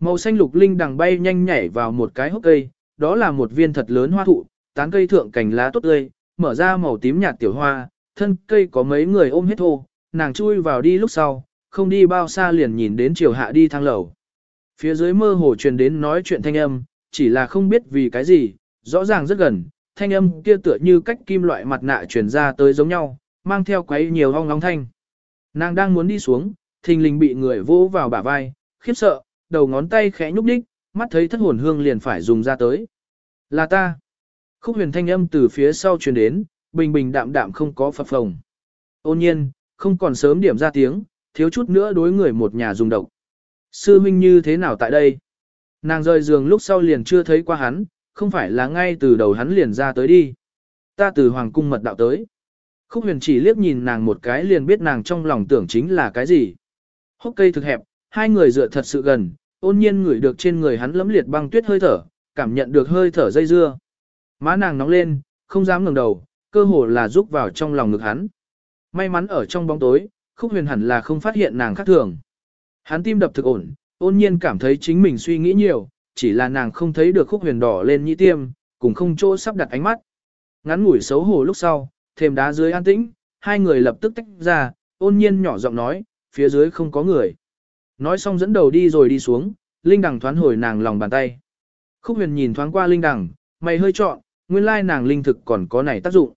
Màu xanh lục linh đằng bay nhanh nhảy vào một cái hốc cây, đó là một viên thật lớn hoa thụ, tán cây thượng cành lá tốt tươi, mở ra màu tím nhạt tiểu hoa, thân cây có mấy người ôm hết thô, nàng chui vào đi lúc sau, không đi bao xa liền nhìn đến chiều hạ đi thang lầu. Phía dưới mơ hồ truyền đến nói chuyện thanh âm, chỉ là không biết vì cái gì, rõ ràng rất gần, thanh âm kia tựa như cách kim loại mặt nạ truyền ra tới giống nhau, mang theo quấy nhiều ong nóng thanh. Nàng đang muốn đi xuống, thình lình bị người vỗ vào bả vai, khiếp sợ, đầu ngón tay khẽ nhúc nhích, mắt thấy thất hồn hương liền phải dùng ra tới. Là ta. Khúc huyền thanh âm từ phía sau truyền đến, bình bình đạm đạm không có phập phồng. Ôn nhiên, không còn sớm điểm ra tiếng, thiếu chút nữa đối người một nhà dùng độc. Sư huynh như thế nào tại đây? Nàng rời giường lúc sau liền chưa thấy qua hắn, không phải là ngay từ đầu hắn liền ra tới đi. Ta từ hoàng cung mật đạo tới. Khúc huyền chỉ liếc nhìn nàng một cái liền biết nàng trong lòng tưởng chính là cái gì. Hốc cây thực hẹp, hai người dựa thật sự gần, ôn nhiên ngửi được trên người hắn lấm liệt băng tuyết hơi thở, cảm nhận được hơi thở dây dưa. Má nàng nóng lên, không dám ngẩng đầu, cơ hồ là rúc vào trong lòng ngực hắn. May mắn ở trong bóng tối, khúc huyền hẳn là không phát hiện nàng khác thường. Hắn tim đập thực ổn, ôn nhiên cảm thấy chính mình suy nghĩ nhiều, chỉ là nàng không thấy được khúc huyền đỏ lên nhĩ tiêm, cùng không chỗ sắp đặt ánh mắt. Ngắn ngủi xấu hổ lúc sau, thêm đá dưới an tĩnh, hai người lập tức tách ra, ôn nhiên nhỏ giọng nói, phía dưới không có người. Nói xong dẫn đầu đi rồi đi xuống, Linh Đằng thoán hồi nàng lòng bàn tay. Khúc huyền nhìn thoáng qua Linh Đằng, mày hơi trọn, nguyên lai nàng linh thực còn có này tác dụng.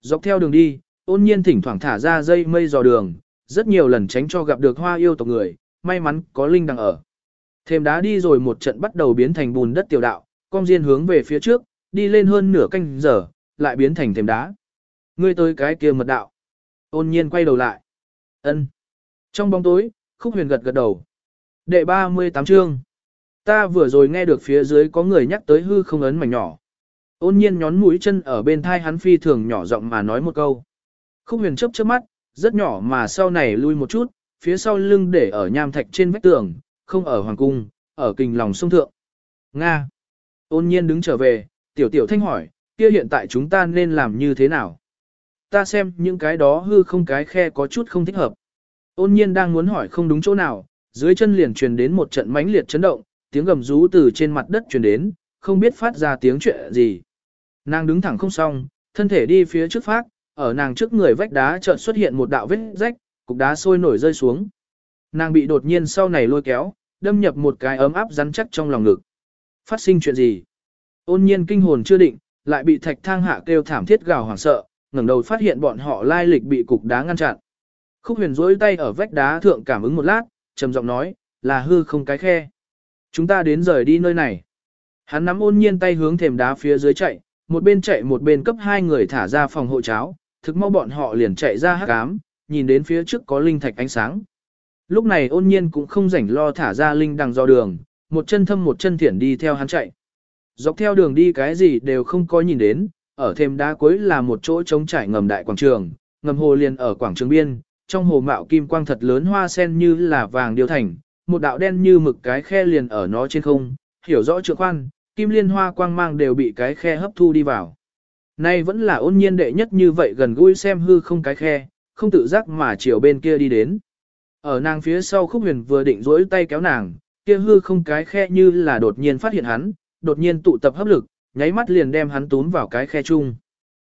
Dọc theo đường đi, ôn nhiên thỉnh thoảng thả ra dây mây dò đường, rất nhiều lần tránh cho gặp được hoa yêu tộc người, may mắn có Linh Đằng ở. Thêm đá đi rồi một trận bắt đầu biến thành bùn đất tiểu đạo, con diên hướng về phía trước, đi lên hơn nửa canh giờ, lại biến thành thêm đá. Ngươi tới cái kia mật đạo. Ôn nhiên quay đầu lại. ân Trong bóng tối, khúc huyền gật gật đầu. Đệ 38 chương. Ta vừa rồi nghe được phía dưới có người nhắc tới hư không ấn mảnh nhỏ. Ôn nhiên nhón mũi chân ở bên thai hắn phi thường nhỏ giọng mà nói một câu. Khúc huyền chấp chớp mắt, rất nhỏ mà sau này lui một chút, phía sau lưng để ở nham thạch trên vách tường, không ở hoàng cung, ở kình lòng sông thượng. Nga. Ôn nhiên đứng trở về, tiểu tiểu thanh hỏi, kia hiện tại chúng ta nên làm như thế nào? Ta xem những cái đó hư không cái khe có chút không thích hợp. Ôn nhiên đang muốn hỏi không đúng chỗ nào, dưới chân liền truyền đến một trận mãnh liệt chấn động, tiếng gầm rú từ trên mặt đất truyền đến, không biết phát ra tiếng chuyện gì. Nàng đứng thẳng không xong, thân thể đi phía trước phát, ở nàng trước người vách đá chợt xuất hiện một đạo vết rách, cục đá sôi nổi rơi xuống. Nàng bị đột nhiên sau này lôi kéo, đâm nhập một cái ấm áp rắn chắc trong lòng ngực. Phát sinh chuyện gì? Ôn nhiên kinh hồn chưa định, lại bị thạch thang hạ kêu thảm thiết gào hoảng sợ, ngẩng đầu phát hiện bọn họ lai lịch bị cục đá ngăn chặn. Khúc huyền rỗi tay ở vách đá thượng cảm ứng một lát, trầm giọng nói, là hư không cái khe. Chúng ta đến rời đi nơi này. Hắn nắm ôn nhiên tay hướng thềm đá phía dưới chạy, một bên chạy một bên cấp hai người thả ra phòng hộ cháo, thực mau bọn họ liền chạy ra hắc ám, nhìn đến phía trước có linh thạch ánh sáng. Lúc này ôn nhiên cũng không rảnh lo thả ra linh đằng do đường, một chân thâm một chân thiển đi theo hắn chạy. Dọc theo đường đi cái gì đều không có nhìn đến, ở thêm đá cuối là một chỗ trống trải ngầm đại quảng trường, ngầm hồ liền ở quảng trường biên, trong hồ mạo kim quang thật lớn hoa sen như là vàng điêu thành, một đạo đen như mực cái khe liền ở nó trên không, hiểu rõ trượng khoan, kim liên hoa quang mang đều bị cái khe hấp thu đi vào. Nay vẫn là ôn nhiên đệ nhất như vậy gần gũi xem hư không cái khe, không tự giác mà chiều bên kia đi đến. Ở nàng phía sau khúc huyền vừa định rỗi tay kéo nàng, kia hư không cái khe như là đột nhiên phát hiện hắn, đột nhiên tụ tập hấp lực, nháy mắt liền đem hắn tún vào cái khe chung.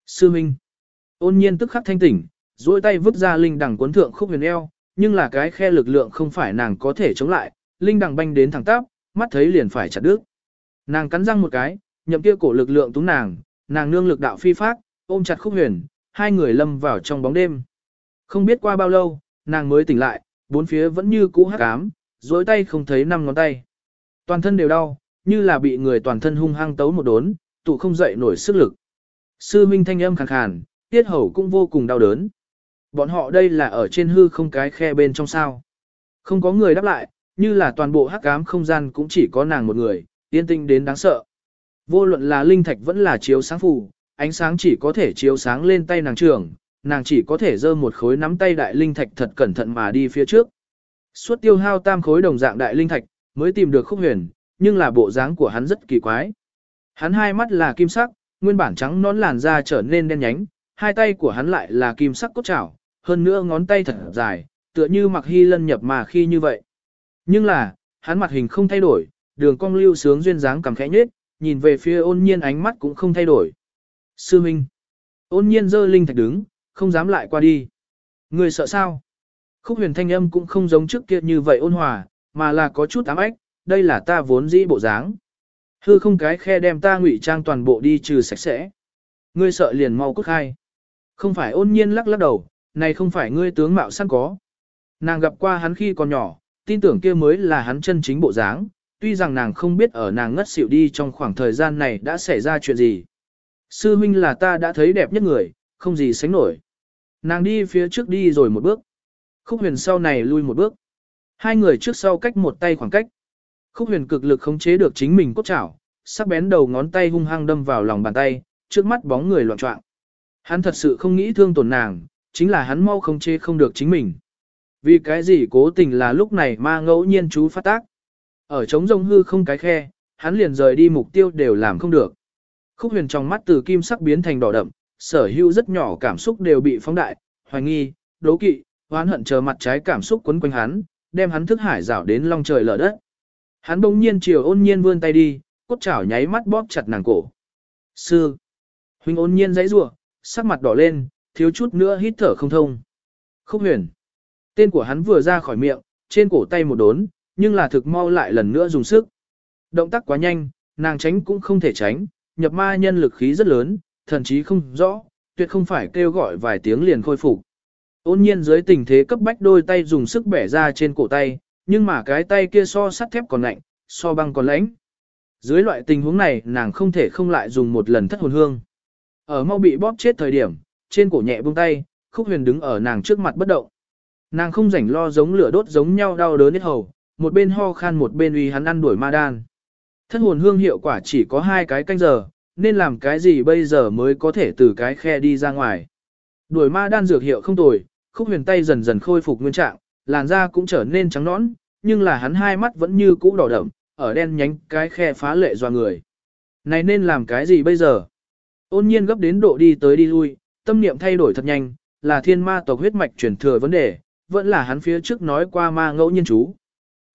Sư Minh. Ôn nhiên tức khắc thanh tỉnh, duỗi tay vứt ra linh đằng cuốn thượng khúc huyền eo, nhưng là cái khe lực lượng không phải nàng có thể chống lại, linh đằng banh đến thẳng tắp, mắt thấy liền phải chặt đứt. Nàng cắn răng một cái, nhậm kia cổ lực lượng túng nàng, nàng nương lực đạo phi phác ôm chặt khúc huyền, hai người lâm vào trong bóng đêm. Không biết qua bao lâu, nàng mới tỉnh lại, bốn phía vẫn như cũ hắc ám, dối tay không thấy năm ngón tay. Toàn thân đều đau, như là bị người toàn thân hung hăng tấu một đốn, tụ không dậy nổi sức lực. Sư Minh thanh âm khàn khàn, tiết hầu cũng vô cùng đau đớn. Bọn họ đây là ở trên hư không cái khe bên trong sao. Không có người đáp lại, như là toàn bộ hắc ám không gian cũng chỉ có nàng một người, yên tinh đến đáng sợ. Vô luận là linh thạch vẫn là chiếu sáng phù, ánh sáng chỉ có thể chiếu sáng lên tay nàng trưởng, nàng chỉ có thể giơ một khối nắm tay đại linh thạch thật cẩn thận mà đi phía trước. Suốt tiêu hao tam khối đồng dạng đại linh thạch, mới tìm được khúc huyền, nhưng là bộ dáng của hắn rất kỳ quái. Hắn hai mắt là kim sắc, nguyên bản trắng nón làn da trở nên đen nhánh, hai tay của hắn lại là kim sắc cốt chảo, hơn nữa ngón tay thật dài, tựa như mặc hy lân nhập mà khi như vậy. Nhưng là, hắn mặt hình không thay đổi, đường cong lưu sướng duyên dáng cầm khẽ nhết, nhìn về phía ôn nhiên ánh mắt cũng không thay đổi. Sư Minh. Ôn nhiên dơ linh thạch đứng, không dám lại qua đi. Người sợ sao? Khúc huyền thanh âm cũng không giống trước kia như vậy ôn hòa, mà là có chút ám ách, đây là ta vốn dĩ bộ dáng. Hư không cái khe đem ta ngụy trang toàn bộ đi trừ sạch sẽ. Ngươi sợ liền mau cút khai. Không phải ôn nhiên lắc lắc đầu, này không phải ngươi tướng mạo săn có. Nàng gặp qua hắn khi còn nhỏ, tin tưởng kia mới là hắn chân chính bộ dáng, tuy rằng nàng không biết ở nàng ngất xỉu đi trong khoảng thời gian này đã xảy ra chuyện gì. Sư huynh là ta đã thấy đẹp nhất người, không gì sánh nổi. Nàng đi phía trước đi rồi một bước. Khúc huyền sau này lui một bước. Hai người trước sau cách một tay khoảng cách. Khúc huyền cực lực khống chế được chính mình cốt chảo, sắc bén đầu ngón tay hung hăng đâm vào lòng bàn tay, trước mắt bóng người loạn trọng. Hắn thật sự không nghĩ thương tổn nàng, chính là hắn mau khống chế không được chính mình. Vì cái gì cố tình là lúc này ma ngẫu nhiên chú phát tác. Ở trống rông hư không cái khe, hắn liền rời đi mục tiêu đều làm không được. Khúc huyền trong mắt từ kim sắc biến thành đỏ đậm, sở hữu rất nhỏ cảm xúc đều bị phóng đại, hoài nghi, đố kỵ, oán hận chờ mặt trái cảm xúc quấn quanh hắn, đem hắn thức hải rảo đến long trời lở đất. Hắn bỗng nhiên chiều ôn nhiên vươn tay đi, cốt chảo nháy mắt bóp chặt nàng cổ. Sư! Huynh ôn nhiên giãy rủa, sắc mặt đỏ lên, thiếu chút nữa hít thở không thông. Khúc huyền! Tên của hắn vừa ra khỏi miệng, trên cổ tay một đốn, nhưng là thực mau lại lần nữa dùng sức. Động tác quá nhanh, nàng tránh cũng không thể tránh, nhập ma nhân lực khí rất lớn, thần chí không rõ, tuyệt không phải kêu gọi vài tiếng liền khôi phục. Ôn nhiên dưới tình thế cấp bách đôi tay dùng sức bẻ ra trên cổ tay, nhưng mà cái tay kia so sắt thép còn lạnh, so băng còn lãnh. Dưới loại tình huống này nàng không thể không lại dùng một lần thất hồn hương. Ở mau bị bóp chết thời điểm, trên cổ nhẹ buông tay, khúc huyền đứng ở nàng trước mặt bất động. Nàng không rảnh lo giống lửa đốt giống nhau đau đớn hết hầu, một bên ho khan một bên uy hắn ăn đuổi ma đan. Thất hồn hương hiệu quả chỉ có hai cái canh giờ, nên làm cái gì bây giờ mới có thể từ cái khe đi ra ngoài. Đuổi ma đan dược hiệu không tồi, khúc huyền tay dần dần khôi phục nguyên trạng, làn da cũng trở nên trắng nõn, nhưng là hắn hai mắt vẫn như cũ đỏ đậm, ở đen nhánh cái khe phá lệ doa người. Này nên làm cái gì bây giờ? Ôn nhiên gấp đến độ đi tới đi lui, tâm niệm thay đổi thật nhanh, là thiên ma tộc huyết mạch truyền thừa vấn đề, vẫn là hắn phía trước nói qua ma ngẫu nhiên chú.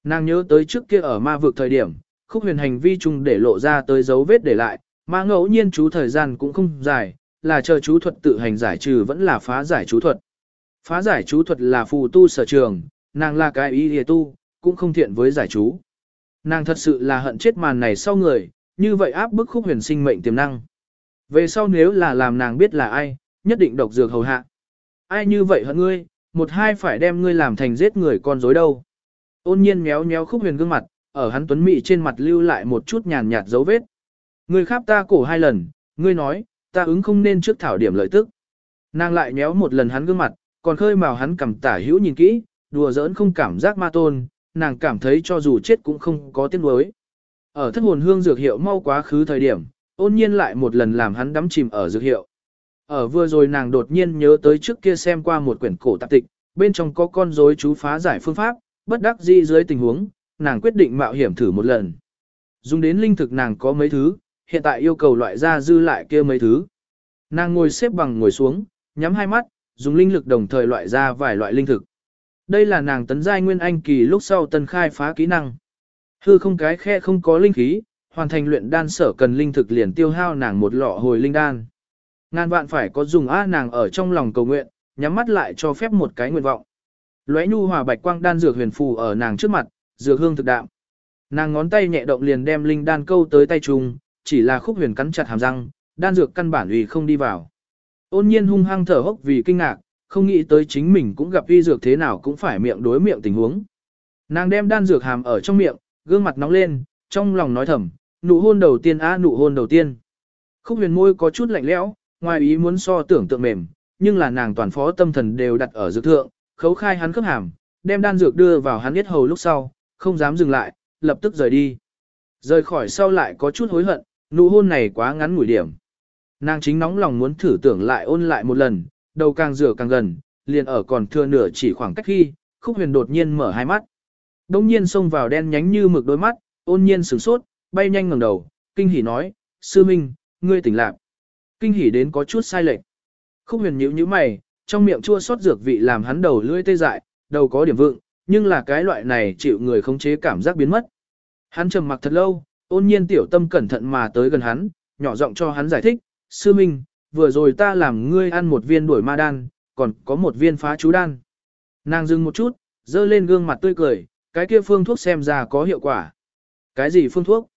Nàng nhớ tới trước kia ở ma vực thời điểm, khúc huyền hành vi chung để lộ ra tới dấu vết để lại, mà ngẫu nhiên chú thời gian cũng không dài, là chờ chú thuật tự hành giải trừ vẫn là phá giải chú thuật. Phá giải chú thuật là phù tu sở trường, nàng là cái ý hề tu, cũng không thiện với giải chú. Nàng thật sự là hận chết màn này sau người, như vậy áp bức khúc huyền sinh mệnh tiềm năng. Về sau nếu là làm nàng biết là ai, nhất định độc dược hầu hạ. Ai như vậy hận ngươi, một hai phải đem ngươi làm thành giết người con dối đâu. Ôn nhiên méo méo khúc huyền gương mặt, ở hắn tuấn mị trên mặt lưu lại một chút nhàn nhạt dấu vết. Ngươi khắp ta cổ hai lần, ngươi nói, ta ứng không nên trước thảo điểm lợi tức. Nàng lại nhéo một lần hắn gương mặt, còn khơi màu hắn cầm tả hữu nhìn kỹ, đùa giỡn không cảm giác ma tôn, nàng cảm thấy cho dù chết cũng không có tiếc nuối. Ở thất hồn hương dược hiệu mau quá khứ thời điểm, ôn nhiên lại một lần làm hắn đắm chìm ở dược hiệu. Ở vừa rồi nàng đột nhiên nhớ tới trước kia xem qua một quyển cổ tạp tịch, bên trong có con rối chú phá giải phương pháp, bất đắc dĩ dưới tình huống, nàng quyết định mạo hiểm thử một lần. Dùng đến linh thực nàng có mấy thứ, hiện tại yêu cầu loại ra dư lại kia mấy thứ. Nàng ngồi xếp bằng ngồi xuống, nhắm hai mắt, dùng linh lực đồng thời loại ra vài loại linh thực. đây là nàng tấn giai nguyên anh kỳ lúc sau tân khai phá kỹ năng. Hư không cái khe không có linh khí, hoàn thành luyện đan sở cần linh thực liền tiêu hao nàng một lọ hồi linh đan. Ngàn vạn phải có dùng a nàng ở trong lòng cầu nguyện, nhắm mắt lại cho phép một cái nguyện vọng. Lóe nhu hòa bạch quang đan dược huyền phù ở nàng trước mặt, dược hương thực đạm. Nàng ngón tay nhẹ động liền đem linh đan câu tới tay trùng, chỉ là khúc huyền cắn chặt hàm răng, đan dược căn bản ủy không đi vào. Ôn nhiên hung hăng thở hốc vì kinh ngạc, không nghĩ tới chính mình cũng gặp uy dược thế nào cũng phải miệng đối miệng tình huống. Nàng đem đan dược hàm ở trong miệng, gương mặt nóng lên, trong lòng nói thầm, nụ hôn đầu tiên á nụ hôn đầu tiên. Khúc huyền môi có chút lạnh lẽo, ngoài ý muốn so tưởng tượng mềm, nhưng là nàng toàn phó tâm thần đều đặt ở dược thượng, khấu khai hắn khớp hàm, đem đan dược đưa vào hắn biết hầu lúc sau, không dám dừng lại, lập tức rời đi. Rời khỏi sau lại có chút hối hận, nụ hôn này quá ngắn ngủi điểm. Nàng chính nóng lòng muốn thử tưởng lại ôn lại một lần, đầu càng rửa càng gần, liền ở còn thừa nửa chỉ khoảng cách khi, khúc huyền đột nhiên mở hai mắt. Đông nhiên xông vào đen nhánh như mực đôi mắt, ôn nhiên sửng sốt, bay nhanh ngẩng đầu, kinh hỉ nói, sư minh, ngươi tỉnh lạc. Kinh hỉ đến có chút sai lệch. Khúc huyền nhíu nhíu mày, trong miệng chua xót dược vị làm hắn đầu lưỡi tê dại, đầu có điểm vượng, nhưng là cái loại này chịu người khống chế cảm giác biến mất. Hắn trầm mặc thật lâu, ôn nhiên tiểu tâm cẩn thận mà tới gần hắn, nhỏ giọng cho hắn giải thích, sư minh, vừa rồi ta làm ngươi ăn một viên đuổi ma đan, còn có một viên phá chú đan. Nàng dừng một chút, dơ lên gương mặt tươi cười, cái kia phương thuốc xem ra có hiệu quả. Cái gì phương thuốc?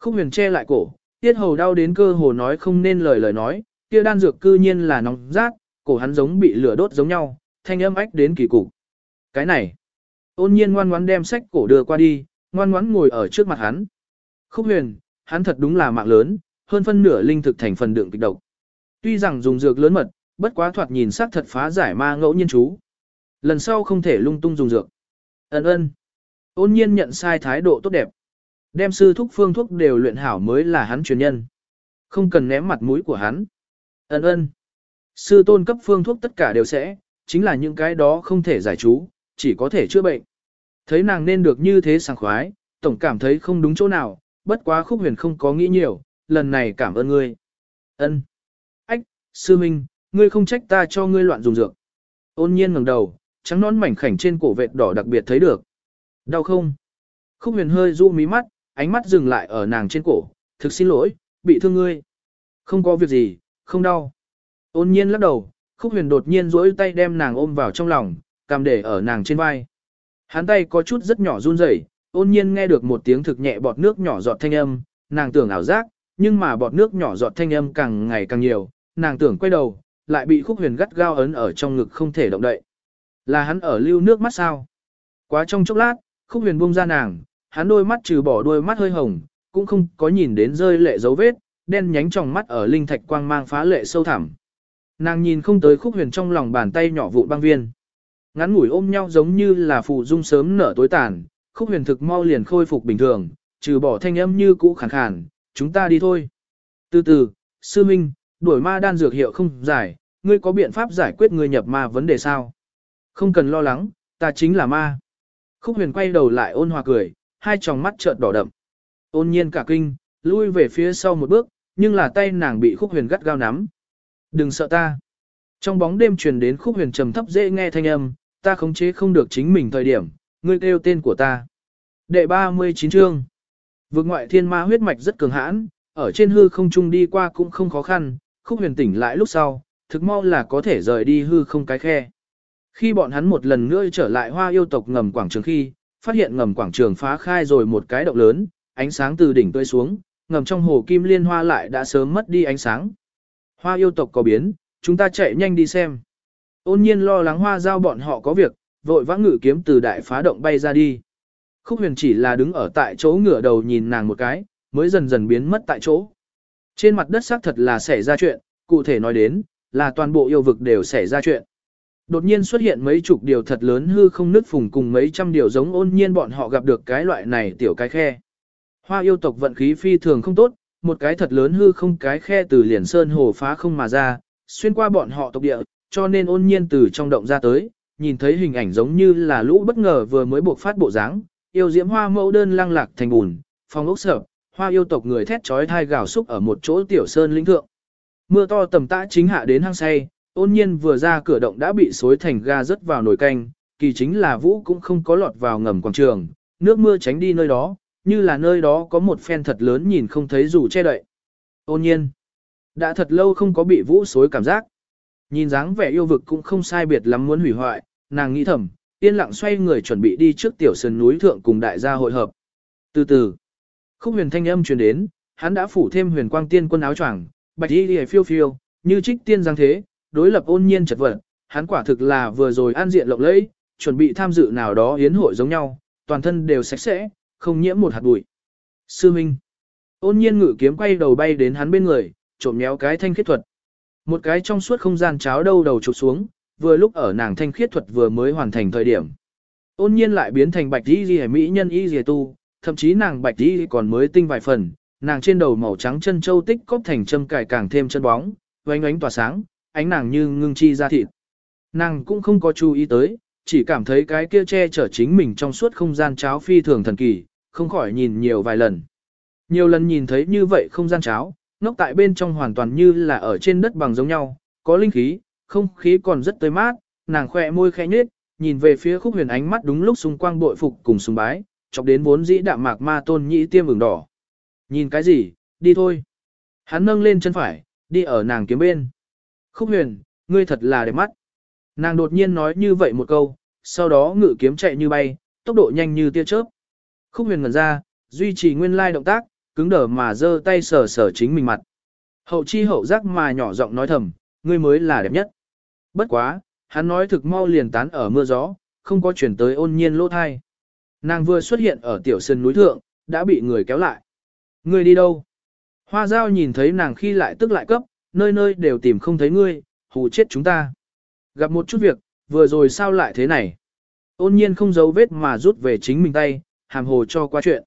Khúc huyền che lại cổ, tiết hầu đau đến cơ hồ nói không nên lời lời nói, kia đan dược cư nhiên là nóng rát, cổ hắn giống bị lửa đốt giống nhau, thanh âm ách đến kỳ cục. Cái này, ôn nhiên ngoan ngoãn đem sách cổ đưa qua đi, ngoan ngoãn ngồi ở trước mặt hắn. Khúc huyền, hắn thật đúng là mạng lớn, hơn phân nửa linh thực thành phần đựng kịch độc. Tuy rằng dùng dược lớn mật, bất quá thoạt nhìn sắc thật phá giải ma ngẫu nhiên chú. Lần sau không thể lung tung dùng dược. Ấn ơn. Ôn nhiên nhận sai thái độ tốt đẹp. Đem sư thúc phương thuốc đều luyện hảo mới là hắn truyền nhân. Không cần ném mặt mũi của hắn. Ấn ơn. Sư tôn cấp phương thuốc tất cả đều sẽ, chính là những cái đó không thể giải chú, chỉ có thể chữa bệnh. Thấy nàng nên được như thế sảng khoái, tổng cảm thấy không đúng chỗ nào, bất quá khúc huyền không có nghĩ nhiều, lần này cảm ơn ngươi. Ân. Ách, sư minh, ngươi không trách ta cho ngươi loạn dùng dược. Ôn nhiên ngẩng đầu, trắng nón mảnh khảnh trên cổ vệt đỏ đặc biệt thấy được. Đau không? Khúc huyền hơi du mí mắt, ánh mắt dừng lại ở nàng trên cổ, thực xin lỗi, bị thương ngươi. Không có việc gì, không đau. Ôn nhiên lắc đầu, khúc huyền đột nhiên duỗi tay đem nàng ôm vào trong lòng, cầm để ở nàng trên vai. Hắn tay có chút rất nhỏ run rẩy, ôn nhiên nghe được một tiếng thực nhẹ bọt nước nhỏ giọt thanh âm, nàng tưởng ảo giác, nhưng mà bọt nước nhỏ giọt thanh âm càng ngày càng nhiều, nàng tưởng quay đầu, lại bị khúc huyền gắt gao ấn ở trong ngực không thể động đậy. Là hắn ở lưu nước mắt sao? Quá trong chốc lát, khúc huyền buông ra nàng, hắn đôi mắt trừ bỏ đôi mắt hơi hồng, cũng không có nhìn đến rơi lệ dấu vết, đen nhánh trong mắt ở linh thạch quang mang phá lệ sâu thẳm. Nàng nhìn không tới khúc huyền trong lòng bàn tay nhỏ vụn băng viên. Ngắn ngủi ôm nhau giống như là phụ dung sớm nở tối tàn, khúc huyền thực mau liền khôi phục bình thường, trừ bỏ thanh âm như cũ khàn khàn, chúng ta đi thôi. Từ từ, sư minh, đuổi ma đan dược hiệu không giải, ngươi có biện pháp giải quyết ngươi nhập ma vấn đề sao? Không cần lo lắng, ta chính là ma. Khúc huyền quay đầu lại ôn hòa cười, hai tròng mắt trợn đỏ đậm. Ôn nhiên cả kinh, lui về phía sau một bước, nhưng là tay nàng bị khúc huyền gắt gao nắm. Đừng sợ ta. Trong bóng đêm truyền đến khúc huyền trầm thấp dễ nghe thanh âm, ta khống chế không được chính mình thời điểm, ngươi kêu tên của ta. Đệ 39 chương. Vượt ngoại thiên ma huyết mạch rất cường hãn, ở trên hư không trung đi qua cũng không khó khăn, khúc huyền tỉnh lại lúc sau, thực mau là có thể rời đi hư không cái khe. Khi bọn hắn một lần nữa trở lại hoa yêu tộc ngầm quảng trường khi, phát hiện ngầm quảng trường phá khai rồi một cái động lớn, ánh sáng từ đỉnh tươi xuống, ngầm trong hồ kim liên hoa lại đã sớm mất đi ánh sáng. Hoa yêu tộc có biến, chúng ta chạy nhanh đi xem. Ôn nhiên lo lắng hoa giao bọn họ có việc, vội vã ngự kiếm từ đại phá động bay ra đi. Khúc huyền chỉ là đứng ở tại chỗ ngửa đầu nhìn nàng một cái, mới dần dần biến mất tại chỗ. Trên mặt đất xác thật là xảy ra chuyện, cụ thể nói đến, là toàn bộ yêu vực đều xảy ra chuyện. Đột nhiên xuất hiện mấy chục điều thật lớn hư không nứt phùng cùng mấy trăm điều giống ôn nhiên bọn họ gặp được cái loại này tiểu cái khe. Hoa yêu tộc vận khí phi thường không tốt, một cái thật lớn hư không cái khe từ liền sơn hồ phá không mà ra, xuyên qua bọn họ tộc địa, cho nên ôn nhiên từ trong động ra tới, nhìn thấy hình ảnh giống như là lũ bất ngờ vừa mới buộc phát bộ dáng, yêu diễm hoa mẫu đơn lăng lạc thành bùn, phong ốc sợ, hoa yêu tộc người thét chói thai gào xúc ở một chỗ tiểu sơn lĩnh thượng. Mưa to tầm tã chính hạ đến hang say, ôn nhiên vừa ra cửa động đã bị xối thành ga rớt vào nồi canh, kỳ chính là vũ cũng không có lọt vào ngầm quảng trường, nước mưa tránh đi nơi đó, như là nơi đó có một phen thật lớn nhìn không thấy dù che đậy. Ôn nhiên, đã thật lâu không có bị vũ xối cảm giác. Nhìn dáng vẻ yêu vực cũng không sai biệt lắm muốn hủy hoại, nàng nghĩ thầm, yên lặng xoay người chuẩn bị đi trước tiểu sơn núi thượng cùng đại gia hội hợp. Từ từ, khúc huyền thanh âm truyền đến, hắn đã phủ thêm huyền quang tiên quân áo choàng, bạch y liễu phiêu phiêu, như trích tiên giang thế, đối lập ôn nhiên chật vật, hắn quả thực là vừa rồi an diện lộng lẫy, chuẩn bị tham dự nào đó yến hội giống nhau, toàn thân đều sạch sẽ, không nhiễm một hạt bụi. Sư Minh. Ôn nhiên ngự kiếm quay đầu bay đến hắn bên người, trộm nhéo cái thanh khiết thuật. Một cái trong suốt không gian cháo đâu đầu chụp xuống, vừa lúc ở nàng thanh khiết thuật vừa mới hoàn thành thời điểm. Ôn nhiên lại biến thành bạch y ghi mỹ nhân y ghi tu, thậm chí nàng bạch y còn mới tinh vài phần, nàng trên đầu màu trắng chân châu tích cóp thành châm cài càng thêm chân bóng, oánh oánh tỏa sáng, ánh nàng như ngưng chi ra thịt. Nàng cũng không có chú ý tới, chỉ cảm thấy cái kia che chở chính mình trong suốt không gian cháo phi thường thần kỳ, không khỏi nhìn nhiều vài lần. Nhiều lần nhìn thấy như vậy không gian cháo, ngốc tại bên trong hoàn toàn như là ở trên đất bằng giống nhau, có linh khí, không khí còn rất tươi mát, nàng khỏe môi khẽ nhếch, nhìn về phía khúc huyền ánh mắt đúng lúc xung quanh bội phục cùng sùng bái, chọc đến vốn dĩ đạm mạc ma tôn nhĩ tiêm ửng đỏ. Nhìn cái gì, đi thôi. Hắn nâng lên chân phải, đi ở nàng kiếm bên. Khúc huyền, ngươi thật là đẹp mắt. Nàng đột nhiên nói như vậy một câu, sau đó ngự kiếm chạy như bay, tốc độ nhanh như tia chớp. Khúc huyền ngẩn ra, duy trì nguyên lai động tác, cứng đờ mà giơ tay sờ sờ chính mình mặt. Hậu chi hậu giác mà nhỏ giọng nói thầm, ngươi mới là đẹp nhất. Bất quá, hắn nói thực mau liền tán ở mưa gió, không có chuyển tới ôn nhiên lỗ thai. Nàng vừa xuất hiện ở tiểu sân núi thượng, đã bị người kéo lại. Ngươi đi đâu? Hoa giao nhìn thấy nàng khi lại tức lại cấp, nơi nơi đều tìm không thấy ngươi, hù chết chúng ta. Gặp một chút việc, vừa rồi sao lại thế này? Ôn nhiên không giấu vết mà rút về chính mình tay, hàm hồ cho qua chuyện.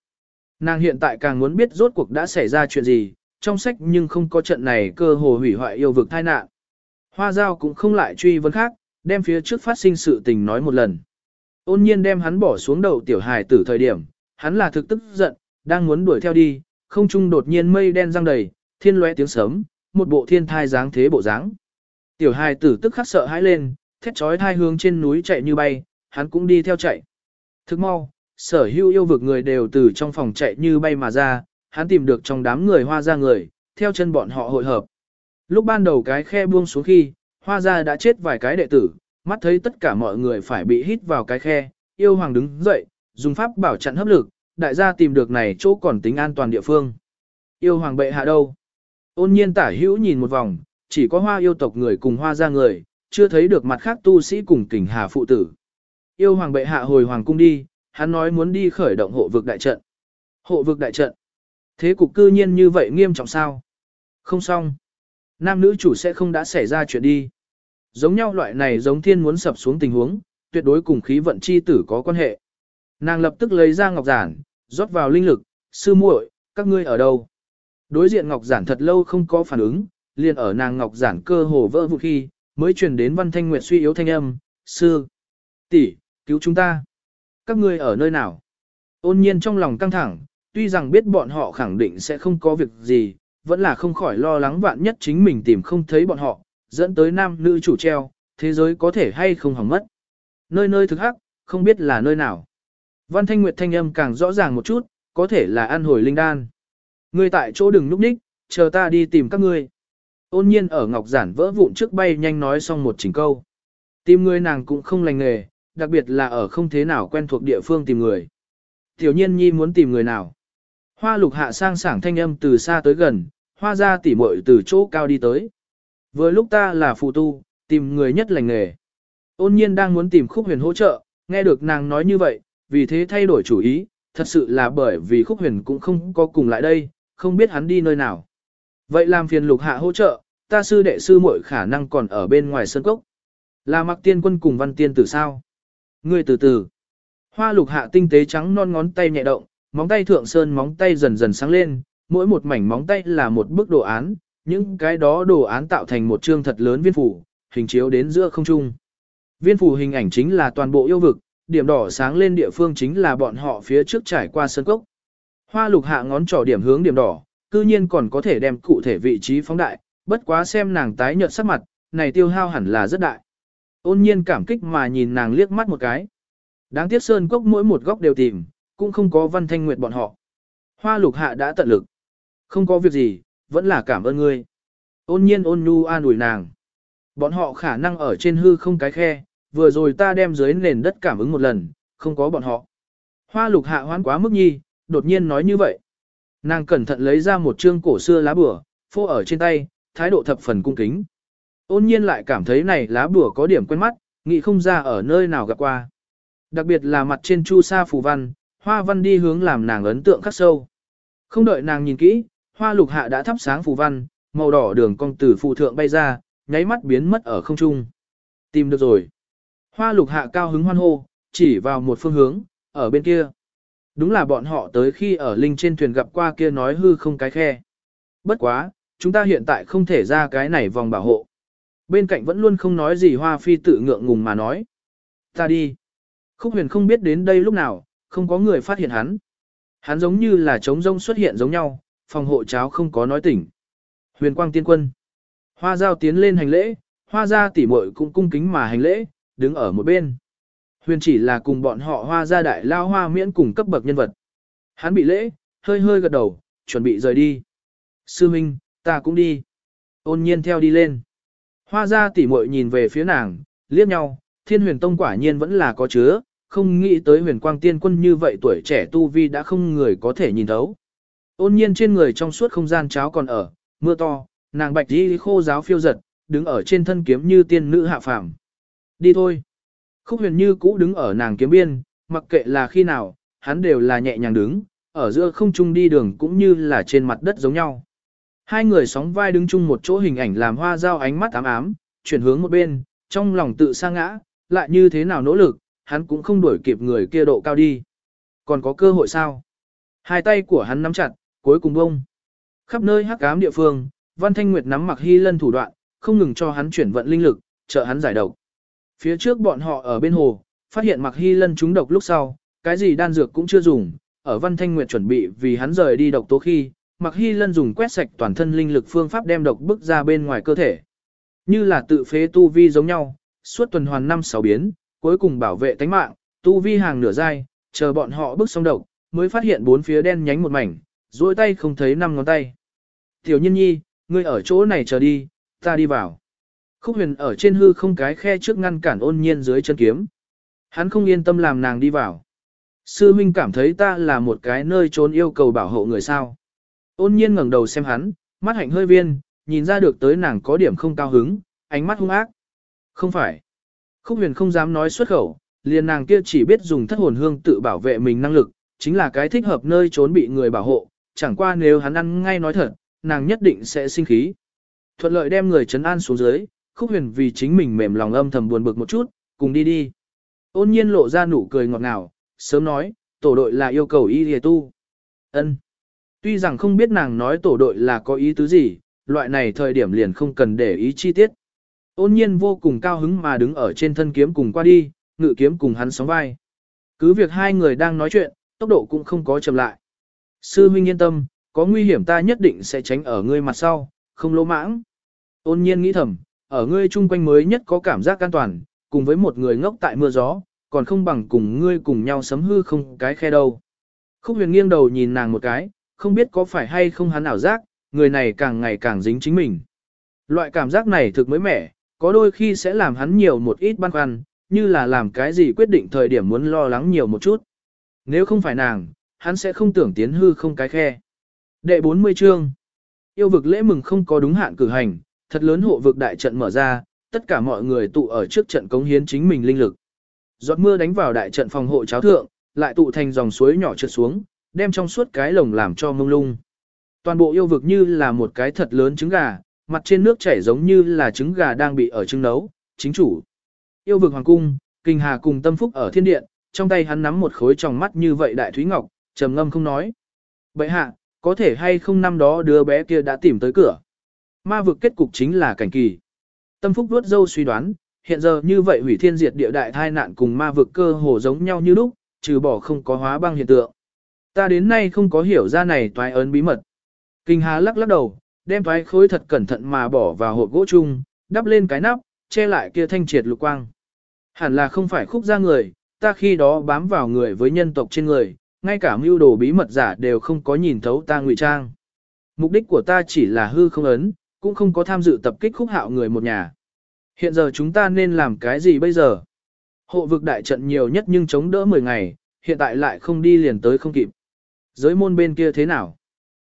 Nàng hiện tại càng muốn biết rốt cuộc đã xảy ra chuyện gì, trong sách nhưng không có trận này cơ hồ hủy hoại yêu vực tai nạn. Hoa giao cũng không lại truy vấn khác, đem phía trước phát sinh sự tình nói một lần. Ôn nhiên đem hắn bỏ xuống đầu tiểu hài tử thời điểm, hắn là thực tức giận, đang muốn đuổi theo đi, không trung đột nhiên mây đen răng đầy, thiên lóe tiếng sớm, một bộ thiên thai dáng thế bộ dáng. Tiểu hài tử tức khắc sợ hãi lên, thét chói thai hướng trên núi chạy như bay, hắn cũng đi theo chạy. Thức mau, sở hữu yêu vực người đều từ trong phòng chạy như bay mà ra, hắn tìm được trong đám người hoa ra người, theo chân bọn họ hội hợp. Lúc ban đầu cái khe buông xuống khi, hoa ra đã chết vài cái đệ tử, mắt thấy tất cả mọi người phải bị hít vào cái khe, yêu hoàng đứng dậy, dùng pháp bảo chặn hấp lực, đại gia tìm được này chỗ còn tính an toàn địa phương. Yêu hoàng bệ hạ đâu? Ôn nhiên tả hữu nhìn một vòng, chỉ có hoa yêu tộc người cùng hoa ra người, chưa thấy được mặt khác tu sĩ cùng kình hà phụ tử. Yêu hoàng bệ hạ hồi hoàng cung đi, hắn nói muốn đi khởi động hộ vực đại trận. Hộ vực đại trận. Thế cục cư nhiên như vậy nghiêm trọng sao? Không xong. Nam nữ chủ sẽ không đã xảy ra chuyện đi. Giống nhau loại này giống thiên muốn sập xuống tình huống, tuyệt đối cùng khí vận chi tử có quan hệ. Nàng lập tức lấy ra ngọc giản, rót vào linh lực, sư muội, các ngươi ở đâu? Đối diện ngọc giản thật lâu không có phản ứng, liền ở nàng ngọc giản cơ hồ vỡ vụn khi, mới truyền đến văn thanh nguyệt suy yếu thanh âm, sư, tỷ, cứu chúng ta. Các ngươi ở nơi nào? Ôn nhiên trong lòng căng thẳng, tuy rằng biết bọn họ khẳng định sẽ không có việc gì, vẫn là không khỏi lo lắng vạn nhất chính mình tìm không thấy bọn họ, dẫn tới nam nữ chủ treo, thế giới có thể hay không hỏng mất. Nơi nơi thực hắc, không biết là nơi nào. Văn Thanh Nguyệt thanh âm càng rõ ràng một chút, có thể là ăn hồi linh đan. Ngươi tại chỗ đừng núp ních, chờ ta đi tìm các ngươi. Ôn nhiên ở ngọc giản vỡ vụn trước bay nhanh nói xong một chỉnh câu. Tìm người nàng cũng không lành nghề, đặc biệt là ở không thế nào quen thuộc địa phương tìm người. Tiểu nhiên nhi muốn tìm người nào. Hoa lục hạ sang sảng thanh âm từ xa tới gần, hoa ra tỉ muội từ chỗ cao đi tới. Vừa lúc ta là phụ tu, tìm người nhất lành nghề. Ôn nhiên đang muốn tìm khúc huyền hỗ trợ, nghe được nàng nói như vậy, vì thế thay đổi chủ ý, thật sự là bởi vì khúc huyền cũng không có cùng lại đây, không biết hắn đi nơi nào. Vậy làm phiền lục hạ hỗ trợ, ta sư đệ sư muội khả năng còn ở bên ngoài sân cốc. Là mặc tiên quân cùng văn tiên tử sao? Ngươi từ từ. Hoa lục hạ tinh tế trắng non ngón tay nhẹ động, móng tay thượng sơn móng tay dần dần sáng lên, mỗi một mảnh móng tay là một bức đồ án, những cái đó đồ án tạo thành một chương thật lớn viên phủ, hình chiếu đến giữa không trung. Viên phủ hình ảnh chính là toàn bộ yêu vực, điểm đỏ sáng lên địa phương chính là bọn họ phía trước trải qua sân cốc. Hoa lục hạ ngón trỏ điểm hướng điểm đỏ, cư nhiên còn có thể đem cụ thể vị trí phóng đại, bất quá xem nàng tái nhợt sắc mặt, này tiêu hao hẳn là rất đại. Ôn nhiên cảm kích mà nhìn nàng liếc mắt một cái. Đáng tiếc sơn cốc mỗi một góc đều tìm, cũng không có văn thanh nguyệt bọn họ. Hoa lục hạ đã tận lực. Không có việc gì, vẫn là cảm ơn ngươi. Ôn nhiên ôn nhu an ủi nàng. Bọn họ khả năng ở trên hư không cái khe, vừa rồi ta đem dưới nền đất cảm ứng một lần, không có bọn họ. Hoa lục hạ hoán quá mức nhi, đột nhiên nói như vậy. Nàng cẩn thận lấy ra một chương cổ xưa lá bửa, phô ở trên tay, thái độ thập phần cung kính. Ôn nhiên lại cảm thấy này lá bùa có điểm quen mắt, nghĩ không ra ở nơi nào gặp qua. Đặc biệt là mặt trên chu sa phù văn, hoa văn đi hướng làm nàng ấn tượng khắc sâu. Không đợi nàng nhìn kỹ, hoa lục hạ đã thắp sáng phù văn, màu đỏ đường cong từ phù thượng bay ra, nháy mắt biến mất ở không trung. Tìm được rồi. Hoa lục hạ cao hứng hoan hô, chỉ vào một phương hướng, ở bên kia. Đúng là bọn họ tới khi ở linh trên thuyền gặp qua kia nói hư không cái khe. Bất quá, chúng ta hiện tại không thể ra cái này vòng bảo hộ. Bên cạnh vẫn luôn không nói gì hoa phi tự ngượng ngùng mà nói. Ta đi. Khúc huyền không biết đến đây lúc nào, không có người phát hiện hắn. Hắn giống như là trống rông xuất hiện giống nhau, phòng hộ cháo không có nói tỉnh. Huyền quang tiên quân. Hoa giao tiến lên hành lễ, hoa gia tỉ muội cũng cung kính mà hành lễ, đứng ở một bên. Huyền chỉ là cùng bọn họ hoa gia đại lao hoa miễn cùng cấp bậc nhân vật. Hắn bị lễ, hơi hơi gật đầu, chuẩn bị rời đi. Sư Minh, ta cũng đi. Ôn nhiên theo đi lên. Hoa ra tỉ muội nhìn về phía nàng, liếc nhau, thiên huyền tông quả nhiên vẫn là có chứa, không nghĩ tới huyền quang tiên quân như vậy tuổi trẻ tu vi đã không người có thể nhìn thấu. Ôn nhiên trên người trong suốt không gian cháo còn ở, mưa to, nàng bạch đi khô giáo phiêu giật, đứng ở trên thân kiếm như tiên nữ hạ phàm. Đi thôi. Khúc huyền như cũ đứng ở nàng kiếm biên, mặc kệ là khi nào, hắn đều là nhẹ nhàng đứng, ở giữa không trung đi đường cũng như là trên mặt đất giống nhau. Hai người sóng vai đứng chung một chỗ hình ảnh làm hoa dao ánh mắt ám ám, chuyển hướng một bên, trong lòng tự sa ngã, lại như thế nào nỗ lực, hắn cũng không đuổi kịp người kia độ cao đi. Còn có cơ hội sao? Hai tay của hắn nắm chặt, cuối cùng bông. Khắp nơi hắc ám địa phương, Văn Thanh Nguyệt nắm mặc hy lân thủ đoạn, không ngừng cho hắn chuyển vận linh lực, trợ hắn giải độc. Phía trước bọn họ ở bên hồ, phát hiện mặc hy lân trúng độc lúc sau, cái gì đan dược cũng chưa dùng, ở Văn Thanh Nguyệt chuẩn bị vì hắn rời đi độc tố khi, Mặc Hy Lân dùng quét sạch toàn thân linh lực phương pháp đem độc bức ra bên ngoài cơ thể. Như là tự phế tu vi giống nhau, suốt tuần hoàn năm sáu biến, cuối cùng bảo vệ tánh mạng, tu vi hàng nửa dai, chờ bọn họ bức xong độc, mới phát hiện bốn phía đen nhánh một mảnh, duỗi tay không thấy năm ngón tay. Tiểu Nhiên Nhi, ngươi ở chỗ này chờ đi, ta đi vào. Khúc huyền ở trên hư không cái khe trước ngăn cản ôn nhiên dưới chân kiếm. Hắn không yên tâm làm nàng đi vào. Sư Minh cảm thấy ta là một cái nơi trốn yêu cầu bảo hộ người sao. Ôn nhiên ngẩng đầu xem hắn, mắt hạnh hơi viên, nhìn ra được tới nàng có điểm không cao hứng, ánh mắt hung ác. Không phải. Khúc huyền không dám nói xuất khẩu, liền nàng kia chỉ biết dùng thất hồn hương tự bảo vệ mình năng lực, chính là cái thích hợp nơi trốn bị người bảo hộ, chẳng qua nếu hắn ăn ngay nói thật, nàng nhất định sẽ sinh khí. Thuận lợi đem người trấn an xuống dưới, khúc huyền vì chính mình mềm lòng âm thầm buồn bực một chút, cùng đi đi. Ôn nhiên lộ ra nụ cười ngọt ngào, sớm nói, tổ đội là yêu cầu y lìa tu. ân Tuy rằng không biết nàng nói tổ đội là có ý tứ gì, loại này thời điểm liền không cần để ý chi tiết. Ôn nhiên vô cùng cao hứng mà đứng ở trên thân kiếm cùng qua đi, ngự kiếm cùng hắn sóng vai. Cứ việc hai người đang nói chuyện, tốc độ cũng không có chậm lại. Sư huynh yên tâm, có nguy hiểm ta nhất định sẽ tránh ở ngươi mặt sau, không lỗ mãng. Ôn nhiên nghĩ thầm, ở ngươi chung quanh mới nhất có cảm giác an toàn, cùng với một người ngốc tại mưa gió, còn không bằng cùng ngươi cùng nhau sấm hư không cái khe đâu. Khúc huyền nghiêng đầu nhìn nàng một cái, không biết có phải hay không hắn ảo giác, người này càng ngày càng dính chính mình. Loại cảm giác này thực mới mẻ, có đôi khi sẽ làm hắn nhiều một ít băn khoăn, như là làm cái gì quyết định thời điểm muốn lo lắng nhiều một chút. Nếu không phải nàng, hắn sẽ không tưởng tiến hư không cái khe. Đệ 40 chương Yêu vực lễ mừng không có đúng hạn cử hành, thật lớn hộ vực đại trận mở ra, tất cả mọi người tụ ở trước trận cống hiến chính mình linh lực. Giọt mưa đánh vào đại trận phòng hộ cháo thượng, lại tụ thành dòng suối nhỏ trượt xuống, đem trong suốt cái lồng làm cho mông lung. Toàn bộ yêu vực như là một cái thật lớn trứng gà, mặt trên nước chảy giống như là trứng gà đang bị ở trứng nấu, chính chủ. Yêu vực hoàng cung, kinh hà cùng tâm phúc ở thiên điện, trong tay hắn nắm một khối tròng mắt như vậy đại thúy ngọc, trầm ngâm không nói. Bệ hạ, có thể hay không năm đó đứa bé kia đã tìm tới cửa. Ma vực kết cục chính là cảnh kỳ. Tâm phúc vuốt dâu suy đoán, hiện giờ như vậy hủy thiên diệt địa đại thai nạn cùng ma vực cơ hồ giống nhau như lúc, trừ bỏ không có hóa băng hiện tượng. Ta đến nay không có hiểu ra này toái ấn bí mật. Kinh Hà lắc lắc đầu, đem toái khối thật cẩn thận mà bỏ vào hộp gỗ chung, đắp lên cái nắp, che lại kia thanh triệt lục quang. Hẳn là không phải khúc ra người, ta khi đó bám vào người với nhân tộc trên người, ngay cả mưu đồ bí mật giả đều không có nhìn thấu ta ngụy trang. Mục đích của ta chỉ là hư không ấn, cũng không có tham dự tập kích khúc hạo người một nhà. Hiện giờ chúng ta nên làm cái gì bây giờ? Hộ vực đại trận nhiều nhất nhưng chống đỡ 10 ngày, hiện tại lại không đi liền tới không kịp. Giới môn bên kia thế nào?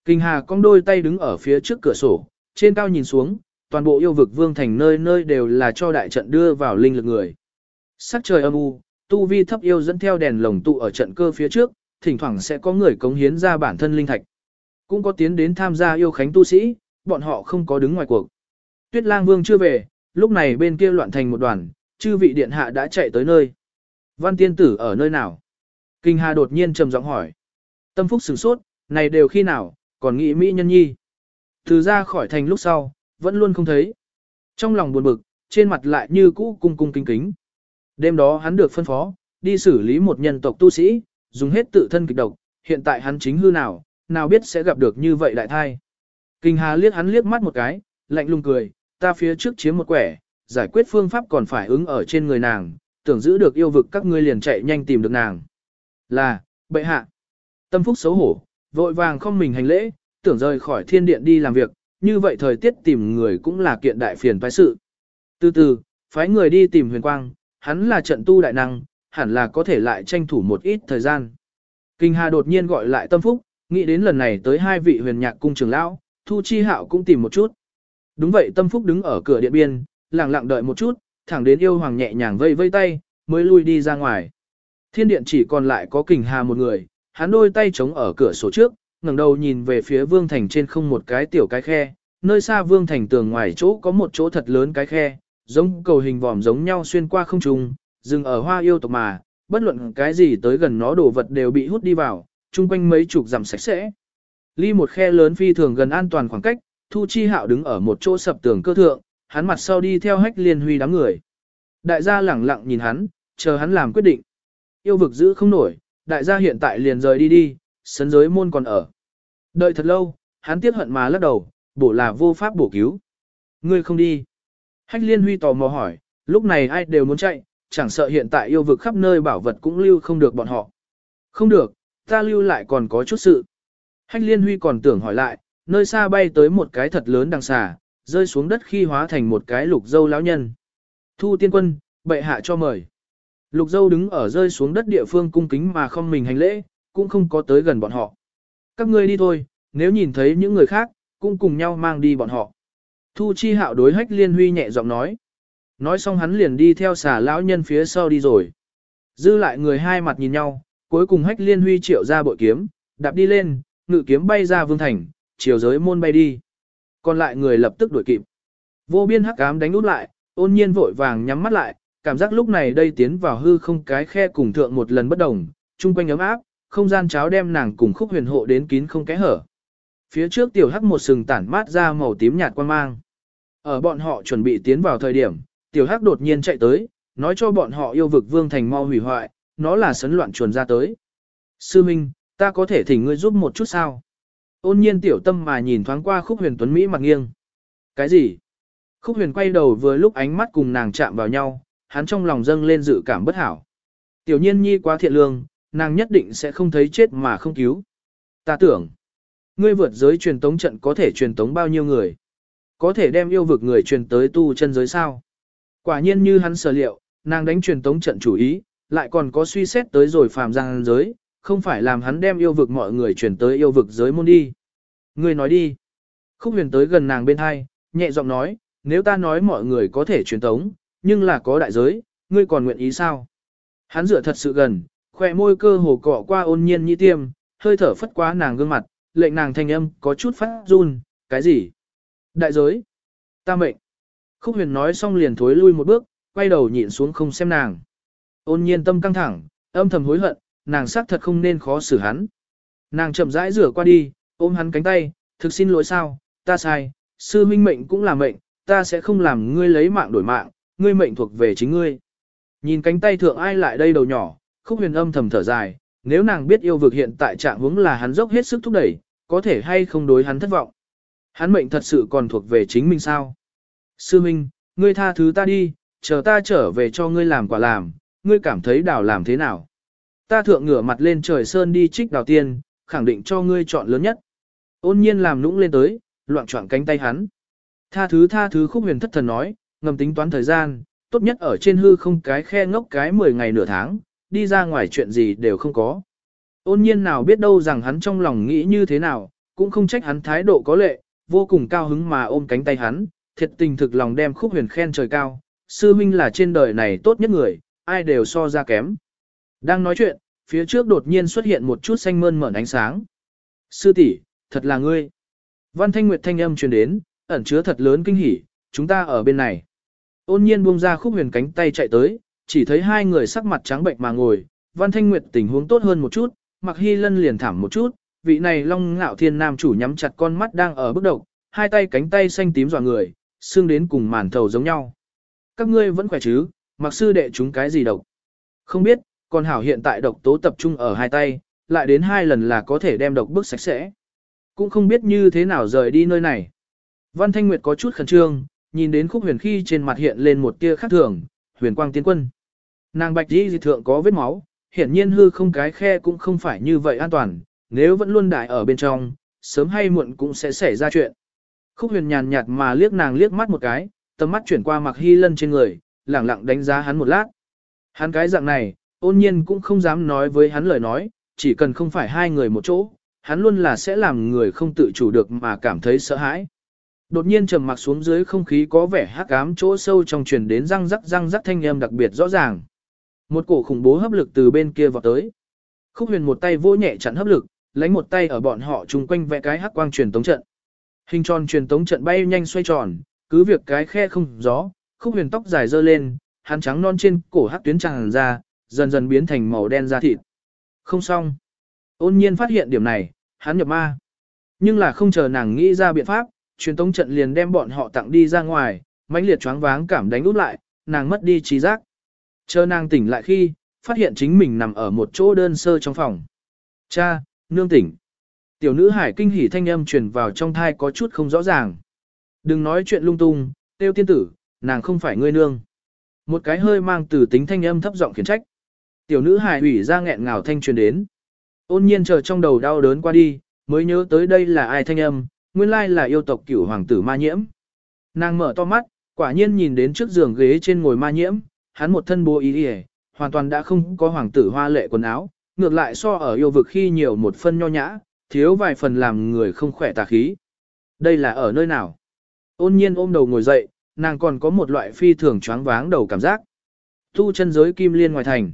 Kinh Hà cong đôi tay đứng ở phía trước cửa sổ, trên cao nhìn xuống, toàn bộ yêu vực vương thành nơi nơi đều là cho đại trận đưa vào linh lực người. Sắc trời âm u, tu vi thấp yêu dẫn theo đèn lồng tụ ở trận cơ phía trước, thỉnh thoảng sẽ có người cống hiến ra bản thân linh thạch. Cũng có tiến đến tham gia yêu khánh tu sĩ, bọn họ không có đứng ngoài cuộc. Tuyết lang vương chưa về, lúc này bên kia loạn thành một đoàn, chư vị điện hạ đã chạy tới nơi. Văn tiên tử ở nơi nào? Kinh Hà đột nhiên trầm giọng hỏi. Tâm phúc sửng sốt, này đều khi nào, còn nghĩ Mỹ nhân nhi. Từ ra khỏi thành lúc sau, vẫn luôn không thấy. Trong lòng buồn bực, trên mặt lại như cũ cung cung kính kính. Đêm đó hắn được phân phó, đi xử lý một nhân tộc tu sĩ, dùng hết tự thân kịch độc, hiện tại hắn chính hư nào, nào biết sẽ gặp được như vậy đại thai. Kinh Hà liếc hắn liếc mắt một cái, lạnh lùng cười, ta phía trước chiếm một quẻ, giải quyết phương pháp còn phải ứng ở trên người nàng, tưởng giữ được yêu vực các ngươi liền chạy nhanh tìm được nàng. Là, bệ hạ. Tâm phúc xấu hổ, vội vàng không mình hành lễ, tưởng rời khỏi thiên điện đi làm việc, như vậy thời tiết tìm người cũng là kiện đại phiền phái sự. Từ từ, phái người đi tìm huyền quang, hắn là trận tu đại năng, hẳn là có thể lại tranh thủ một ít thời gian. Kinh Hà đột nhiên gọi lại tâm phúc, nghĩ đến lần này tới hai vị huyền nhạc cung trưởng lão, Thu Chi Hạo cũng tìm một chút. Đúng vậy tâm phúc đứng ở cửa điện biên, lặng lặng đợi một chút, thẳng đến yêu hoàng nhẹ nhàng vây vây tay, mới lui đi ra ngoài. Thiên điện chỉ còn lại có kình hà một người, hắn đôi tay chống ở cửa sổ trước, ngẩng đầu nhìn về phía vương thành trên không một cái tiểu cái khe, nơi xa vương thành tường ngoài chỗ có một chỗ thật lớn cái khe, giống cầu hình vòm giống nhau xuyên qua không trung, dừng ở hoa yêu tộc mà, bất luận cái gì tới gần nó đồ vật đều bị hút đi vào, chung quanh mấy chục dặm sạch sẽ. Ly một khe lớn phi thường gần an toàn khoảng cách, Thu Chi Hạo đứng ở một chỗ sập tường cơ thượng, hắn mặt sau đi theo hách liên huy đám người. Đại gia lẳng lặng nhìn hắn, chờ hắn làm quyết định. Yêu vực giữ không nổi, đại gia hiện tại liền rời đi đi, sấn giới môn còn ở. Đợi thật lâu, hắn tiếc hận mà lắc đầu, bổ là vô pháp bổ cứu. Ngươi không đi. Hách liên huy tò mò hỏi, lúc này ai đều muốn chạy, chẳng sợ hiện tại yêu vực khắp nơi bảo vật cũng lưu không được bọn họ. Không được, ta lưu lại còn có chút sự. Hách liên huy còn tưởng hỏi lại, nơi xa bay tới một cái thật lớn đằng xà, rơi xuống đất khi hóa thành một cái lục dâu lão nhân. Thu tiên quân, bệ hạ cho mời. Lục dâu đứng ở rơi xuống đất địa phương cung kính mà không mình hành lễ, cũng không có tới gần bọn họ. Các ngươi đi thôi, nếu nhìn thấy những người khác, cũng cùng nhau mang đi bọn họ. Thu chi hạo đối hách liên huy nhẹ giọng nói. Nói xong hắn liền đi theo xà lão nhân phía sau đi rồi. Dư lại người hai mặt nhìn nhau, cuối cùng hách liên huy triệu ra bội kiếm, đạp đi lên, ngự kiếm bay ra vương thành, chiều giới môn bay đi. Còn lại người lập tức đuổi kịp. Vô biên hắc ám đánh út lại, ôn nhiên vội vàng nhắm mắt lại, cảm giác lúc này đây tiến vào hư không cái khe cùng thượng một lần bất đồng, chung quanh ấm áp, không gian cháo đem nàng cùng khúc huyền hộ đến kín không kẽ hở. Phía trước tiểu hắc một sừng tản mát ra màu tím nhạt quan mang. Ở bọn họ chuẩn bị tiến vào thời điểm, tiểu hắc đột nhiên chạy tới, nói cho bọn họ yêu vực vương thành mau hủy hoại, nó là sấn loạn chuồn ra tới. Sư Minh, ta có thể thỉnh ngươi giúp một chút sao? Ôn nhiên tiểu tâm mà nhìn thoáng qua khúc huyền tuấn Mỹ mặt nghiêng. Cái gì? Khúc huyền quay đầu vừa lúc ánh mắt cùng nàng chạm vào nhau, hắn trong lòng dâng lên dự cảm bất hảo. Tiểu nhiên nhi quá thiện lương, nàng nhất định sẽ không thấy chết mà không cứu. Ta tưởng, ngươi vượt giới truyền tống trận có thể truyền tống bao nhiêu người? Có thể đem yêu vực người truyền tới tu chân giới sao? Quả nhiên như hắn sở liệu, nàng đánh truyền tống trận chủ ý, lại còn có suy xét tới rồi phàm giang giới, không phải làm hắn đem yêu vực mọi người truyền tới yêu vực giới môn đi. Ngươi nói đi. Khúc huyền tới gần nàng bên hai, nhẹ giọng nói, nếu ta nói mọi người có thể truyền tống, nhưng là có đại giới, ngươi còn nguyện ý sao? Hắn dựa thật sự gần, khỏe môi cơ hồ cọ qua ôn nhiên như tiêm, hơi thở phất quá nàng gương mặt, lệnh nàng thanh âm có chút phát run, cái gì? Đại giới? Ta mệnh. Khúc huyền nói xong liền thối lui một bước, quay đầu nhịn xuống không xem nàng. Ôn nhiên tâm căng thẳng, âm thầm hối hận, nàng xác thật không nên khó xử hắn. Nàng chậm rãi rửa qua đi, ôm hắn cánh tay, thực xin lỗi sao, ta sai, sư minh mệnh cũng là mệnh, ta sẽ không làm ngươi lấy mạng đổi mạng, ngươi mệnh thuộc về chính ngươi. Nhìn cánh tay thượng ai lại đây đầu nhỏ, khúc huyền âm thầm thở dài, nếu nàng biết yêu vực hiện tại trạng hướng là hắn dốc hết sức thúc đẩy, có thể hay không đối hắn thất vọng. Hắn mệnh thật sự còn thuộc về chính mình sao? Sư Minh, ngươi tha thứ ta đi, chờ ta trở về cho ngươi làm quả làm, ngươi cảm thấy đào làm thế nào. Ta thượng ngửa mặt lên trời sơn đi trích đào tiên, khẳng định cho ngươi chọn lớn nhất. Ôn nhiên làm nũng lên tới, loạn choạng cánh tay hắn. Tha thứ tha thứ khúc huyền thất thần nói, ngầm tính toán thời gian, tốt nhất ở trên hư không cái khe ngốc cái 10 ngày nửa tháng, đi ra ngoài chuyện gì đều không có. Ôn nhiên nào biết đâu rằng hắn trong lòng nghĩ như thế nào, cũng không trách hắn thái độ có lệ, vô cùng cao hứng mà ôm cánh tay hắn, thiệt tình thực lòng đem khúc huyền khen trời cao, sư minh là trên đời này tốt nhất người, ai đều so ra kém. Đang nói chuyện, phía trước đột nhiên xuất hiện một chút xanh mơn mởn ánh sáng. Sư tỷ, thật là ngươi. Văn Thanh Nguyệt thanh âm truyền đến, ẩn chứa thật lớn kinh hỉ, chúng ta ở bên này. Ôn nhiên buông ra khúc huyền cánh tay chạy tới, chỉ thấy hai người sắc mặt trắng bệnh mà ngồi, Văn Thanh Nguyệt tình huống tốt hơn một chút, Mặc Hy Lân liền thảm một chút, vị này long ngạo thiên nam chủ nhắm chặt con mắt đang ở bức độc, hai tay cánh tay xanh tím dọa người, xương đến cùng màn thầu giống nhau. Các ngươi vẫn khỏe chứ, mặc sư đệ chúng cái gì độc? Không biết, còn hảo hiện tại độc tố tập trung ở hai tay, lại đến hai lần là có thể đem độc bức sạch sẽ. Cũng không biết như thế nào rời đi nơi này. Văn Thanh Nguyệt có chút khẩn trương, nhìn đến khúc huyền khi trên mặt hiện lên một tia khác thường, huyền quang tiến quân. Nàng bạch đi dị thượng có vết máu, hiển nhiên hư không cái khe cũng không phải như vậy an toàn, nếu vẫn luôn đại ở bên trong, sớm hay muộn cũng sẽ xảy ra chuyện. Khúc huyền nhàn nhạt mà liếc nàng liếc mắt một cái, tầm mắt chuyển qua mặc hy lân trên người, lẳng lặng đánh giá hắn một lát. Hắn cái dạng này, ôn nhiên cũng không dám nói với hắn lời nói, chỉ cần không phải hai người một chỗ, hắn luôn là sẽ làm người không tự chủ được mà cảm thấy sợ hãi. Đột nhiên trầm mặc xuống dưới không khí có vẻ hắc ám chỗ sâu trong truyền đến răng rắc răng rắc thanh âm đặc biệt rõ ràng. Một cổ khủng bố hấp lực từ bên kia vọt tới. Khúc huyền một tay vỗ nhẹ chặn hấp lực, lấy một tay ở bọn họ chung quanh vẽ cái hắc quang truyền tống trận. Hình tròn truyền tống trận bay nhanh xoay tròn, cứ việc cái khe không gió, khúc huyền tóc dài dơ lên, hắn trắng non trên cổ hắc tuyến tràn ra, dần dần biến thành màu đen da thịt. Không xong. Ôn nhiên phát hiện điểm này, hắn nhập ma. Nhưng là không chờ nàng nghĩ ra biện pháp, truyền tống trận liền đem bọn họ tặng đi ra ngoài, mãnh liệt choáng váng cảm đánh út lại, nàng mất đi trí giác. Chờ nàng tỉnh lại khi, phát hiện chính mình nằm ở một chỗ đơn sơ trong phòng. Cha, nương tỉnh. Tiểu nữ hải kinh hỉ thanh âm truyền vào trong thai có chút không rõ ràng. Đừng nói chuyện lung tung, tiêu tiên tử, nàng không phải ngươi nương. Một cái hơi mang từ tính thanh âm thấp giọng khiển trách. Tiểu nữ hải ủy ra nghẹn ngào thanh truyền đến. Ôn nhiên chờ trong đầu đau đớn qua đi, mới nhớ tới đây là ai thanh âm, nguyên lai là yêu tộc cửu hoàng tử ma nhiễm. Nàng mở to mắt, quả nhiên nhìn đến trước giường ghế trên ngồi ma nhiễm, hắn một thân bố ý đi hoàn toàn đã không có hoàng tử hoa lệ quần áo, ngược lại so ở yêu vực khi nhiều một phân nho nhã, thiếu vài phần làm người không khỏe tà khí. Đây là ở nơi nào? Ôn nhiên ôm đầu ngồi dậy, nàng còn có một loại phi thường choáng váng đầu cảm giác. Thu chân giới kim liên ngoài thành.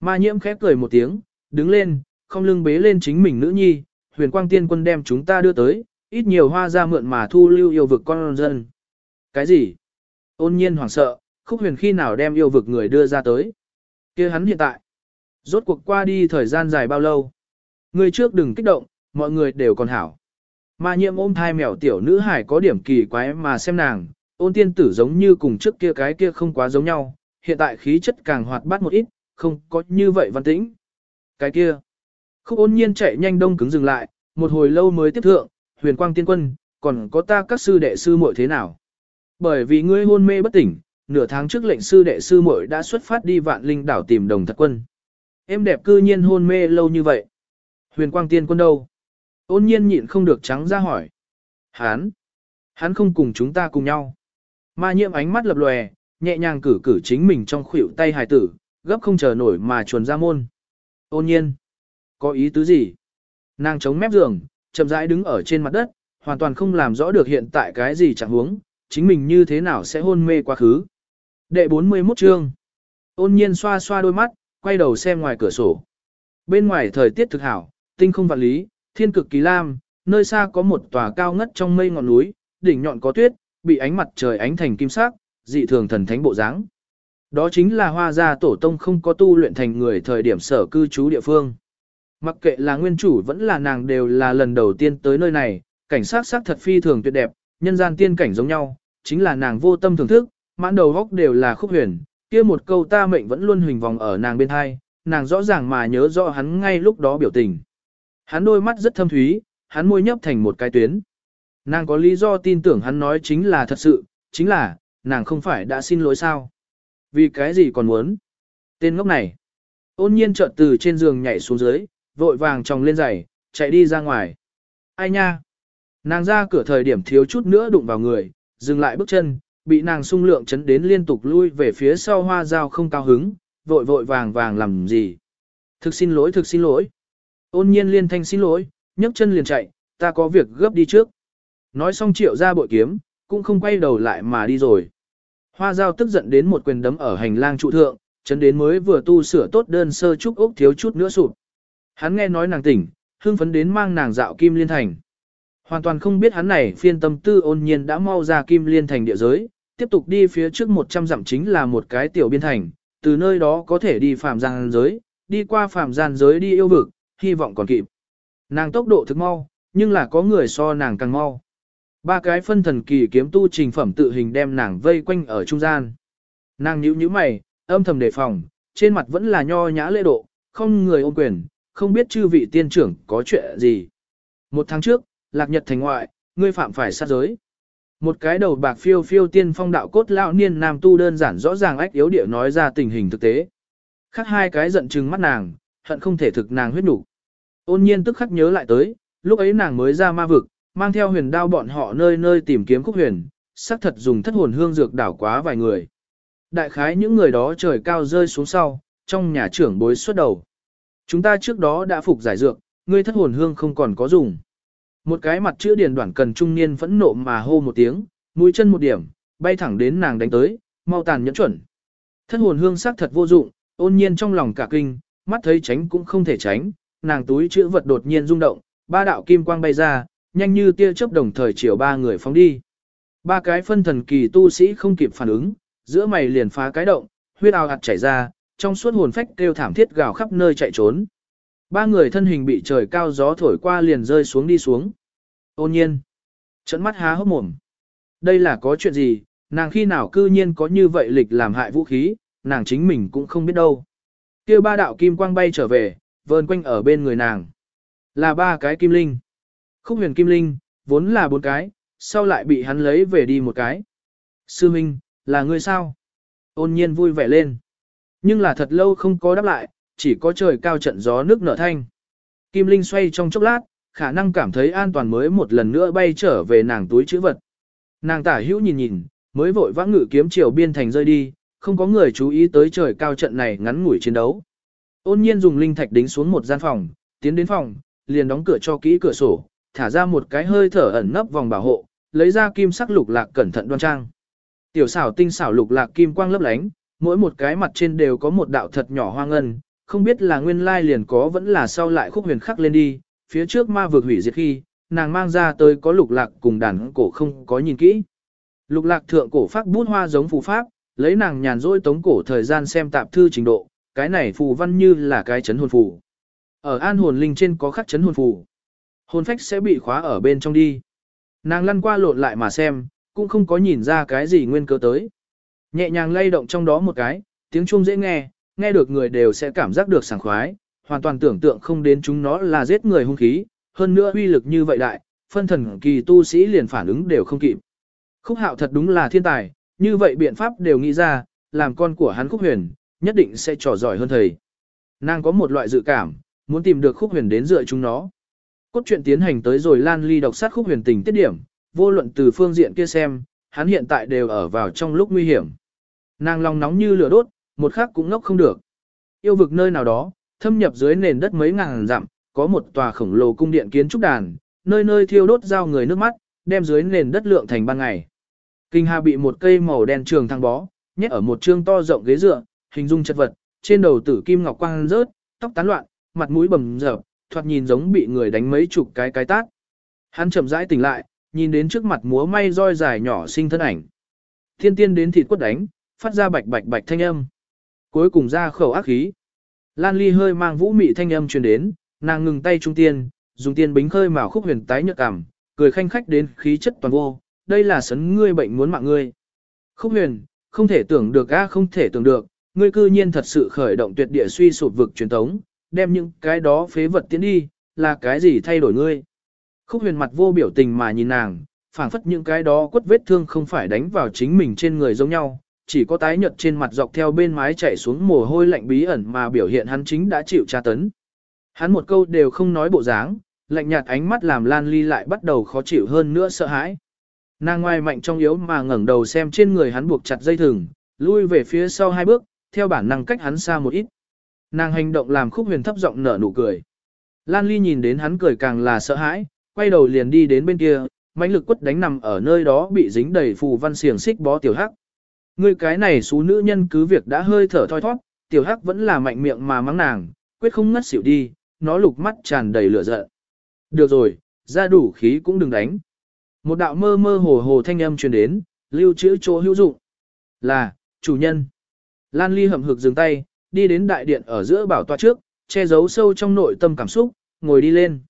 Ma nhiễm khép cười một tiếng, đứng lên, không lưng bế lên chính mình nữ nhi, huyền quang tiên quân đem chúng ta đưa tới, ít nhiều hoa ra mượn mà thu lưu yêu vực con dân. Cái gì? Ôn nhiên hoảng sợ, khúc huyền khi nào đem yêu vực người đưa ra tới. kia hắn hiện tại. Rốt cuộc qua đi thời gian dài bao lâu. Người trước đừng kích động, mọi người đều còn hảo. mà nhiễm ôm thai mèo tiểu nữ hải có điểm kỳ quái mà xem nàng, ôn tiên tử giống như cùng trước kia cái kia không quá giống nhau, hiện tại khí chất càng hoạt bát một ít, không có như vậy văn tĩnh. Cái kia, khúc ôn nhiên chạy nhanh đông cứng dừng lại, một hồi lâu mới tiếp thượng, huyền quang tiên quân, còn có ta các sư đệ sư muội thế nào. Bởi vì ngươi hôn mê bất tỉnh, nửa tháng trước lệnh sư đệ sư muội đã xuất phát đi vạn linh đảo tìm đồng thật quân. Em đẹp cư nhiên hôn mê lâu như vậy. Huyền quang tiên quân đâu? Ôn nhiên nhịn không được trắng ra hỏi. Hán! Hắn không cùng chúng ta cùng nhau. Ma nhiễm ánh mắt lập lòe, nhẹ nhàng cử cử chính mình trong khuỷu tay hài tử, gấp không chờ nổi mà chuồn ra môn. Ôn nhiên! Có ý tứ gì? Nàng chống mép giường, chậm rãi đứng ở trên mặt đất, hoàn toàn không làm rõ được hiện tại cái gì chẳng huống, chính mình như thế nào sẽ hôn mê quá khứ. Đệ 41 chương. Ôn nhiên xoa xoa đôi mắt, quay đầu xem ngoài cửa sổ. Bên ngoài thời tiết thực hảo, tinh không vạn lý, thiên cực kỳ lam, nơi xa có một tòa cao ngất trong mây ngọn núi, đỉnh nhọn có tuyết, bị ánh mặt trời ánh thành kim sắc, dị thường thần thánh bộ dáng. Đó chính là hoa gia tổ tông không có tu luyện thành người thời điểm sở cư trú địa phương. Mặc kệ là nguyên chủ vẫn là nàng đều là lần đầu tiên tới nơi này, cảnh sát sắc thật phi thường tuyệt đẹp, nhân gian tiên cảnh giống nhau, chính là nàng vô tâm thưởng thức, mãn đầu góc đều là khúc huyền, kia một câu ta mệnh vẫn luôn hình vòng ở nàng bên hai, nàng rõ ràng mà nhớ rõ hắn ngay lúc đó biểu tình. Hắn đôi mắt rất thâm thúy, hắn môi nhấp thành một cái tuyến. Nàng có lý do tin tưởng hắn nói chính là thật sự, chính là, nàng không phải đã xin lỗi sao. Vì cái gì còn muốn? Tên ngốc này. Ôn nhiên chợt từ trên giường nhảy xuống dưới, vội vàng tròng lên giày, chạy đi ra ngoài. Ai nha? Nàng ra cửa thời điểm thiếu chút nữa đụng vào người, dừng lại bước chân, bị nàng sung lượng chấn đến liên tục lui về phía sau hoa dao không cao hứng, vội vội vàng vàng làm gì. Thực xin lỗi thực xin lỗi. Ôn nhiên liên thanh xin lỗi, nhấc chân liền chạy, ta có việc gấp đi trước. Nói xong triệu ra bội kiếm, cũng không quay đầu lại mà đi rồi. Hoa dao tức giận đến một quyền đấm ở hành lang trụ thượng, chấn đến mới vừa tu sửa tốt đơn sơ trúc ốc thiếu chút nữa sụp. Hắn nghe nói nàng tỉnh, hưng phấn đến mang nàng dạo kim liên thành. Hoàn toàn không biết hắn này phiên tâm tư ôn nhiên đã mau ra kim liên thành địa giới, tiếp tục đi phía trước 100 dặm chính là một cái tiểu biên thành, từ nơi đó có thể đi phàm gian giới, đi qua phàm gian giới đi yêu vực, hy vọng còn kịp. Nàng tốc độ thực mau, nhưng là có người so nàng càng mau. Ba cái phân thần kỳ kiếm tu trình phẩm tự hình đem nàng vây quanh ở trung gian. Nàng nhíu nhíu mày, âm thầm đề phòng, trên mặt vẫn là nho nhã lễ độ, không người ôm quyền, không biết chư vị tiên trưởng có chuyện gì. Một tháng trước, lạc nhật thành ngoại, ngươi phạm phải sát giới. Một cái đầu bạc phiêu phiêu tiên phong đạo cốt lão niên nam tu đơn giản rõ ràng ách yếu địa nói ra tình hình thực tế. Khác hai cái giận chừng mắt nàng, hận không thể thực nàng huyết đủ. Ôn nhiên tức khắc nhớ lại tới, lúc ấy nàng mới ra ma vực, mang theo huyền đao bọn họ nơi nơi tìm kiếm khúc huyền, xác thật dùng thất hồn hương dược đảo quá vài người. Đại khái những người đó trời cao rơi xuống sau, trong nhà trưởng bối xuất đầu. Chúng ta trước đó đã phục giải dược, ngươi thất hồn hương không còn có dùng. Một cái mặt chữ điền đoạn cần trung niên phẫn nộ mà hô một tiếng, mũi chân một điểm, bay thẳng đến nàng đánh tới, mau tàn nhẫn chuẩn. Thất hồn hương sắc thật vô dụng, ôn nhiên trong lòng cả kinh, mắt thấy tránh cũng không thể tránh, nàng túi chữ vật đột nhiên rung động, ba đạo kim quang bay ra, nhanh như tia chớp đồng thời chiều ba người phóng đi. Ba cái phân thần kỳ tu sĩ không kịp phản ứng, giữa mày liền phá cái động, huyết ao hạt chảy ra, trong suốt hồn phách kêu thảm thiết gào khắp nơi chạy trốn. Ba người thân hình bị trời cao gió thổi qua liền rơi xuống đi xuống. Ôn nhiên. Trận mắt há hốc mồm. Đây là có chuyện gì, nàng khi nào cư nhiên có như vậy lịch làm hại vũ khí, nàng chính mình cũng không biết đâu. kia ba đạo kim quang bay trở về, vờn quanh ở bên người nàng. Là ba cái kim linh. Khúc huyền kim linh, vốn là bốn cái, sau lại bị hắn lấy về đi một cái. Sư Minh, là ngươi sao? Ôn nhiên vui vẻ lên. Nhưng là thật lâu không có đáp lại, chỉ có trời cao trận gió nước nở thanh. Kim Linh xoay trong chốc lát, khả năng cảm thấy an toàn mới một lần nữa bay trở về nàng túi chữ vật. Nàng tả hữu nhìn nhìn, mới vội vã ngự kiếm chiều biên thành rơi đi, không có người chú ý tới trời cao trận này ngắn ngủi chiến đấu. Ôn nhiên dùng linh thạch đính xuống một gian phòng, tiến đến phòng, liền đóng cửa cho kỹ cửa sổ, thả ra một cái hơi thở ẩn nấp vòng bảo hộ, lấy ra kim sắc lục lạc cẩn thận đoan trang. Tiểu xảo tinh xảo lục lạc kim quang lấp lánh, mỗi một cái mặt trên đều có một đạo thật nhỏ hoa ngân, không biết là nguyên lai liền có vẫn là sau lại khúc huyền khắc lên đi, phía trước ma vực hủy diệt khi, nàng mang ra tới có lục lạc cùng đàn cổ không có nhìn kỹ. Lục lạc thượng cổ phát bút hoa giống phù pháp, lấy nàng nhàn rỗi tống cổ thời gian xem tạp thư trình độ, cái này phù văn như là cái chấn hồn phù. Ở an hồn linh trên có khắc chấn hồn phù. Hồn phách sẽ bị khóa ở bên trong đi. Nàng lăn qua lộn lại mà xem, cũng không có nhìn ra cái gì nguyên cơ tới. Nhẹ nhàng lay động trong đó một cái, tiếng chuông dễ nghe, nghe được người đều sẽ cảm giác được sảng khoái, hoàn toàn tưởng tượng không đến chúng nó là giết người hung khí, hơn nữa uy lực như vậy đại, phân thần kỳ tu sĩ liền phản ứng đều không kịp. Khúc hạo thật đúng là thiên tài, như vậy biện pháp đều nghĩ ra, làm con của hắn khúc huyền, nhất định sẽ trò giỏi hơn thầy. Nàng có một loại dự cảm, muốn tìm được khúc huyền đến dựa chúng nó. Cốt truyện tiến hành tới rồi lan ly độc sát khúc huyền tình tiết điểm, vô luận từ phương diện kia xem, hắn hiện tại đều ở vào trong lúc nguy hiểm. Nàng lòng nóng như lửa đốt, một khắc cũng ngốc không được. Yêu vực nơi nào đó, thâm nhập dưới nền đất mấy ngàn dặm, có một tòa khổng lồ cung điện kiến trúc đàn, nơi nơi thiêu đốt dao người nước mắt, đem dưới nền đất lượng thành ban ngày. Kinh Hà bị một cây màu đen trường thăng bó, nhét ở một trương to rộng ghế dựa, hình dung chất vật, trên đầu tử kim ngọc quang rớt, tóc tán loạn, mặt mũi bầm dập, thoạt nhìn giống bị người đánh mấy chục cái cái tát. Hắn chậm rãi tỉnh lại, nhìn đến trước mặt múa may roi dài nhỏ sinh thân ảnh. Thiên tiên đến thịt quất đánh, phát ra bạch bạch bạch thanh âm. Cuối cùng ra khẩu ác khí. Lan Ly hơi mang vũ mị thanh âm truyền đến, nàng ngừng tay trung tiên, dùng tiên bính khơi mào khúc huyền tái nhợt cảm, cười khanh khách đến khí chất toàn vô, đây là sấn ngươi bệnh muốn mạng ngươi. Khúc huyền, không thể tưởng được a không thể tưởng được, ngươi cư nhiên thật sự khởi động tuyệt địa suy sụp vực truyền thống, đem những cái đó phế vật tiến đi, là cái gì thay đổi ngươi. Khúc huyền mặt vô biểu tình mà nhìn nàng, phảng phất những cái đó quất vết thương không phải đánh vào chính mình trên người giống nhau, chỉ có tái nhợt trên mặt dọc theo bên mái chảy xuống mồ hôi lạnh bí ẩn mà biểu hiện hắn chính đã chịu tra tấn. Hắn một câu đều không nói bộ dáng, lạnh nhạt ánh mắt làm Lan Ly lại bắt đầu khó chịu hơn nữa sợ hãi. Nàng ngoài mạnh trong yếu mà ngẩng đầu xem trên người hắn buộc chặt dây thừng, lui về phía sau hai bước, theo bản năng cách hắn xa một ít. Nàng hành động làm khúc huyền thấp giọng nở nụ cười. Lan Ly nhìn đến hắn cười càng là sợ hãi, quay đầu liền đi đến bên kia, mãnh lực quất đánh nằm ở nơi đó bị dính đầy phù văn xiềng xích bó tiểu hắc. Ngươi cái này xú nữ nhân cứ việc đã hơi thở thoi thoát, tiểu hắc vẫn là mạnh miệng mà mắng nàng, quyết không ngất xỉu đi, nó lục mắt tràn đầy lửa giận. Được rồi, ra đủ khí cũng đừng đánh. Một đạo mơ mơ hồ hồ thanh âm truyền đến, lưu trữ chỗ hữu dụng. Là, chủ nhân. Lan Ly hậm hực dừng tay, đi đến đại điện ở giữa bảo tọa trước, che giấu sâu trong nội tâm cảm xúc, ngồi đi lên.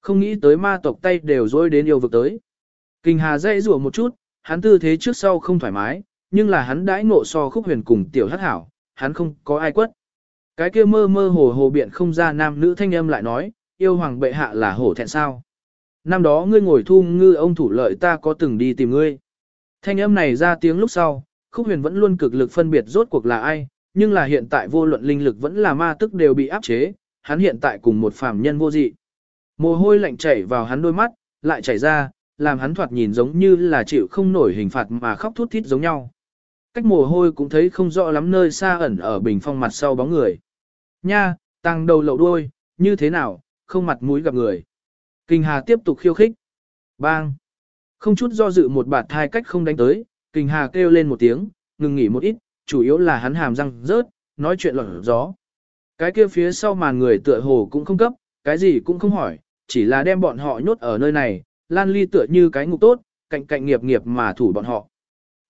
Không nghĩ tới ma tộc tay đều dối đến yêu vực tới. Kinh Hà dây rủa một chút, hắn tư thế trước sau không thoải mái, nhưng là hắn đãi ngộ so khúc huyền cùng tiểu hắc hảo, hắn không có ai quất. Cái kia mơ mơ hồ hồ biện không ra nam nữ thanh âm lại nói, yêu hoàng bệ hạ là hổ thẹn sao. Năm đó ngươi ngồi thu ngư ông thủ lợi ta có từng đi tìm ngươi. Thanh âm này ra tiếng lúc sau, khúc huyền vẫn luôn cực lực phân biệt rốt cuộc là ai, nhưng là hiện tại vô luận linh lực vẫn là ma tức đều bị áp chế, hắn hiện tại cùng một phàm nhân vô dị. Mồ hôi lạnh chảy vào hắn đôi mắt, lại chảy ra, làm hắn thoạt nhìn giống như là chịu không nổi hình phạt mà khóc thút thít giống nhau. Cách mồ hôi cũng thấy không rõ lắm nơi xa ẩn ở bình phong mặt sau bóng người. Nha, tăng đầu lậu đuôi, như thế nào, không mặt mũi gặp người. Kinh Hà tiếp tục khiêu khích. Bang! Không chút do dự một bạt thai cách không đánh tới, Kinh Hà kêu lên một tiếng, ngừng nghỉ một ít, chủ yếu là hắn hàm răng rớt, nói chuyện lỏng gió. Cái kia phía sau màn người tựa hồ cũng không cấp, cái gì cũng không hỏi, chỉ là đem bọn họ nhốt ở nơi này, lan ly tựa như cái ngục tốt, cạnh cạnh nghiệp nghiệp mà thủ bọn họ.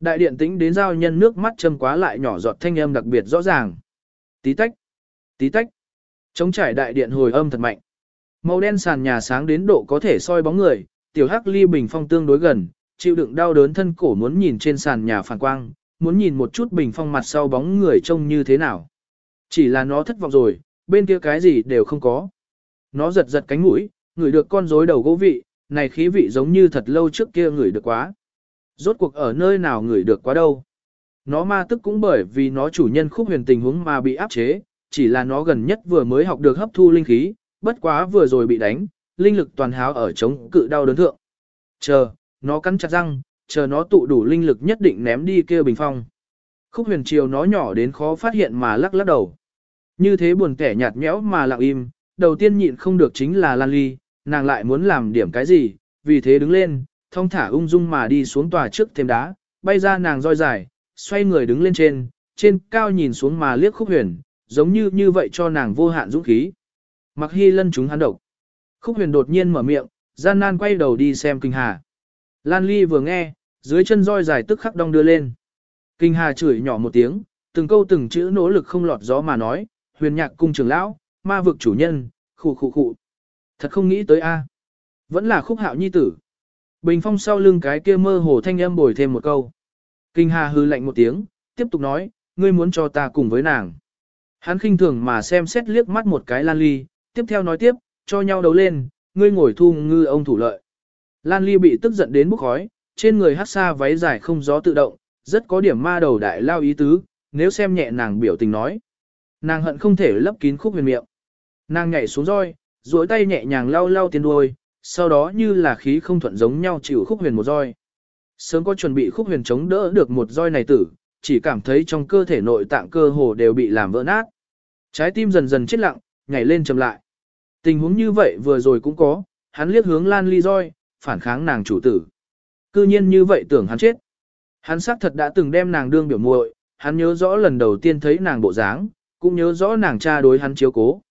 Đại điện tĩnh đến giao nhân nước mắt châm quá lại nhỏ giọt thanh âm đặc biệt rõ ràng. Tí tách, tí tách. Chống trải đại điện hồi âm thật mạnh. Màu đen sàn nhà sáng đến độ có thể soi bóng người, tiểu hắc ly bình phong tương đối gần, chịu đựng đau đớn thân cổ muốn nhìn trên sàn nhà phản quang, muốn nhìn một chút bình phong mặt sau bóng người trông như thế nào. Chỉ là nó thất vọng rồi, bên kia cái gì đều không có. Nó giật giật cánh mũi, ngửi được con rối đầu gỗ vị, này khí vị giống như thật lâu trước kia ngửi được quá. Rốt cuộc ở nơi nào ngửi được quá đâu. Nó ma tức cũng bởi vì nó chủ nhân khúc huyền tình huống mà bị áp chế, chỉ là nó gần nhất vừa mới học được hấp thu linh khí, bất quá vừa rồi bị đánh, linh lực toàn háo ở chống cự đau đớn thượng. Chờ, nó cắn chặt răng, chờ nó tụ đủ linh lực nhất định ném đi kia bình phong. Khúc huyền chiều nó nhỏ đến khó phát hiện mà lắc lắc đầu. Như thế buồn kẻ nhạt nhẽo mà lặng im, đầu tiên nhịn không được chính là Lan Ly, nàng lại muốn làm điểm cái gì, vì thế đứng lên, thong thả ung dung mà đi xuống tòa trước thêm đá, bay ra nàng roi dài, xoay người đứng lên trên, trên cao nhìn xuống mà liếc khúc huyền, giống như như vậy cho nàng vô hạn dũng khí. Mặc hy lân chúng hắn độc. Khúc huyền đột nhiên mở miệng, gian nan quay đầu đi xem kinh hà. Lan Ly vừa nghe, dưới chân roi dài tức khắc đong đưa lên. Kinh hà chửi nhỏ một tiếng, từng câu từng chữ nỗ lực không lọt gió mà nói, huyền nhạc cung trưởng lão, ma vực chủ nhân, khụ khụ khụ. Thật không nghĩ tới a, Vẫn là khúc hạo nhi tử. Bình phong sau lưng cái kia mơ hồ thanh âm bồi thêm một câu. Kinh hà hư lạnh một tiếng, tiếp tục nói, ngươi muốn cho ta cùng với nàng. Hắn khinh thường mà xem xét liếc mắt một cái Lan Ly, tiếp theo nói tiếp, cho nhau đấu lên, ngươi ngồi thu ngư ông thủ lợi. Lan Ly bị tức giận đến bốc khói, trên người hát xa váy dài không gió tự động, rất có điểm ma đầu đại lao ý tứ, nếu xem nhẹ nàng biểu tình nói. Nàng hận không thể lấp kín khúc huyền miệng. Nàng nhảy xuống roi, duỗi tay nhẹ nhàng lau lau tiền đuôi, sau đó như là khí không thuận giống nhau chịu khúc huyền một roi. Sớm có chuẩn bị khúc huyền chống đỡ được một roi này tử, chỉ cảm thấy trong cơ thể nội tạng cơ hồ đều bị làm vỡ nát. Trái tim dần dần chết lặng, nhảy lên chậm lại. Tình huống như vậy vừa rồi cũng có, hắn liếc hướng Lan Ly roi, phản kháng nàng chủ tử. Cư nhiên như vậy tưởng hắn chết. Hắn xác thật đã từng đem nàng đương biểu muội, hắn nhớ rõ lần đầu tiên thấy nàng bộ dáng, cũng nhớ rõ nàng cha đối hắn chiếu cố.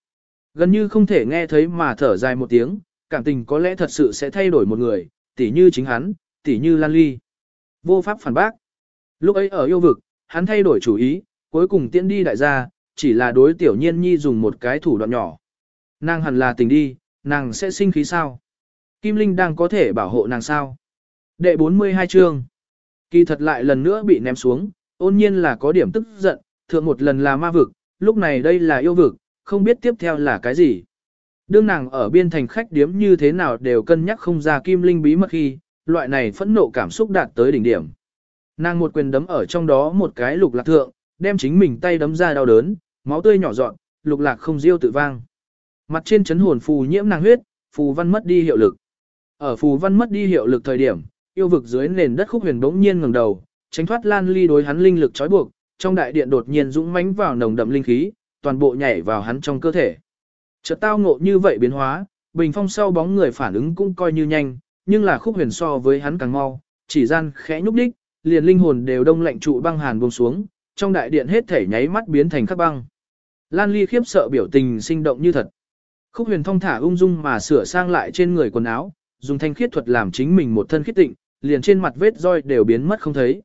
Gần như không thể nghe thấy mà thở dài một tiếng, cảm tình có lẽ thật sự sẽ thay đổi một người, tỉ như chính hắn, tỉ như Lan Ly. Vô pháp phản bác. Lúc ấy ở yêu vực, hắn thay đổi chủ ý, cuối cùng tiễn đi đại gia, chỉ là đối tiểu nhiên nhi dùng một cái thủ đoạn nhỏ. Nàng hẳn là tình đi, nàng sẽ sinh khí sao? Kim Linh đang có thể bảo hộ nàng sao? Đệ 42 chương. Kỳ thật lại lần nữa bị ném xuống, ôn nhiên là có điểm tức giận, thượng một lần là ma vực, lúc này đây là yêu vực, không biết tiếp theo là cái gì. Đương nàng ở biên thành khách điếm như thế nào đều cân nhắc không ra kim linh bí mật khi, loại này phẫn nộ cảm xúc đạt tới đỉnh điểm. Nàng một quyền đấm ở trong đó một cái lục lạc thượng, đem chính mình tay đấm ra đau đớn, máu tươi nhỏ dọn, lục lạc không riêu tự vang. Mặt trên chấn hồn phù nhiễm nàng huyết, phù văn mất đi hiệu lực. Ở phù văn mất đi hiệu lực thời điểm, yêu vực dưới nền đất khúc huyền bỗng nhiên ngẩng đầu, tránh thoát lan ly đối hắn linh lực trói buộc, trong đại điện đột nhiên dũng mãnh vào nồng đậm linh khí, toàn bộ nhảy vào hắn trong cơ thể. Chợt tao ngộ như vậy biến hóa, bình phong sau bóng người phản ứng cũng coi như nhanh, nhưng là khúc huyền so với hắn càng mau, chỉ gian khẽ nhúc đích, liền linh hồn đều đông lạnh trụ băng hàn buông xuống, trong đại điện hết thể nháy mắt biến thành khắc băng. Lan Ly khiếp sợ biểu tình sinh động như thật. Khúc huyền thong thả ung dung mà sửa sang lại trên người quần áo, dùng thanh khiết thuật làm chính mình một thân khiết tịnh, liền trên mặt vết roi đều biến mất không thấy.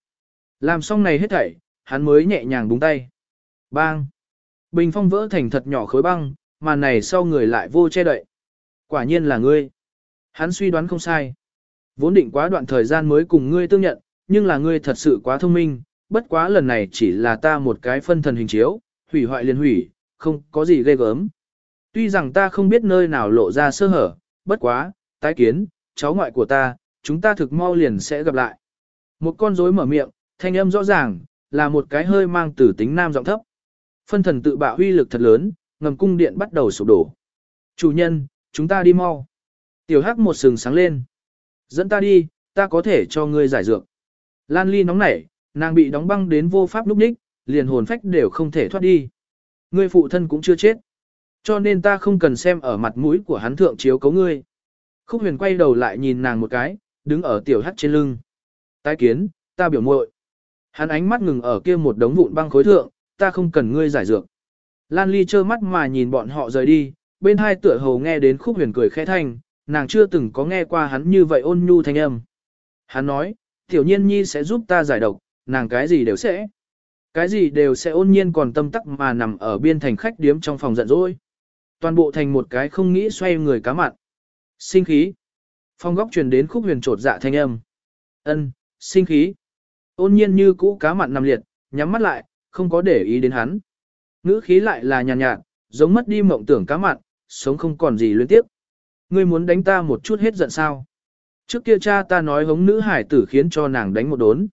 Làm xong này hết thảy, hắn mới nhẹ nhàng búng tay. Bang! Bình phong vỡ thành thật nhỏ khối băng, mà này sau người lại vô che đậy. Quả nhiên là ngươi. Hắn suy đoán không sai. Vốn định quá đoạn thời gian mới cùng ngươi tương nhận, nhưng là ngươi thật sự quá thông minh, bất quá lần này chỉ là ta một cái phân thần hình chiếu, hủy hoại liền hủy, không có gì ghê gớm. Tuy rằng ta không biết nơi nào lộ ra sơ hở, bất quá, tái kiến, cháu ngoại của ta, chúng ta thực mau liền sẽ gặp lại. Một con rối mở miệng, thanh âm rõ ràng, là một cái hơi mang tử tính nam giọng thấp. Phân thần tự bạo huy lực thật lớn, ngầm cung điện bắt đầu sụp đổ. Chủ nhân, chúng ta đi mau. Tiểu hắc một sừng sáng lên. Dẫn ta đi, ta có thể cho ngươi giải dược. Lan ly nóng nảy, nàng bị đóng băng đến vô pháp lúc ních, liền hồn phách đều không thể thoát đi. Ngươi phụ thân cũng chưa chết. Cho nên ta không cần xem ở mặt mũi của hắn thượng chiếu cấu ngươi. Khúc huyền quay đầu lại nhìn nàng một cái, đứng ở tiểu hắc trên lưng. Tái kiến, ta biểu muội. Hắn ánh mắt ngừng ở kia một đống vụn băng khối thượng, ta không cần ngươi giải dược. Lan Ly trơ mắt mà nhìn bọn họ rời đi, bên hai tựa hồ nghe đến khúc huyền cười khẽ thanh, nàng chưa từng có nghe qua hắn như vậy ôn nhu thanh âm. Hắn nói, tiểu nhiên nhi sẽ giúp ta giải độc, nàng cái gì đều sẽ. Cái gì đều sẽ ôn nhiên còn tâm tắc mà nằm ở biên thành khách điếm trong phòng giận dỗi. Toàn bộ thành một cái không nghĩ xoay người cá mặn. Sinh khí. Phong góc truyền đến khúc huyền trột dạ thanh âm. ân sinh khí. Ôn nhiên như cũ cá mặn nằm liệt, nhắm mắt lại, không có để ý đến hắn. Ngữ khí lại là nhàn nhạt, nhạt, giống mất đi mộng tưởng cá mặn, sống không còn gì liên tiếp. Ngươi muốn đánh ta một chút hết giận sao? Trước kia cha ta nói hống nữ hải tử khiến cho nàng đánh một đốn.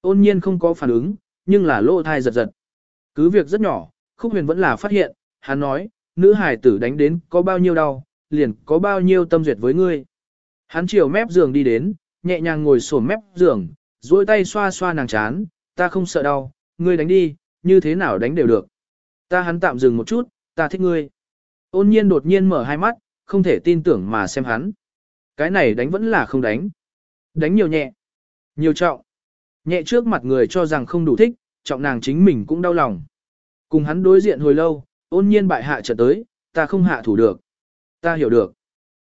Ôn nhiên không có phản ứng, nhưng là lỗ thai giật giật. Cứ việc rất nhỏ, khúc huyền vẫn là phát hiện, hắn nói, nữ hải tử đánh đến có bao nhiêu đau, liền có bao nhiêu tâm duyệt với ngươi. Hắn chiều mép giường đi đến, nhẹ nhàng ngồi sổm mép giường, duỗi tay xoa xoa nàng chán, ta không sợ đau, ngươi đánh đi, như thế nào đánh đều được. Ta hắn tạm dừng một chút, ta thích ngươi. Ôn nhiên đột nhiên mở hai mắt, không thể tin tưởng mà xem hắn. Cái này đánh vẫn là không đánh. Đánh nhiều nhẹ. Nhiều trọng. Nhẹ trước mặt người cho rằng không đủ thích, trọng nàng chính mình cũng đau lòng. Cùng hắn đối diện hồi lâu, ôn nhiên bại hạ trở tới, ta không hạ thủ được. Ta hiểu được.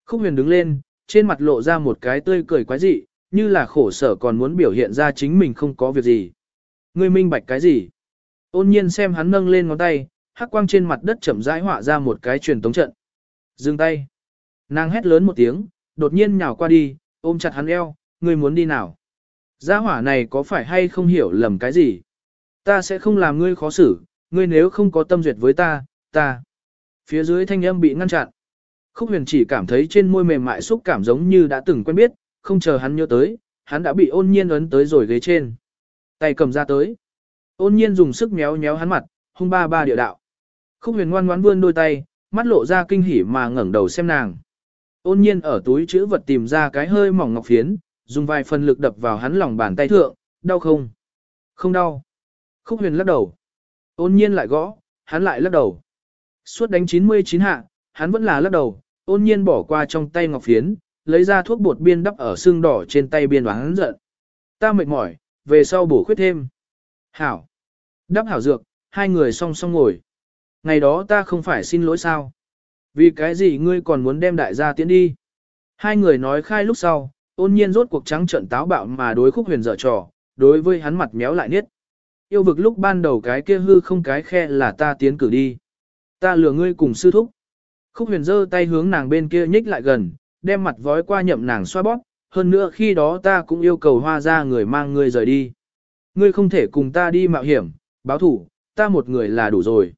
Khúc huyền đứng lên, trên mặt lộ ra một cái tươi cười quái dị, như là khổ sở còn muốn biểu hiện ra chính mình không có việc gì. Ngươi minh bạch cái gì? Ôn nhiên xem hắn nâng lên ngón tay, hắc quang trên mặt đất chậm rãi họa ra một cái truyền tống trận. Dừng tay. Nàng hét lớn một tiếng, đột nhiên nhào qua đi, ôm chặt hắn eo, ngươi muốn đi nào? Gia hỏa này có phải hay không hiểu lầm cái gì? Ta sẽ không làm ngươi khó xử, ngươi nếu không có tâm duyệt với ta, ta. Phía dưới thanh âm bị ngăn chặn. Khúc huyền chỉ cảm thấy trên môi mềm mại xúc cảm giống như đã từng quen biết, không chờ hắn nhớ tới, hắn đã bị ôn nhiên ấn tới rồi ghế trên. Tay cầm ra tới. Ôn nhiên dùng sức méo méo hắn mặt, hung ba ba địa đạo. Khúc huyền ngoan ngoãn vươn đôi tay, mắt lộ ra kinh hỉ mà ngẩng đầu xem nàng. Ôn nhiên ở túi chữ vật tìm ra cái hơi mỏng ngọc phiến, dùng vài phần lực đập vào hắn lòng bàn tay thượng, đau không? Không đau. Khúc huyền lắc đầu. Ôn nhiên lại gõ, hắn lại lắc đầu. Suốt đánh 99 hạ, hắn vẫn là lắc đầu, ôn nhiên bỏ qua trong tay ngọc phiến, lấy ra thuốc bột biên đắp ở xương đỏ trên tay biên và hắn giận. Ta mệt mỏi, về sau bổ khuyết thêm. Hảo. Đắp hảo dược, hai người song song ngồi. Ngày đó ta không phải xin lỗi sao? Vì cái gì ngươi còn muốn đem đại gia tiến đi? Hai người nói khai lúc sau, ôn nhiên rốt cuộc trắng trận táo bạo mà đối khúc huyền dở trò, đối với hắn mặt méo lại niết. Yêu vực lúc ban đầu cái kia hư không cái khe là ta tiến cử đi. Ta lừa ngươi cùng sư thúc. Khúc huyền giơ tay hướng nàng bên kia nhích lại gần, đem mặt vói qua nhậm nàng xoa bóp, hơn nữa khi đó ta cũng yêu cầu hoa ra người mang ngươi rời đi. Ngươi không thể cùng ta đi mạo hiểm, báo thủ, ta một người là đủ rồi.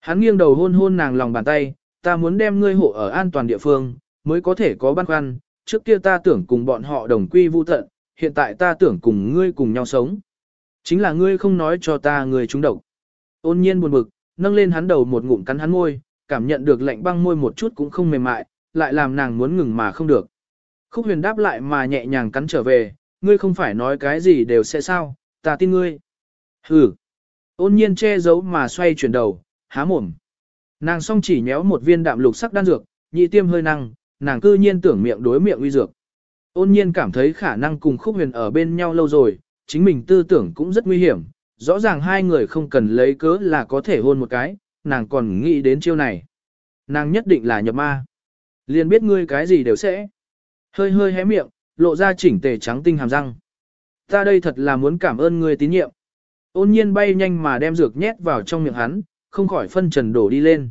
Hắn nghiêng đầu hôn hôn nàng lòng bàn tay, ta muốn đem ngươi hộ ở an toàn địa phương, mới có thể có băn khoăn, trước kia ta tưởng cùng bọn họ đồng quy vu tận, hiện tại ta tưởng cùng ngươi cùng nhau sống. Chính là ngươi không nói cho ta người trúng độc. Ôn nhiên buồn bực, nâng lên hắn đầu một ngụm cắn hắn môi, cảm nhận được lạnh băng môi một chút cũng không mềm mại, lại làm nàng muốn ngừng mà không được. Khúc huyền đáp lại mà nhẹ nhàng cắn trở về, ngươi không phải nói cái gì đều sẽ sao, ta tin ngươi. Hừ. Ôn nhiên che giấu mà xoay chuyển đầu, há mồm. Nàng song chỉ nhéo một viên đạm lục sắc đan dược, nhị tiêm hơi năng, nàng cư nhiên tưởng miệng đối miệng uy dược. Ôn nhiên cảm thấy khả năng cùng khúc huyền ở bên nhau lâu rồi, chính mình tư tưởng cũng rất nguy hiểm, rõ ràng hai người không cần lấy cớ là có thể hôn một cái, nàng còn nghĩ đến chiêu này. Nàng nhất định là nhập ma. Liền biết ngươi cái gì đều sẽ. Hơi hơi hé miệng, lộ ra chỉnh tề trắng tinh hàm răng. Ta đây thật là muốn cảm ơn ngươi tín nhiệm. Ôn nhiên bay nhanh mà đem dược nhét vào trong miệng hắn, không khỏi phân trần đổ đi lên.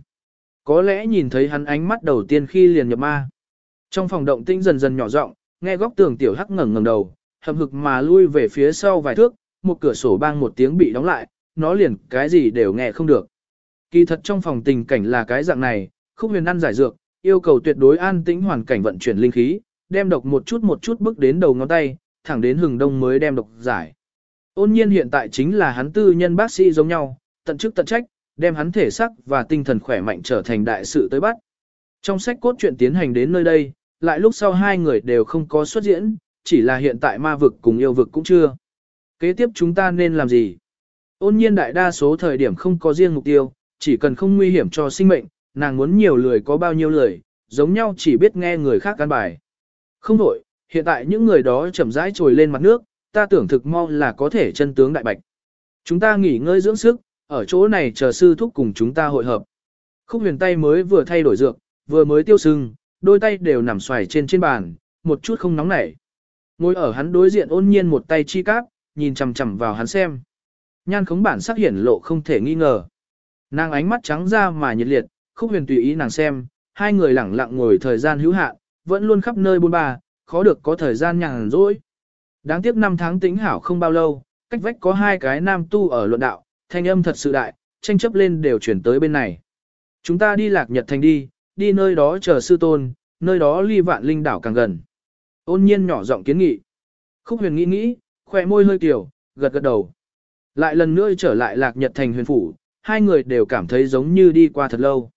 Có lẽ nhìn thấy hắn ánh mắt đầu tiên khi liền nhập ma. Trong phòng động tĩnh dần dần nhỏ rộng, nghe góc tường tiểu hắc ngẩng ngẩng đầu, hầm hực mà lui về phía sau vài thước, một cửa sổ bang một tiếng bị đóng lại, nó liền cái gì đều nghe không được. Kỳ thật trong phòng tình cảnh là cái dạng này, không huyền ăn giải dược, yêu cầu tuyệt đối an tĩnh hoàn cảnh vận chuyển linh khí, đem độc một chút một chút bước đến đầu ngón tay, thẳng đến hừng đông mới đem độc giải. Ôn nhiên hiện tại chính là hắn tư nhân bác sĩ giống nhau, tận chức tận trách, đem hắn thể sắc và tinh thần khỏe mạnh trở thành đại sự tới bắt. Trong sách cốt truyện tiến hành đến nơi đây, lại lúc sau hai người đều không có xuất diễn, chỉ là hiện tại ma vực cùng yêu vực cũng chưa. Kế tiếp chúng ta nên làm gì? Ôn nhiên đại đa số thời điểm không có riêng mục tiêu, chỉ cần không nguy hiểm cho sinh mệnh, nàng muốn nhiều lười có bao nhiêu lười, giống nhau chỉ biết nghe người khác căn bài. Không đổi, hiện tại những người đó chậm rãi trồi lên mặt nước, ta tưởng thực mau là có thể chân tướng đại bạch. Chúng ta nghỉ ngơi dưỡng sức, ở chỗ này chờ sư thúc cùng chúng ta hội hợp. Khúc huyền tay mới vừa thay đổi dược, vừa mới tiêu sưng, đôi tay đều nằm xoài trên trên bàn, một chút không nóng nảy. Ngồi ở hắn đối diện ôn nhiên một tay chi cáp, nhìn chằm chằm vào hắn xem. Nhan khống bản sắc hiển lộ không thể nghi ngờ. Nàng ánh mắt trắng ra mà nhiệt liệt, khúc huyền tùy ý nàng xem, hai người lẳng lặng ngồi thời gian hữu hạn, vẫn luôn khắp nơi buôn ba, khó được có thời gian nhàn rỗi. Đáng tiếc năm tháng tính hảo không bao lâu, cách vách có hai cái nam tu ở luận đạo, thanh âm thật sự đại, tranh chấp lên đều chuyển tới bên này. Chúng ta đi lạc nhật thành đi, đi nơi đó chờ sư tôn, nơi đó ly vạn linh đảo càng gần. Ôn nhiên nhỏ giọng kiến nghị. Khúc huyền nghĩ nghĩ, khỏe môi hơi tiểu, gật gật đầu. Lại lần nữa trở lại lạc nhật thành huyền phủ, hai người đều cảm thấy giống như đi qua thật lâu.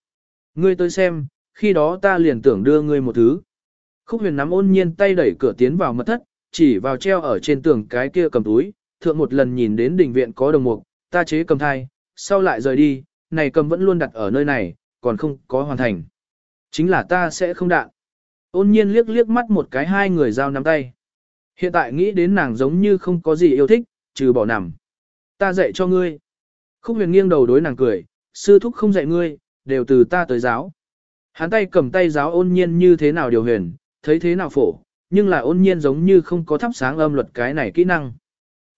Ngươi tới xem, khi đó ta liền tưởng đưa ngươi một thứ. Khúc huyền nắm ôn nhiên tay đẩy cửa tiến vào mật thất, chỉ vào treo ở trên tường cái kia cầm túi, thượng một lần nhìn đến đình viện có đồng mục, ta chế cầm thai, sau lại rời đi, này cầm vẫn luôn đặt ở nơi này, còn không có hoàn thành. Chính là ta sẽ không đạn. Ôn nhiên liếc liếc mắt một cái hai người giao nắm tay. Hiện tại nghĩ đến nàng giống như không có gì yêu thích, trừ bỏ nằm. Ta dạy cho ngươi. Khúc huyền nghiêng đầu đối nàng cười, sư thúc không dạy ngươi, đều từ ta tới giáo. Hắn tay cầm tay giáo ôn nhiên như thế nào điều huyền, thấy thế nào phổ, nhưng là ôn nhiên giống như không có thắp sáng âm luật cái này kỹ năng.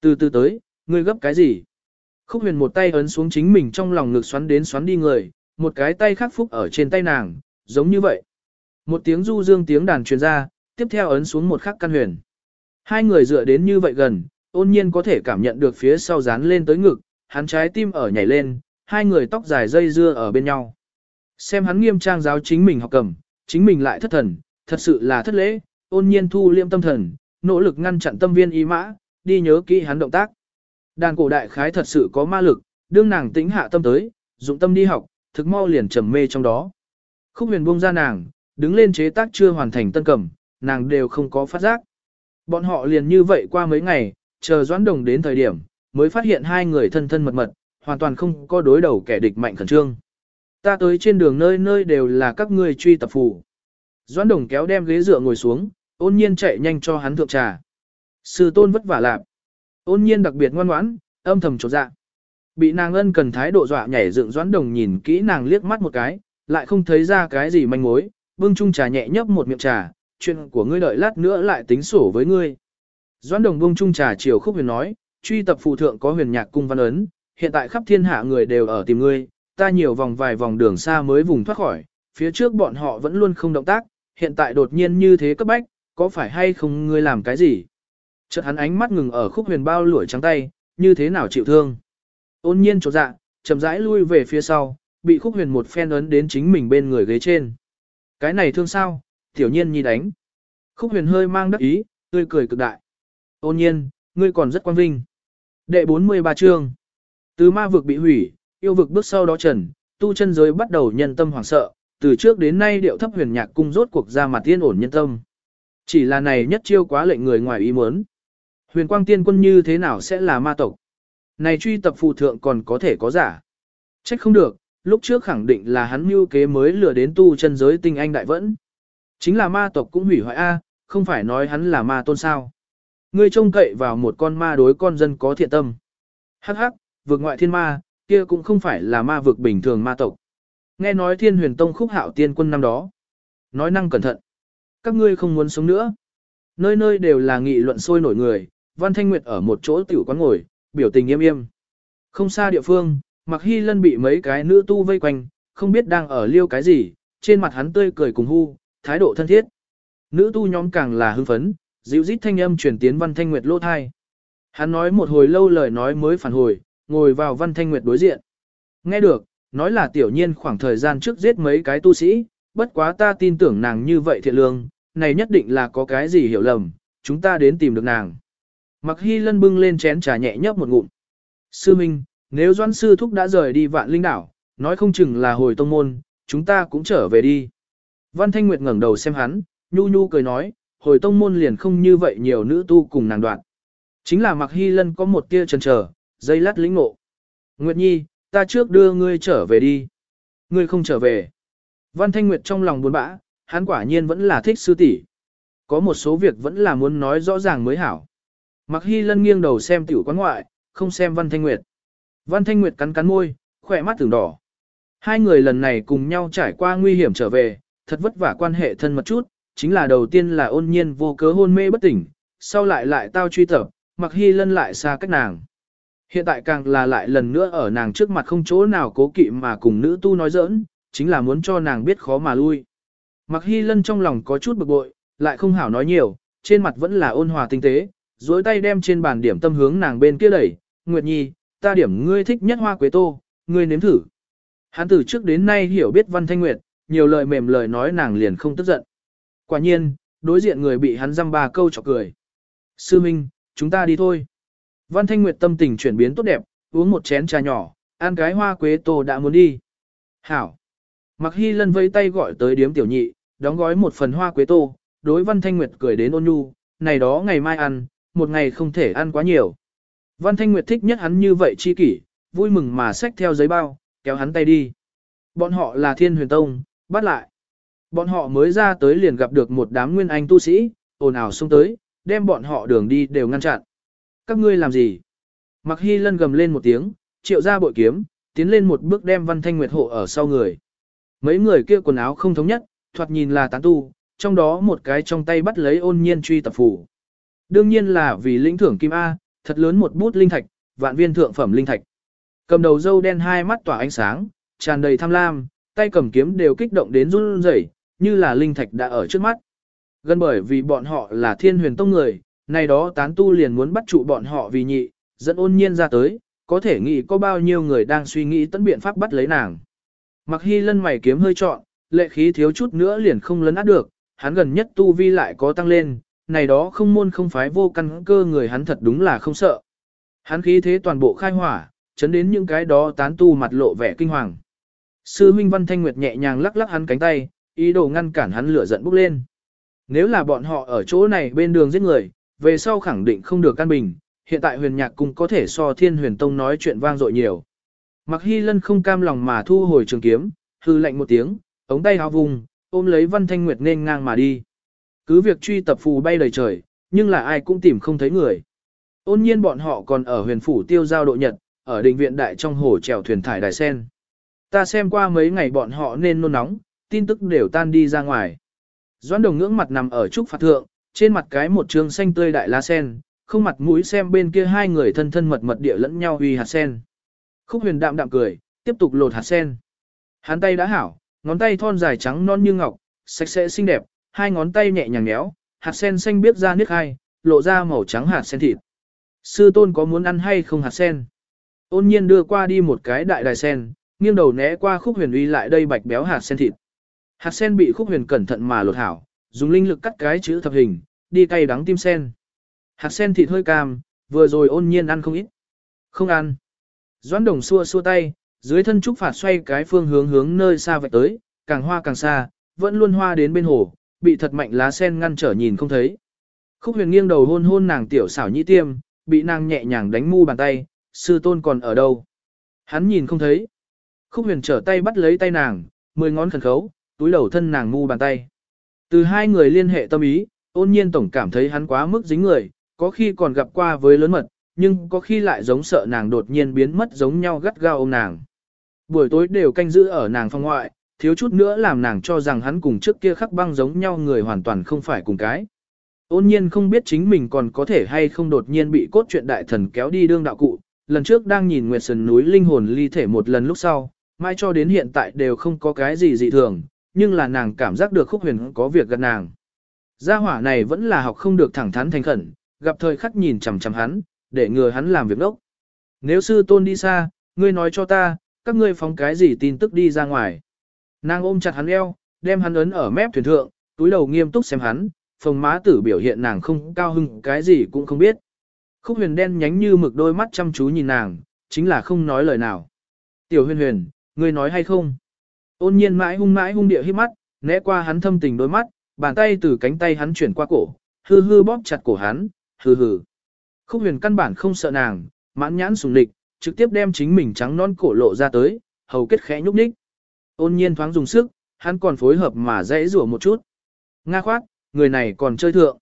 Từ từ tới, ngươi gấp cái gì? Khúc huyền một tay ấn xuống chính mình trong lòng ngực xoắn đến xoắn đi người, một cái tay khắc phúc ở trên tay nàng, giống như vậy. Một tiếng du dương tiếng đàn truyền ra, tiếp theo ấn xuống một khắc căn huyền. Hai người dựa đến như vậy gần, ôn nhiên có thể cảm nhận được phía sau dán lên tới ngực, hắn trái tim ở nhảy lên, hai người tóc dài dây dưa ở bên nhau. Xem hắn nghiêm trang giáo chính mình học cầm, chính mình lại thất thần, thật sự là thất lễ, ôn nhiên thu liêm tâm thần, nỗ lực ngăn chặn tâm viên ý mã, đi nhớ kỹ hắn động tác. Đàn cổ đại khái thật sự có ma lực, đương nàng tĩnh hạ tâm tới, dụng tâm đi học, thực mau liền trầm mê trong đó. Khúc huyền buông ra nàng, đứng lên chế tác chưa hoàn thành tân cầm, nàng đều không có phát giác. Bọn họ liền như vậy qua mấy ngày, chờ Doãn Đồng đến thời điểm, mới phát hiện hai người thân thân mật mật, hoàn toàn không có đối đầu kẻ địch mạnh khẩn trương. Ta tới trên đường nơi nơi đều là các ngươi truy tập phù. Doãn Đồng kéo đem ghế dựa ngồi xuống, ôn nhiên chạy nhanh cho hắn thượng trà. Sư tôn vất vả lạp. Ôn nhiên đặc biệt ngoan ngoãn, âm thầm trột dạ. Bị nàng ân cần thái độ dọa nhảy dựng Doãn Đồng nhìn kỹ nàng liếc mắt một cái, lại không thấy ra cái gì manh mối, bưng chung trà nhẹ nhấp một miệng trà, chuyện của ngươi đợi lát nữa lại tính sổ với ngươi. Doãn Đồng bưng chung trà chiều khúc huyền nói, truy tập phụ thượng có huyền nhạc cung văn ấn, hiện tại khắp thiên hạ người đều ở tìm ngươi, ta nhiều vòng vài vòng đường xa mới vùng thoát khỏi, phía trước bọn họ vẫn luôn không động tác, hiện tại đột nhiên như thế cấp bách, có phải hay không ngươi làm cái gì? Chợt hắn ánh mắt ngừng ở khúc huyền bao lũi trắng tay, như thế nào chịu thương? Ôn nhiên trột dạ, chậm rãi lui về phía sau, bị khúc huyền một phen ấn đến chính mình bên người ghế trên. Cái này thương sao? Tiểu nhiên nhi đánh. Khúc huyền hơi mang đắc ý, tươi cười cực đại. Ôn nhiên, ngươi còn rất quan vinh. Đệ 43 chương. Từ ma vực bị hủy, yêu vực bước sau đó trần, tu chân giới bắt đầu nhân tâm hoảng sợ, từ trước đến nay điệu thấp huyền nhạc cung rốt cuộc ra mặt tiên ổn nhân tâm. Chỉ là này nhất chiêu quá lệnh người ngoài ý muốn. Huyền quang tiên quân như thế nào sẽ là ma tộc? Này truy tập phù thượng còn có thể có giả. Trách không được, lúc trước khẳng định là hắn mưu kế mới lừa đến tu chân giới tinh anh đại vẫn. Chính là ma tộc cũng hủy hoại A, không phải nói hắn là ma tôn sao. Ngươi trông cậy vào một con ma đối con dân có thiện tâm. Hắc hắc, vực ngoại thiên ma, kia cũng không phải là ma vực bình thường ma tộc. Nghe nói thiên huyền tông khúc hạo tiên quân năm đó. Nói năng cẩn thận. Các ngươi không muốn sống nữa. Nơi nơi đều là nghị luận sôi nổi người, Văn Thanh Nguyệt ở một chỗ tiểu quán ngồi, biểu tình nghiêm yêm. Không xa địa phương, Mặc Hy Lân bị mấy cái nữ tu vây quanh, không biết đang ở liêu cái gì, trên mặt hắn tươi cười cùng hu, thái độ thân thiết. Nữ tu nhóm càng là hưng phấn, dịu dít thanh âm truyền tiến Văn Thanh Nguyệt lô thai. Hắn nói một hồi lâu lời nói mới phản hồi, ngồi vào Văn Thanh Nguyệt đối diện. Nghe được, nói là tiểu nhiên khoảng thời gian trước giết mấy cái tu sĩ, bất quá ta tin tưởng nàng như vậy thiện lương, này nhất định là có cái gì hiểu lầm, chúng ta đến tìm được nàng. Mặc hy lân bưng lên chén trà nhẹ nhấp một ngụm. Sư Minh, nếu doan sư thúc đã rời đi vạn linh đảo, nói không chừng là hồi tông môn, chúng ta cũng trở về đi. Văn Thanh Nguyệt ngẩng đầu xem hắn, nhu nhu cười nói, hồi tông môn liền không như vậy nhiều nữ tu cùng nàng đoạn. Chính là Mặc Hy Lân có một tia chần chờ, dây lát lĩnh ngộ. Nguyệt Nhi, ta trước đưa ngươi trở về đi. Ngươi không trở về. Văn Thanh Nguyệt trong lòng buồn bã, hắn quả nhiên vẫn là thích sư tỷ. Có một số việc vẫn là muốn nói rõ ràng mới hảo. Mặc Hy Lân nghiêng đầu xem tiểu quán ngoại, không xem Văn Thanh Nguyệt. Văn Thanh Nguyệt cắn cắn môi, khỏe mắt tưởng đỏ. Hai người lần này cùng nhau trải qua nguy hiểm trở về, thật vất vả quan hệ thân mật chút, chính là đầu tiên là ôn nhiên vô cớ hôn mê bất tỉnh, sau lại lại tao truy tập, Mặc Hy Lân lại xa cách nàng. Hiện tại càng là lại lần nữa ở nàng trước mặt không chỗ nào cố kỵ mà cùng nữ tu nói giỡn, chính là muốn cho nàng biết khó mà lui. Mặc hy lân trong lòng có chút bực bội, lại không hảo nói nhiều, trên mặt vẫn là ôn hòa tinh tế, dối tay đem trên bàn điểm tâm hướng nàng bên kia đẩy, Nguyệt Nhi, ta điểm ngươi thích nhất hoa quế tô, ngươi nếm thử. Hắn từ trước đến nay hiểu biết Văn Thanh Nguyệt, nhiều lời mềm lời nói nàng liền không tức giận. Quả nhiên, đối diện người bị hắn dăm ba câu chọc cười. Sư Minh, chúng ta đi thôi. Văn Thanh Nguyệt tâm tình chuyển biến tốt đẹp, uống một chén trà nhỏ, ăn cái hoa quế tô đã muốn đi. Hảo. Mặc Hy Lân vây tay gọi tới điếm tiểu nhị, đóng gói một phần hoa quế tô, đối Văn Thanh Nguyệt cười đến ôn nhu, này đó ngày mai ăn, một ngày không thể ăn quá nhiều. Văn Thanh Nguyệt thích nhất hắn như vậy chi kỷ, vui mừng mà xách theo giấy bao, kéo hắn tay đi. Bọn họ là Thiên Huyền Tông, bắt lại. Bọn họ mới ra tới liền gặp được một đám nguyên anh tu sĩ, ồn ào xông tới, đem bọn họ đường đi đều ngăn chặn. Các ngươi làm gì? Mặc Hy Lân gầm lên một tiếng, triệu ra bội kiếm, tiến lên một bước đem Văn Thanh Nguyệt hộ ở sau người. Mấy người kia quần áo không thống nhất, thoạt nhìn là tán tu, trong đó một cái trong tay bắt lấy ôn nhiên truy tập phủ. Đương nhiên là vì lĩnh thưởng kim A, thật lớn một bút linh thạch, vạn viên thượng phẩm linh thạch. Cầm đầu dâu đen hai mắt tỏa ánh sáng, tràn đầy tham lam, tay cầm kiếm đều kích động đến run rẩy, như là linh thạch đã ở trước mắt. Gần bởi vì bọn họ là thiên huyền tông người, này đó tán tu liền muốn bắt trụ bọn họ vì nhị, dẫn ôn nhiên ra tới, có thể nghĩ có bao nhiêu người đang suy nghĩ tấn biện pháp bắt lấy nàng. Mặc hy lân mày kiếm hơi trọn, lệ khí thiếu chút nữa liền không lấn át được, hắn gần nhất tu vi lại có tăng lên, này đó không môn không phái vô căn cơ người hắn thật đúng là không sợ. Hắn khí thế toàn bộ khai hỏa, chấn đến những cái đó tán tu mặt lộ vẻ kinh hoàng. Sư Minh Văn Thanh Nguyệt nhẹ nhàng lắc lắc hắn cánh tay, ý đồ ngăn cản hắn lửa giận bốc lên. Nếu là bọn họ ở chỗ này bên đường giết người, về sau khẳng định không được căn bình, hiện tại huyền nhạc cung có thể so thiên huyền tông nói chuyện vang dội nhiều. Mặc hy lân không cam lòng mà thu hồi trường kiếm, hư lạnh một tiếng, ống tay háo vùng, ôm lấy văn thanh nguyệt nên ngang mà đi. Cứ việc truy tập phù bay đầy trời, nhưng là ai cũng tìm không thấy người. Ôn nhiên bọn họ còn ở huyền phủ tiêu giao độ nhật, ở định viện đại trong hồ trèo thuyền thải đài sen. Ta xem qua mấy ngày bọn họ nên nôn nóng, tin tức đều tan đi ra ngoài. Doãn đồng ngưỡng mặt nằm ở trúc phạt thượng, trên mặt cái một trường xanh tươi đại lá sen, không mặt mũi xem bên kia hai người thân thân mật mật địa lẫn nhau huy hạt sen. Khúc huyền đạm đạm cười, tiếp tục lột hạt sen. Hắn tay đã hảo, ngón tay thon dài trắng non như ngọc, sạch sẽ xinh đẹp, hai ngón tay nhẹ nhàng nhéo, hạt sen xanh biết ra nước hai, lộ ra màu trắng hạt sen thịt. Sư tôn có muốn ăn hay không hạt sen? Ôn nhiên đưa qua đi một cái đại đài sen, nghiêng đầu né qua khúc huyền uy lại đây bạch béo hạt sen thịt. Hạt sen bị khúc huyền cẩn thận mà lột hảo, dùng linh lực cắt cái chữ thập hình, đi cay đắng tim sen. Hạt sen thịt hơi cam, vừa rồi ôn nhiên ăn không ít. Không ăn. Doãn đồng xua xua tay, dưới thân trúc phạt xoay cái phương hướng hướng nơi xa vạch tới, càng hoa càng xa, vẫn luôn hoa đến bên hồ, bị thật mạnh lá sen ngăn trở nhìn không thấy. Khúc huyền nghiêng đầu hôn hôn nàng tiểu xảo nhĩ tiêm, bị nàng nhẹ nhàng đánh mu bàn tay, sư tôn còn ở đâu. Hắn nhìn không thấy. Khúc huyền trở tay bắt lấy tay nàng, mười ngón khẩn khấu, túi đầu thân nàng mu bàn tay. Từ hai người liên hệ tâm ý, ôn nhiên tổng cảm thấy hắn quá mức dính người, có khi còn gặp qua với lớn mật, nhưng có khi lại giống sợ nàng đột nhiên biến mất giống nhau gắt gao ôm nàng. Buổi tối đều canh giữ ở nàng phòng ngoại, thiếu chút nữa làm nàng cho rằng hắn cùng trước kia khắc băng giống nhau người hoàn toàn không phải cùng cái. Ôn nhiên không biết chính mình còn có thể hay không đột nhiên bị cốt truyện đại thần kéo đi đương đạo cụ, lần trước đang nhìn Nguyệt Sơn núi linh hồn ly thể một lần lúc sau, mai cho đến hiện tại đều không có cái gì dị thường, nhưng là nàng cảm giác được khúc huyền có việc gặp nàng. Gia hỏa này vẫn là học không được thẳng thắn thành khẩn, gặp thời khắc nhìn chằm chằm hắn, để ngừa hắn làm việc đốc. Nếu sư tôn đi xa, ngươi nói cho ta, các ngươi phóng cái gì tin tức đi ra ngoài. Nàng ôm chặt hắn eo, đem hắn ấn ở mép thuyền thượng, túi đầu nghiêm túc xem hắn, phòng má tử biểu hiện nàng không cao hưng cái gì cũng không biết. Khúc huyền đen nhánh như mực đôi mắt chăm chú nhìn nàng, chính là không nói lời nào. Tiểu huyền huyền, ngươi nói hay không? Ôn nhiên mãi hung mãi hung địa hít mắt, né qua hắn thâm tình đôi mắt, bàn tay từ cánh tay hắn chuyển qua cổ, hư hư bóp chặt cổ hắn, hừ hừ. Khúc huyền căn bản không sợ nàng, mãn nhãn sùng địch, trực tiếp đem chính mình trắng non cổ lộ ra tới, hầu kết khẽ nhúc nhích. Ôn nhiên thoáng dùng sức, hắn còn phối hợp mà dãy rủa một chút. Nga khoát, người này còn chơi thượng.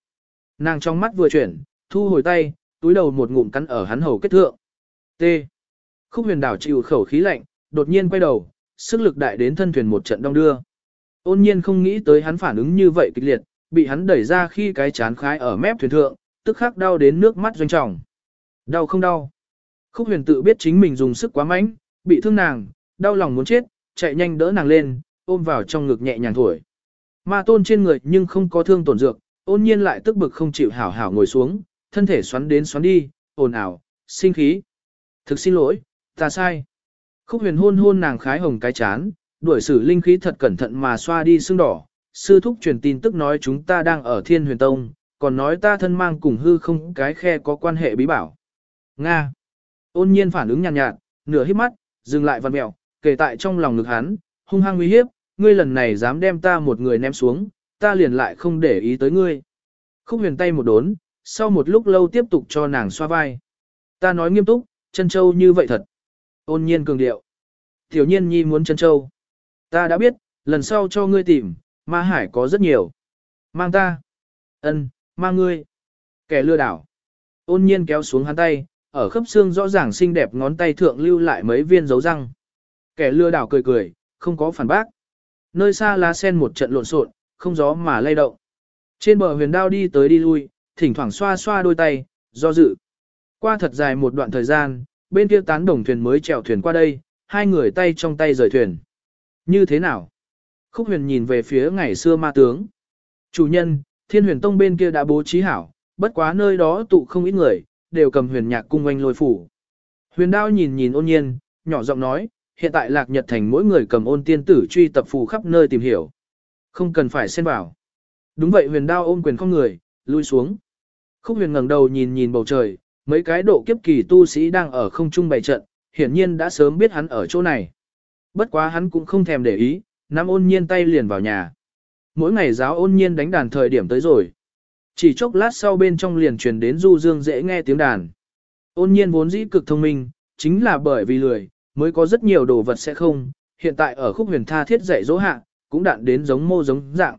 Nàng trong mắt vừa chuyển, thu hồi tay, túi đầu một ngụm cắn ở hắn hầu kết thượng. T. Khúc huyền đảo chịu khẩu khí lạnh, đột nhiên quay đầu, sức lực đại đến thân thuyền một trận đông đưa. Ôn nhiên không nghĩ tới hắn phản ứng như vậy kịch liệt, bị hắn đẩy ra khi cái chán khái ở mép thuyền thượng, tức khắc đau đến nước mắt doanh trọng. Đau không đau. Khúc huyền tự biết chính mình dùng sức quá mạnh, bị thương nàng, đau lòng muốn chết, chạy nhanh đỡ nàng lên, ôm vào trong ngực nhẹ nhàng thổi. Ma tôn trên người nhưng không có thương tổn dược, ôn nhiên lại tức bực không chịu hảo hảo ngồi xuống, thân thể xoắn đến xoắn đi, ồn ào, sinh khí. Thực xin lỗi, ta sai. Khúc huyền hôn hôn nàng khái hồng cái chán, đuổi xử linh khí thật cẩn thận mà xoa đi xương đỏ. Sư thúc truyền tin tức nói chúng ta đang ở thiên huyền tông, còn nói ta thân mang cùng hư không cái khe có quan hệ bí bảo. Nga. Ôn nhiên phản ứng nhàn nhạt, nhạt, nửa hít mắt, dừng lại văn mẹo, kể tại trong lòng ngực hắn, hung hăng uy hiếp, ngươi lần này dám đem ta một người ném xuống, ta liền lại không để ý tới ngươi. Khúc huyền tay một đốn, sau một lúc lâu tiếp tục cho nàng xoa vai. Ta nói nghiêm túc, chân châu như vậy thật. Ôn nhiên cường điệu. Tiểu nhiên nhi muốn chân châu. Ta đã biết, lần sau cho ngươi tìm, ma hải có rất nhiều. Mang ta. ân, mang ngươi. Kẻ lừa đảo. Ôn nhiên kéo xuống hắn tay, ở khớp xương rõ ràng xinh đẹp ngón tay thượng lưu lại mấy viên dấu răng. Kẻ lừa đảo cười cười, không có phản bác. Nơi xa lá sen một trận lộn xộn, không gió mà lay động. Trên bờ huyền đao đi tới đi lui, thỉnh thoảng xoa xoa đôi tay, do dự. Qua thật dài một đoạn thời gian, bên kia tán đồng thuyền mới chèo thuyền qua đây, hai người tay trong tay rời thuyền. Như thế nào? Khúc huyền nhìn về phía ngày xưa ma tướng. Chủ nhân, thiên huyền tông bên kia đã bố trí hảo, bất quá nơi đó tụ không ít người, đều cầm huyền nhạc cung quanh lôi phủ. Huyền đao nhìn nhìn ôn nhiên, nhỏ giọng nói, hiện tại lạc nhật thành mỗi người cầm ôn tiên tử truy tập phù khắp nơi tìm hiểu. Không cần phải xen vào. Đúng vậy huyền đao ôm quyền không người, lui xuống. Khúc huyền ngẩng đầu nhìn nhìn bầu trời, mấy cái độ kiếp kỳ tu sĩ đang ở không trung bày trận, hiển nhiên đã sớm biết hắn ở chỗ này. Bất quá hắn cũng không thèm để ý, nắm ôn nhiên tay liền vào nhà. Mỗi ngày giáo ôn nhiên đánh đàn thời điểm tới rồi. Chỉ chốc lát sau bên trong liền truyền đến du dương dễ nghe tiếng đàn. Ôn nhiên vốn dĩ cực thông minh, chính là bởi vì lười, mới có rất nhiều đồ vật sẽ không, hiện tại ở khúc huyền tha thiết dạy dỗ hạ, cũng đạn đến giống mô giống dạng.